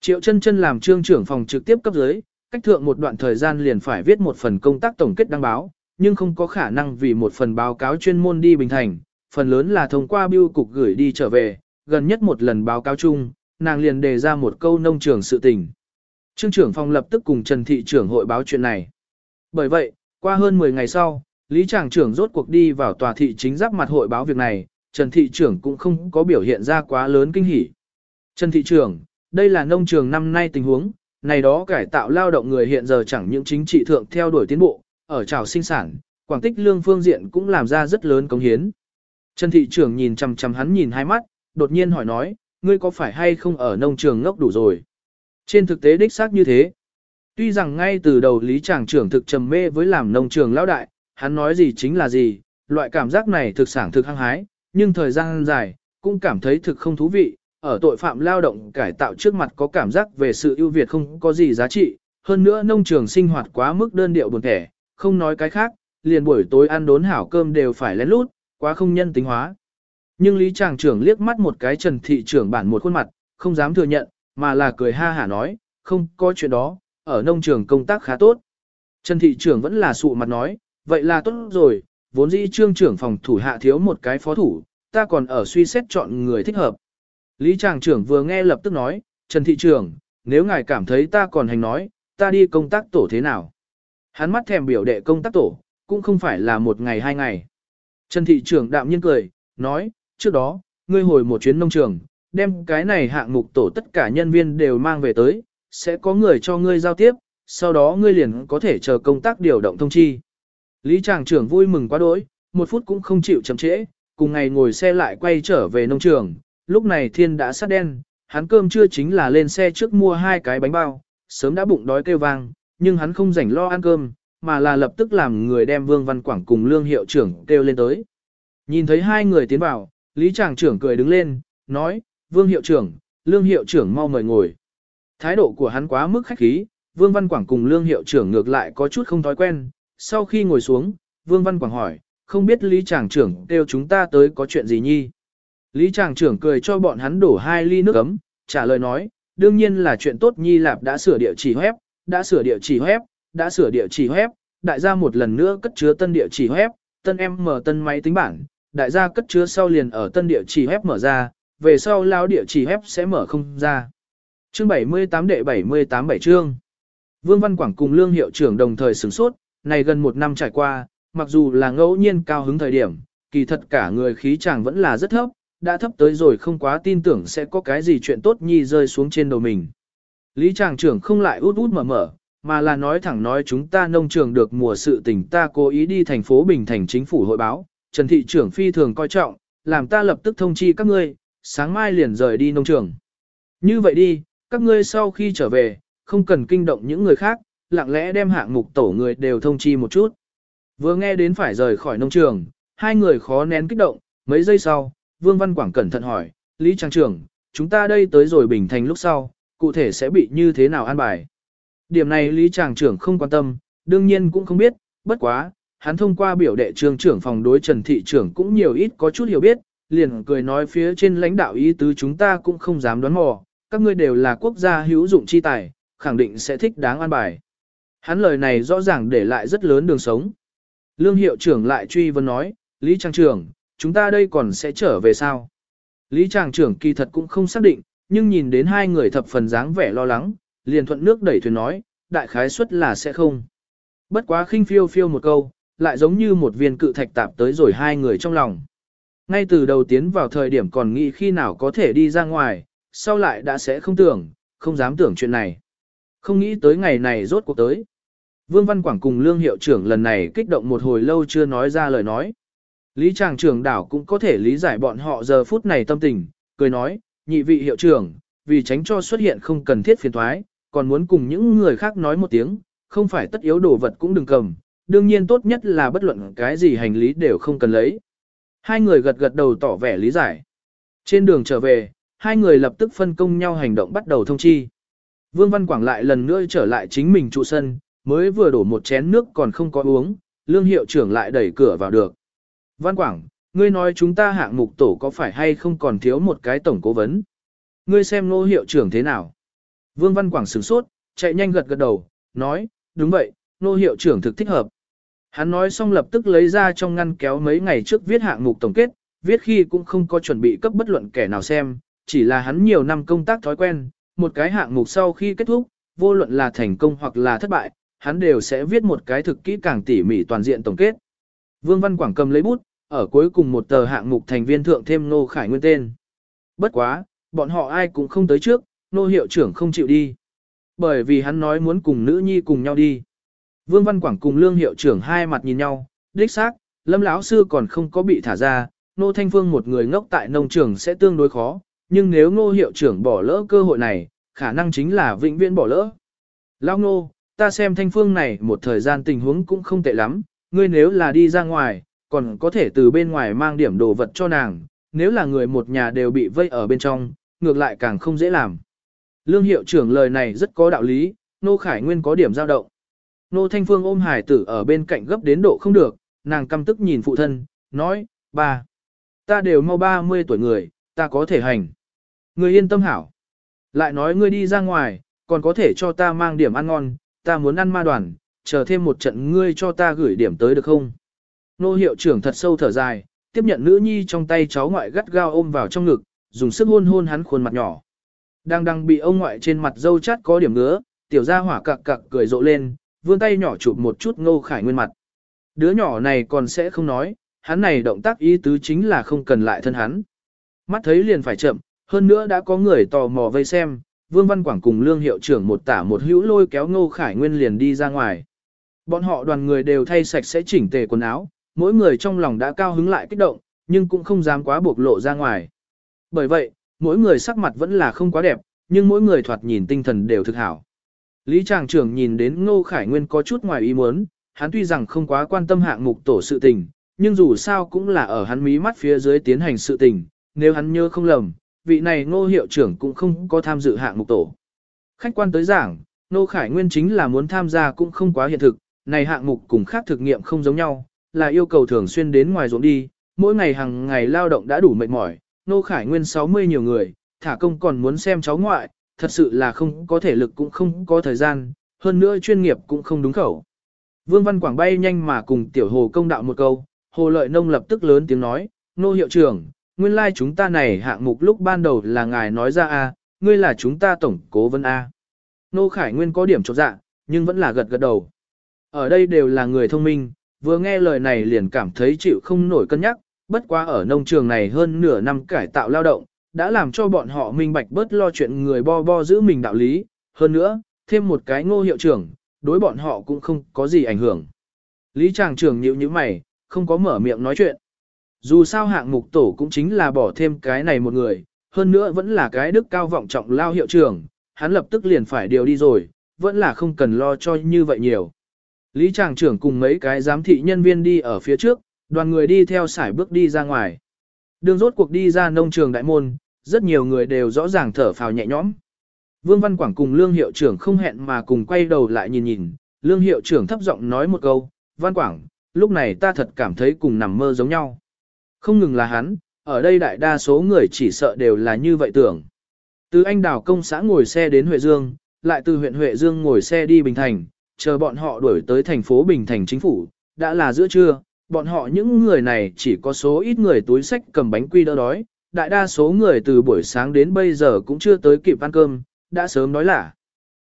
S1: Triệu chân chân làm trương trưởng phòng trực tiếp cấp dưới, cách thượng một đoạn thời gian liền phải viết một phần công tác tổng kết đăng báo, nhưng không có khả năng vì một phần báo cáo chuyên môn đi Bình Thành, phần lớn là thông qua biêu cục gửi đi trở về, gần nhất một lần báo cáo chung, nàng liền đề ra một câu nông trường sự tình. Trương trưởng phòng lập tức cùng Trần Thị trưởng hội báo chuyện này. Bởi vậy, qua hơn 10 ngày sau, Lý Tràng trưởng rốt cuộc đi vào tòa thị chính giáp mặt hội báo việc này, Trần Thị trưởng cũng không có biểu hiện ra quá lớn kinh hỉ. Trần Thị trưởng, đây là nông trường năm nay tình huống, này đó cải tạo lao động người hiện giờ chẳng những chính trị thượng theo đuổi tiến bộ, ở trào sinh sản, quảng tích lương phương diện cũng làm ra rất lớn công hiến. Trần thị trưởng nhìn chằm chằm hắn nhìn hai mắt, đột nhiên hỏi nói, ngươi có phải hay không ở nông trường ngốc đủ rồi? Trên thực tế đích xác như thế. Tuy rằng ngay từ đầu lý tràng trưởng thực trầm mê với làm nông trường lão đại, hắn nói gì chính là gì, loại cảm giác này thực sản thực hăng hái, nhưng thời gian dài, cũng cảm thấy thực không thú vị, ở tội phạm lao động cải tạo trước mặt có cảm giác về sự ưu việt không có gì giá trị, hơn nữa nông trường sinh hoạt quá mức đơn điệu buồn thẻ, không nói cái khác, liền buổi tối ăn đốn hảo cơm đều phải lén lút, quá không nhân tính hóa. Nhưng Lý Tràng trưởng liếc mắt một cái Trần Thị trưởng bản một khuôn mặt, không dám thừa nhận, mà là cười ha hả nói, không có chuyện đó, ở nông trường công tác khá tốt. Trần Thị trưởng vẫn là sụ mặt nói, vậy là tốt rồi, vốn dĩ trương trưởng phòng thủ hạ thiếu một cái phó thủ, ta còn ở suy xét chọn người thích hợp. Lý Tràng trưởng vừa nghe lập tức nói, Trần Thị trưởng, nếu ngài cảm thấy ta còn hành nói, ta đi công tác tổ thế nào? Hắn mắt thèm biểu đệ công tác tổ, cũng không phải là một ngày hai ngày. Trần Thị trưởng đạm nhiên cười, nói, trước đó, ngươi hồi một chuyến nông trường, đem cái này hạng mục tổ tất cả nhân viên đều mang về tới, sẽ có người cho ngươi giao tiếp, sau đó ngươi liền có thể chờ công tác điều động thông chi. Lý Tràng trưởng vui mừng quá đỗi, một phút cũng không chịu chậm trễ, cùng ngày ngồi xe lại quay trở về nông trường, lúc này thiên đã sát đen, hắn cơm trưa chính là lên xe trước mua hai cái bánh bao, sớm đã bụng đói kêu vang, nhưng hắn không rảnh lo ăn cơm, mà là lập tức làm người đem Vương Văn Quảng cùng Lương Hiệu trưởng kêu lên tới. Nhìn thấy hai người tiến vào, Lý Tràng trưởng cười đứng lên, nói, Vương Hiệu trưởng, Lương Hiệu trưởng mau mời ngồi. Thái độ của hắn quá mức khách khí, Vương Văn Quảng cùng Lương Hiệu trưởng ngược lại có chút không thói quen. Sau khi ngồi xuống, Vương Văn Quảng hỏi, không biết Lý Tràng trưởng kêu chúng ta tới có chuyện gì nhi. Lý Tràng trưởng cười cho bọn hắn đổ hai ly nước ấm, trả lời nói, đương nhiên là chuyện tốt nhi lạp đã sửa địa chỉ web, đã sửa địa chỉ web, đã sửa địa chỉ web, đại gia một lần nữa cất chứa tân địa chỉ web, tân em mở tân máy tính bảng, đại gia cất chứa sau liền ở tân địa chỉ web mở ra, về sau lao địa chỉ web sẽ mở không ra. Chương 78 đệ 78 bảy chương. Vương Văn Quảng cùng Lương Hiệu trưởng đồng thời sửng sốt, này gần một năm trải qua, mặc dù là ngẫu nhiên cao hứng thời điểm, kỳ thật cả người khí chàng vẫn là rất thấp, đã thấp tới rồi không quá tin tưởng sẽ có cái gì chuyện tốt nhi rơi xuống trên đầu mình. Lý tràng trưởng không lại út út mở mở, mà là nói thẳng nói chúng ta nông trường được mùa sự tình ta cố ý đi thành phố Bình Thành chính phủ hội báo, Trần Thị trưởng phi thường coi trọng, làm ta lập tức thông chi các ngươi, sáng mai liền rời đi nông trường. Như vậy đi, các ngươi sau khi trở về, không cần kinh động những người khác, lặng lẽ đem hạng mục tổ người đều thông chi một chút. Vừa nghe đến phải rời khỏi nông trường, hai người khó nén kích động, mấy giây sau, Vương Văn Quảng cẩn thận hỏi, Lý Trang trưởng, chúng ta đây tới rồi Bình Thành lúc sau, cụ thể sẽ bị như thế nào an bài. Điểm này Lý Tràng trưởng không quan tâm, đương nhiên cũng không biết, bất quá, hắn thông qua biểu đệ trường trưởng phòng đối Trần Thị trưởng cũng nhiều ít có chút hiểu biết, liền cười nói phía trên lãnh đạo ý tứ chúng ta cũng không dám đoán mò, các ngươi đều là quốc gia hữu dụng chi tài, khẳng định sẽ thích đáng an bài. Hắn lời này rõ ràng để lại rất lớn đường sống. Lương hiệu trưởng lại truy vấn nói, Lý Trang trưởng, chúng ta đây còn sẽ trở về sao? Lý Tràng trưởng kỳ thật cũng không xác định, nhưng nhìn đến hai người thập phần dáng vẻ lo lắng, liền thuận nước đẩy thuyền nói, đại khái suất là sẽ không. Bất quá khinh phiêu phiêu một câu, lại giống như một viên cự thạch tạp tới rồi hai người trong lòng. Ngay từ đầu tiến vào thời điểm còn nghĩ khi nào có thể đi ra ngoài, sau lại đã sẽ không tưởng, không dám tưởng chuyện này. Không nghĩ tới ngày này rốt cuộc tới. Vương Văn Quảng cùng Lương Hiệu trưởng lần này kích động một hồi lâu chưa nói ra lời nói. Lý Tràng trưởng đảo cũng có thể lý giải bọn họ giờ phút này tâm tình, cười nói, nhị vị hiệu trưởng, vì tránh cho xuất hiện không cần thiết phiền thoái, còn muốn cùng những người khác nói một tiếng, không phải tất yếu đồ vật cũng đừng cầm, đương nhiên tốt nhất là bất luận cái gì hành lý đều không cần lấy. Hai người gật gật đầu tỏ vẻ lý giải. Trên đường trở về, hai người lập tức phân công nhau hành động bắt đầu thông chi. Vương Văn Quảng lại lần nữa trở lại chính mình trụ sân, mới vừa đổ một chén nước còn không có uống, lương hiệu trưởng lại đẩy cửa vào được. Văn Quảng, ngươi nói chúng ta hạng mục tổ có phải hay không còn thiếu một cái tổng cố vấn? Ngươi xem nô hiệu trưởng thế nào? Vương Văn Quảng sửng sốt, chạy nhanh gật gật đầu, nói, đúng vậy, nô hiệu trưởng thực thích hợp. Hắn nói xong lập tức lấy ra trong ngăn kéo mấy ngày trước viết hạng mục tổng kết, viết khi cũng không có chuẩn bị cấp bất luận kẻ nào xem, chỉ là hắn nhiều năm công tác thói quen, một cái hạng mục sau khi kết thúc, vô luận là thành công hoặc là thất bại, hắn đều sẽ viết một cái thực kỹ càng tỉ mỉ toàn diện tổng kết. Vương Văn Quảng cầm lấy bút, ở cuối cùng một tờ hạng mục thành viên thượng thêm Nô Khải Nguyên tên. Bất quá, bọn họ ai cũng không tới trước, Nô hiệu trưởng không chịu đi. Bởi vì hắn nói muốn cùng nữ nhi cùng nhau đi. Vương Văn Quảng cùng Lương hiệu trưởng hai mặt nhìn nhau, đích xác, Lâm lão sư còn không có bị thả ra, Nô Thanh Phương một người ngốc tại nông trường sẽ tương đối khó, nhưng nếu Nô hiệu trưởng bỏ lỡ cơ hội này, khả năng chính là vĩnh viễn bỏ lỡ. Lão Nô, ta xem Thanh Phương này một thời gian tình huống cũng không tệ lắm, ngươi nếu là đi ra ngoài, còn có thể từ bên ngoài mang điểm đồ vật cho nàng, nếu là người một nhà đều bị vây ở bên trong, ngược lại càng không dễ làm. Lương hiệu trưởng lời này rất có đạo lý, Nô Khải Nguyên có điểm dao động. Nô Thanh Phương ôm hải tử ở bên cạnh gấp đến độ không được, nàng căm tức nhìn phụ thân, nói, ba, ta đều mau 30 tuổi người, ta có thể hành. Người yên tâm hảo. Lại nói ngươi đi ra ngoài, còn có thể cho ta mang điểm ăn ngon, ta muốn ăn ma đoàn, chờ thêm một trận ngươi cho ta gửi điểm tới được không? Nô hiệu trưởng thật sâu thở dài, tiếp nhận nữ nhi trong tay cháu ngoại gắt gao ôm vào trong ngực, dùng sức hôn hôn hắn khuôn mặt nhỏ. Đang đang bị ông ngoại trên mặt dâu chát có điểm ngứa, tiểu gia hỏa cặc cặc cười rộ lên, vươn tay nhỏ chụp một chút ngô khải nguyên mặt. Đứa nhỏ này còn sẽ không nói, hắn này động tác ý tứ chính là không cần lại thân hắn. Mắt thấy liền phải chậm, hơn nữa đã có người tò mò vây xem, Vương Văn Quảng cùng Lương Hiệu trưởng một tả một hữu lôi kéo Ngô Khải Nguyên liền đi ra ngoài. Bọn họ đoàn người đều thay sạch sẽ chỉnh tề quần áo, mỗi người trong lòng đã cao hứng lại kích động, nhưng cũng không dám quá buộc lộ ra ngoài. Bởi vậy, mỗi người sắc mặt vẫn là không quá đẹp, nhưng mỗi người thoạt nhìn tinh thần đều thực hảo. Lý Tràng trưởng nhìn đến Ngô Khải Nguyên có chút ngoài ý muốn, hắn tuy rằng không quá quan tâm hạng mục tổ sự tình, nhưng dù sao cũng là ở hắn mí mắt phía dưới tiến hành sự tình, nếu hắn nhớ không lầm, vị này Ngô hiệu trưởng cũng không có tham dự hạng mục tổ. Khách quan tới giảng, Ngô Khải Nguyên chính là muốn tham gia cũng không quá hiện thực, này hạng mục cùng khác thực nghiệm không giống nhau, là yêu cầu thường xuyên đến ngoài ruộng đi, mỗi ngày hàng ngày lao động đã đủ mệt mỏi, nô Khải Nguyên 60 nhiều người, thả công còn muốn xem cháu ngoại, thật sự là không có thể lực cũng không có thời gian, hơn nữa chuyên nghiệp cũng không đúng khẩu. Vương Văn Quảng bay nhanh mà cùng tiểu hồ công đạo một câu, hồ lợi nông lập tức lớn tiếng nói, nô hiệu trưởng, nguyên lai like chúng ta này hạng mục lúc ban đầu là ngài nói ra a, ngươi là chúng ta tổng cố vấn a. Nô Khải Nguyên có điểm chột dạ, nhưng vẫn là gật gật đầu. Ở đây đều là người thông minh, vừa nghe lời này liền cảm thấy chịu không nổi cân nhắc, bất quá ở nông trường này hơn nửa năm cải tạo lao động, đã làm cho bọn họ minh bạch bớt lo chuyện người bo bo giữ mình đạo lý, hơn nữa, thêm một cái ngô hiệu trưởng, đối bọn họ cũng không có gì ảnh hưởng. Lý Tràng trưởng nhíu nhíu mày, không có mở miệng nói chuyện. Dù sao hạng mục tổ cũng chính là bỏ thêm cái này một người, hơn nữa vẫn là cái đức cao vọng trọng lao hiệu trưởng, hắn lập tức liền phải điều đi rồi, vẫn là không cần lo cho như vậy nhiều. Lý Tràng trưởng cùng mấy cái giám thị nhân viên đi ở phía trước, đoàn người đi theo sải bước đi ra ngoài. Đường rốt cuộc đi ra nông trường đại môn, rất nhiều người đều rõ ràng thở phào nhẹ nhõm. Vương Văn Quảng cùng Lương Hiệu trưởng không hẹn mà cùng quay đầu lại nhìn nhìn, Lương Hiệu trưởng thấp giọng nói một câu, Văn Quảng, lúc này ta thật cảm thấy cùng nằm mơ giống nhau. Không ngừng là hắn, ở đây đại đa số người chỉ sợ đều là như vậy tưởng. Từ anh đảo công xã ngồi xe đến Huệ Dương, lại từ huyện Huệ Dương ngồi xe đi Bình Thành, chờ bọn họ đuổi tới thành phố Bình Thành chính phủ, đã là giữa trưa, bọn họ những người này chỉ có số ít người túi sách cầm bánh quy đỡ đói, đại đa số người từ buổi sáng đến bây giờ cũng chưa tới kịp ăn cơm, đã sớm nói là.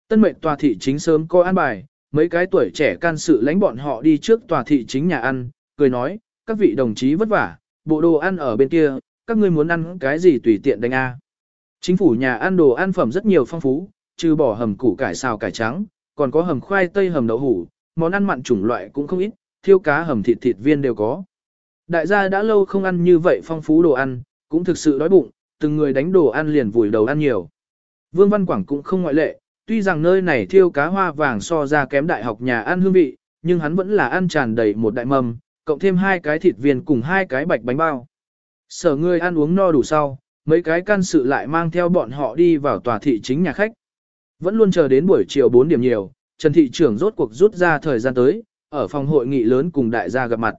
S1: Tân mệnh tòa thị chính sớm có ăn bài, mấy cái tuổi trẻ can sự lãnh bọn họ đi trước tòa thị chính nhà ăn, cười nói, các vị đồng chí vất vả, bộ đồ ăn ở bên kia, các ngươi muốn ăn cái gì tùy tiện đánh a. Chính phủ nhà ăn đồ ăn phẩm rất nhiều phong phú, trừ bỏ hầm củ cải xào cải trắng, còn có hầm khoai tây hầm đậu hủ, món ăn mặn chủng loại cũng không ít, thiêu cá hầm thịt thịt viên đều có. Đại gia đã lâu không ăn như vậy phong phú đồ ăn, cũng thực sự đói bụng, từng người đánh đồ ăn liền vùi đầu ăn nhiều. Vương Văn Quảng cũng không ngoại lệ, tuy rằng nơi này thiêu cá hoa vàng so ra kém đại học nhà ăn hương vị, nhưng hắn vẫn là ăn tràn đầy một đại mâm, cộng thêm hai cái thịt viên cùng hai cái bạch bánh bao. Sở người ăn uống no đủ sau, mấy cái can sự lại mang theo bọn họ đi vào tòa thị chính nhà khách. Vẫn luôn chờ đến buổi chiều 4 điểm nhiều, Trần Thị trưởng rốt cuộc rút ra thời gian tới, ở phòng hội nghị lớn cùng đại gia gặp mặt.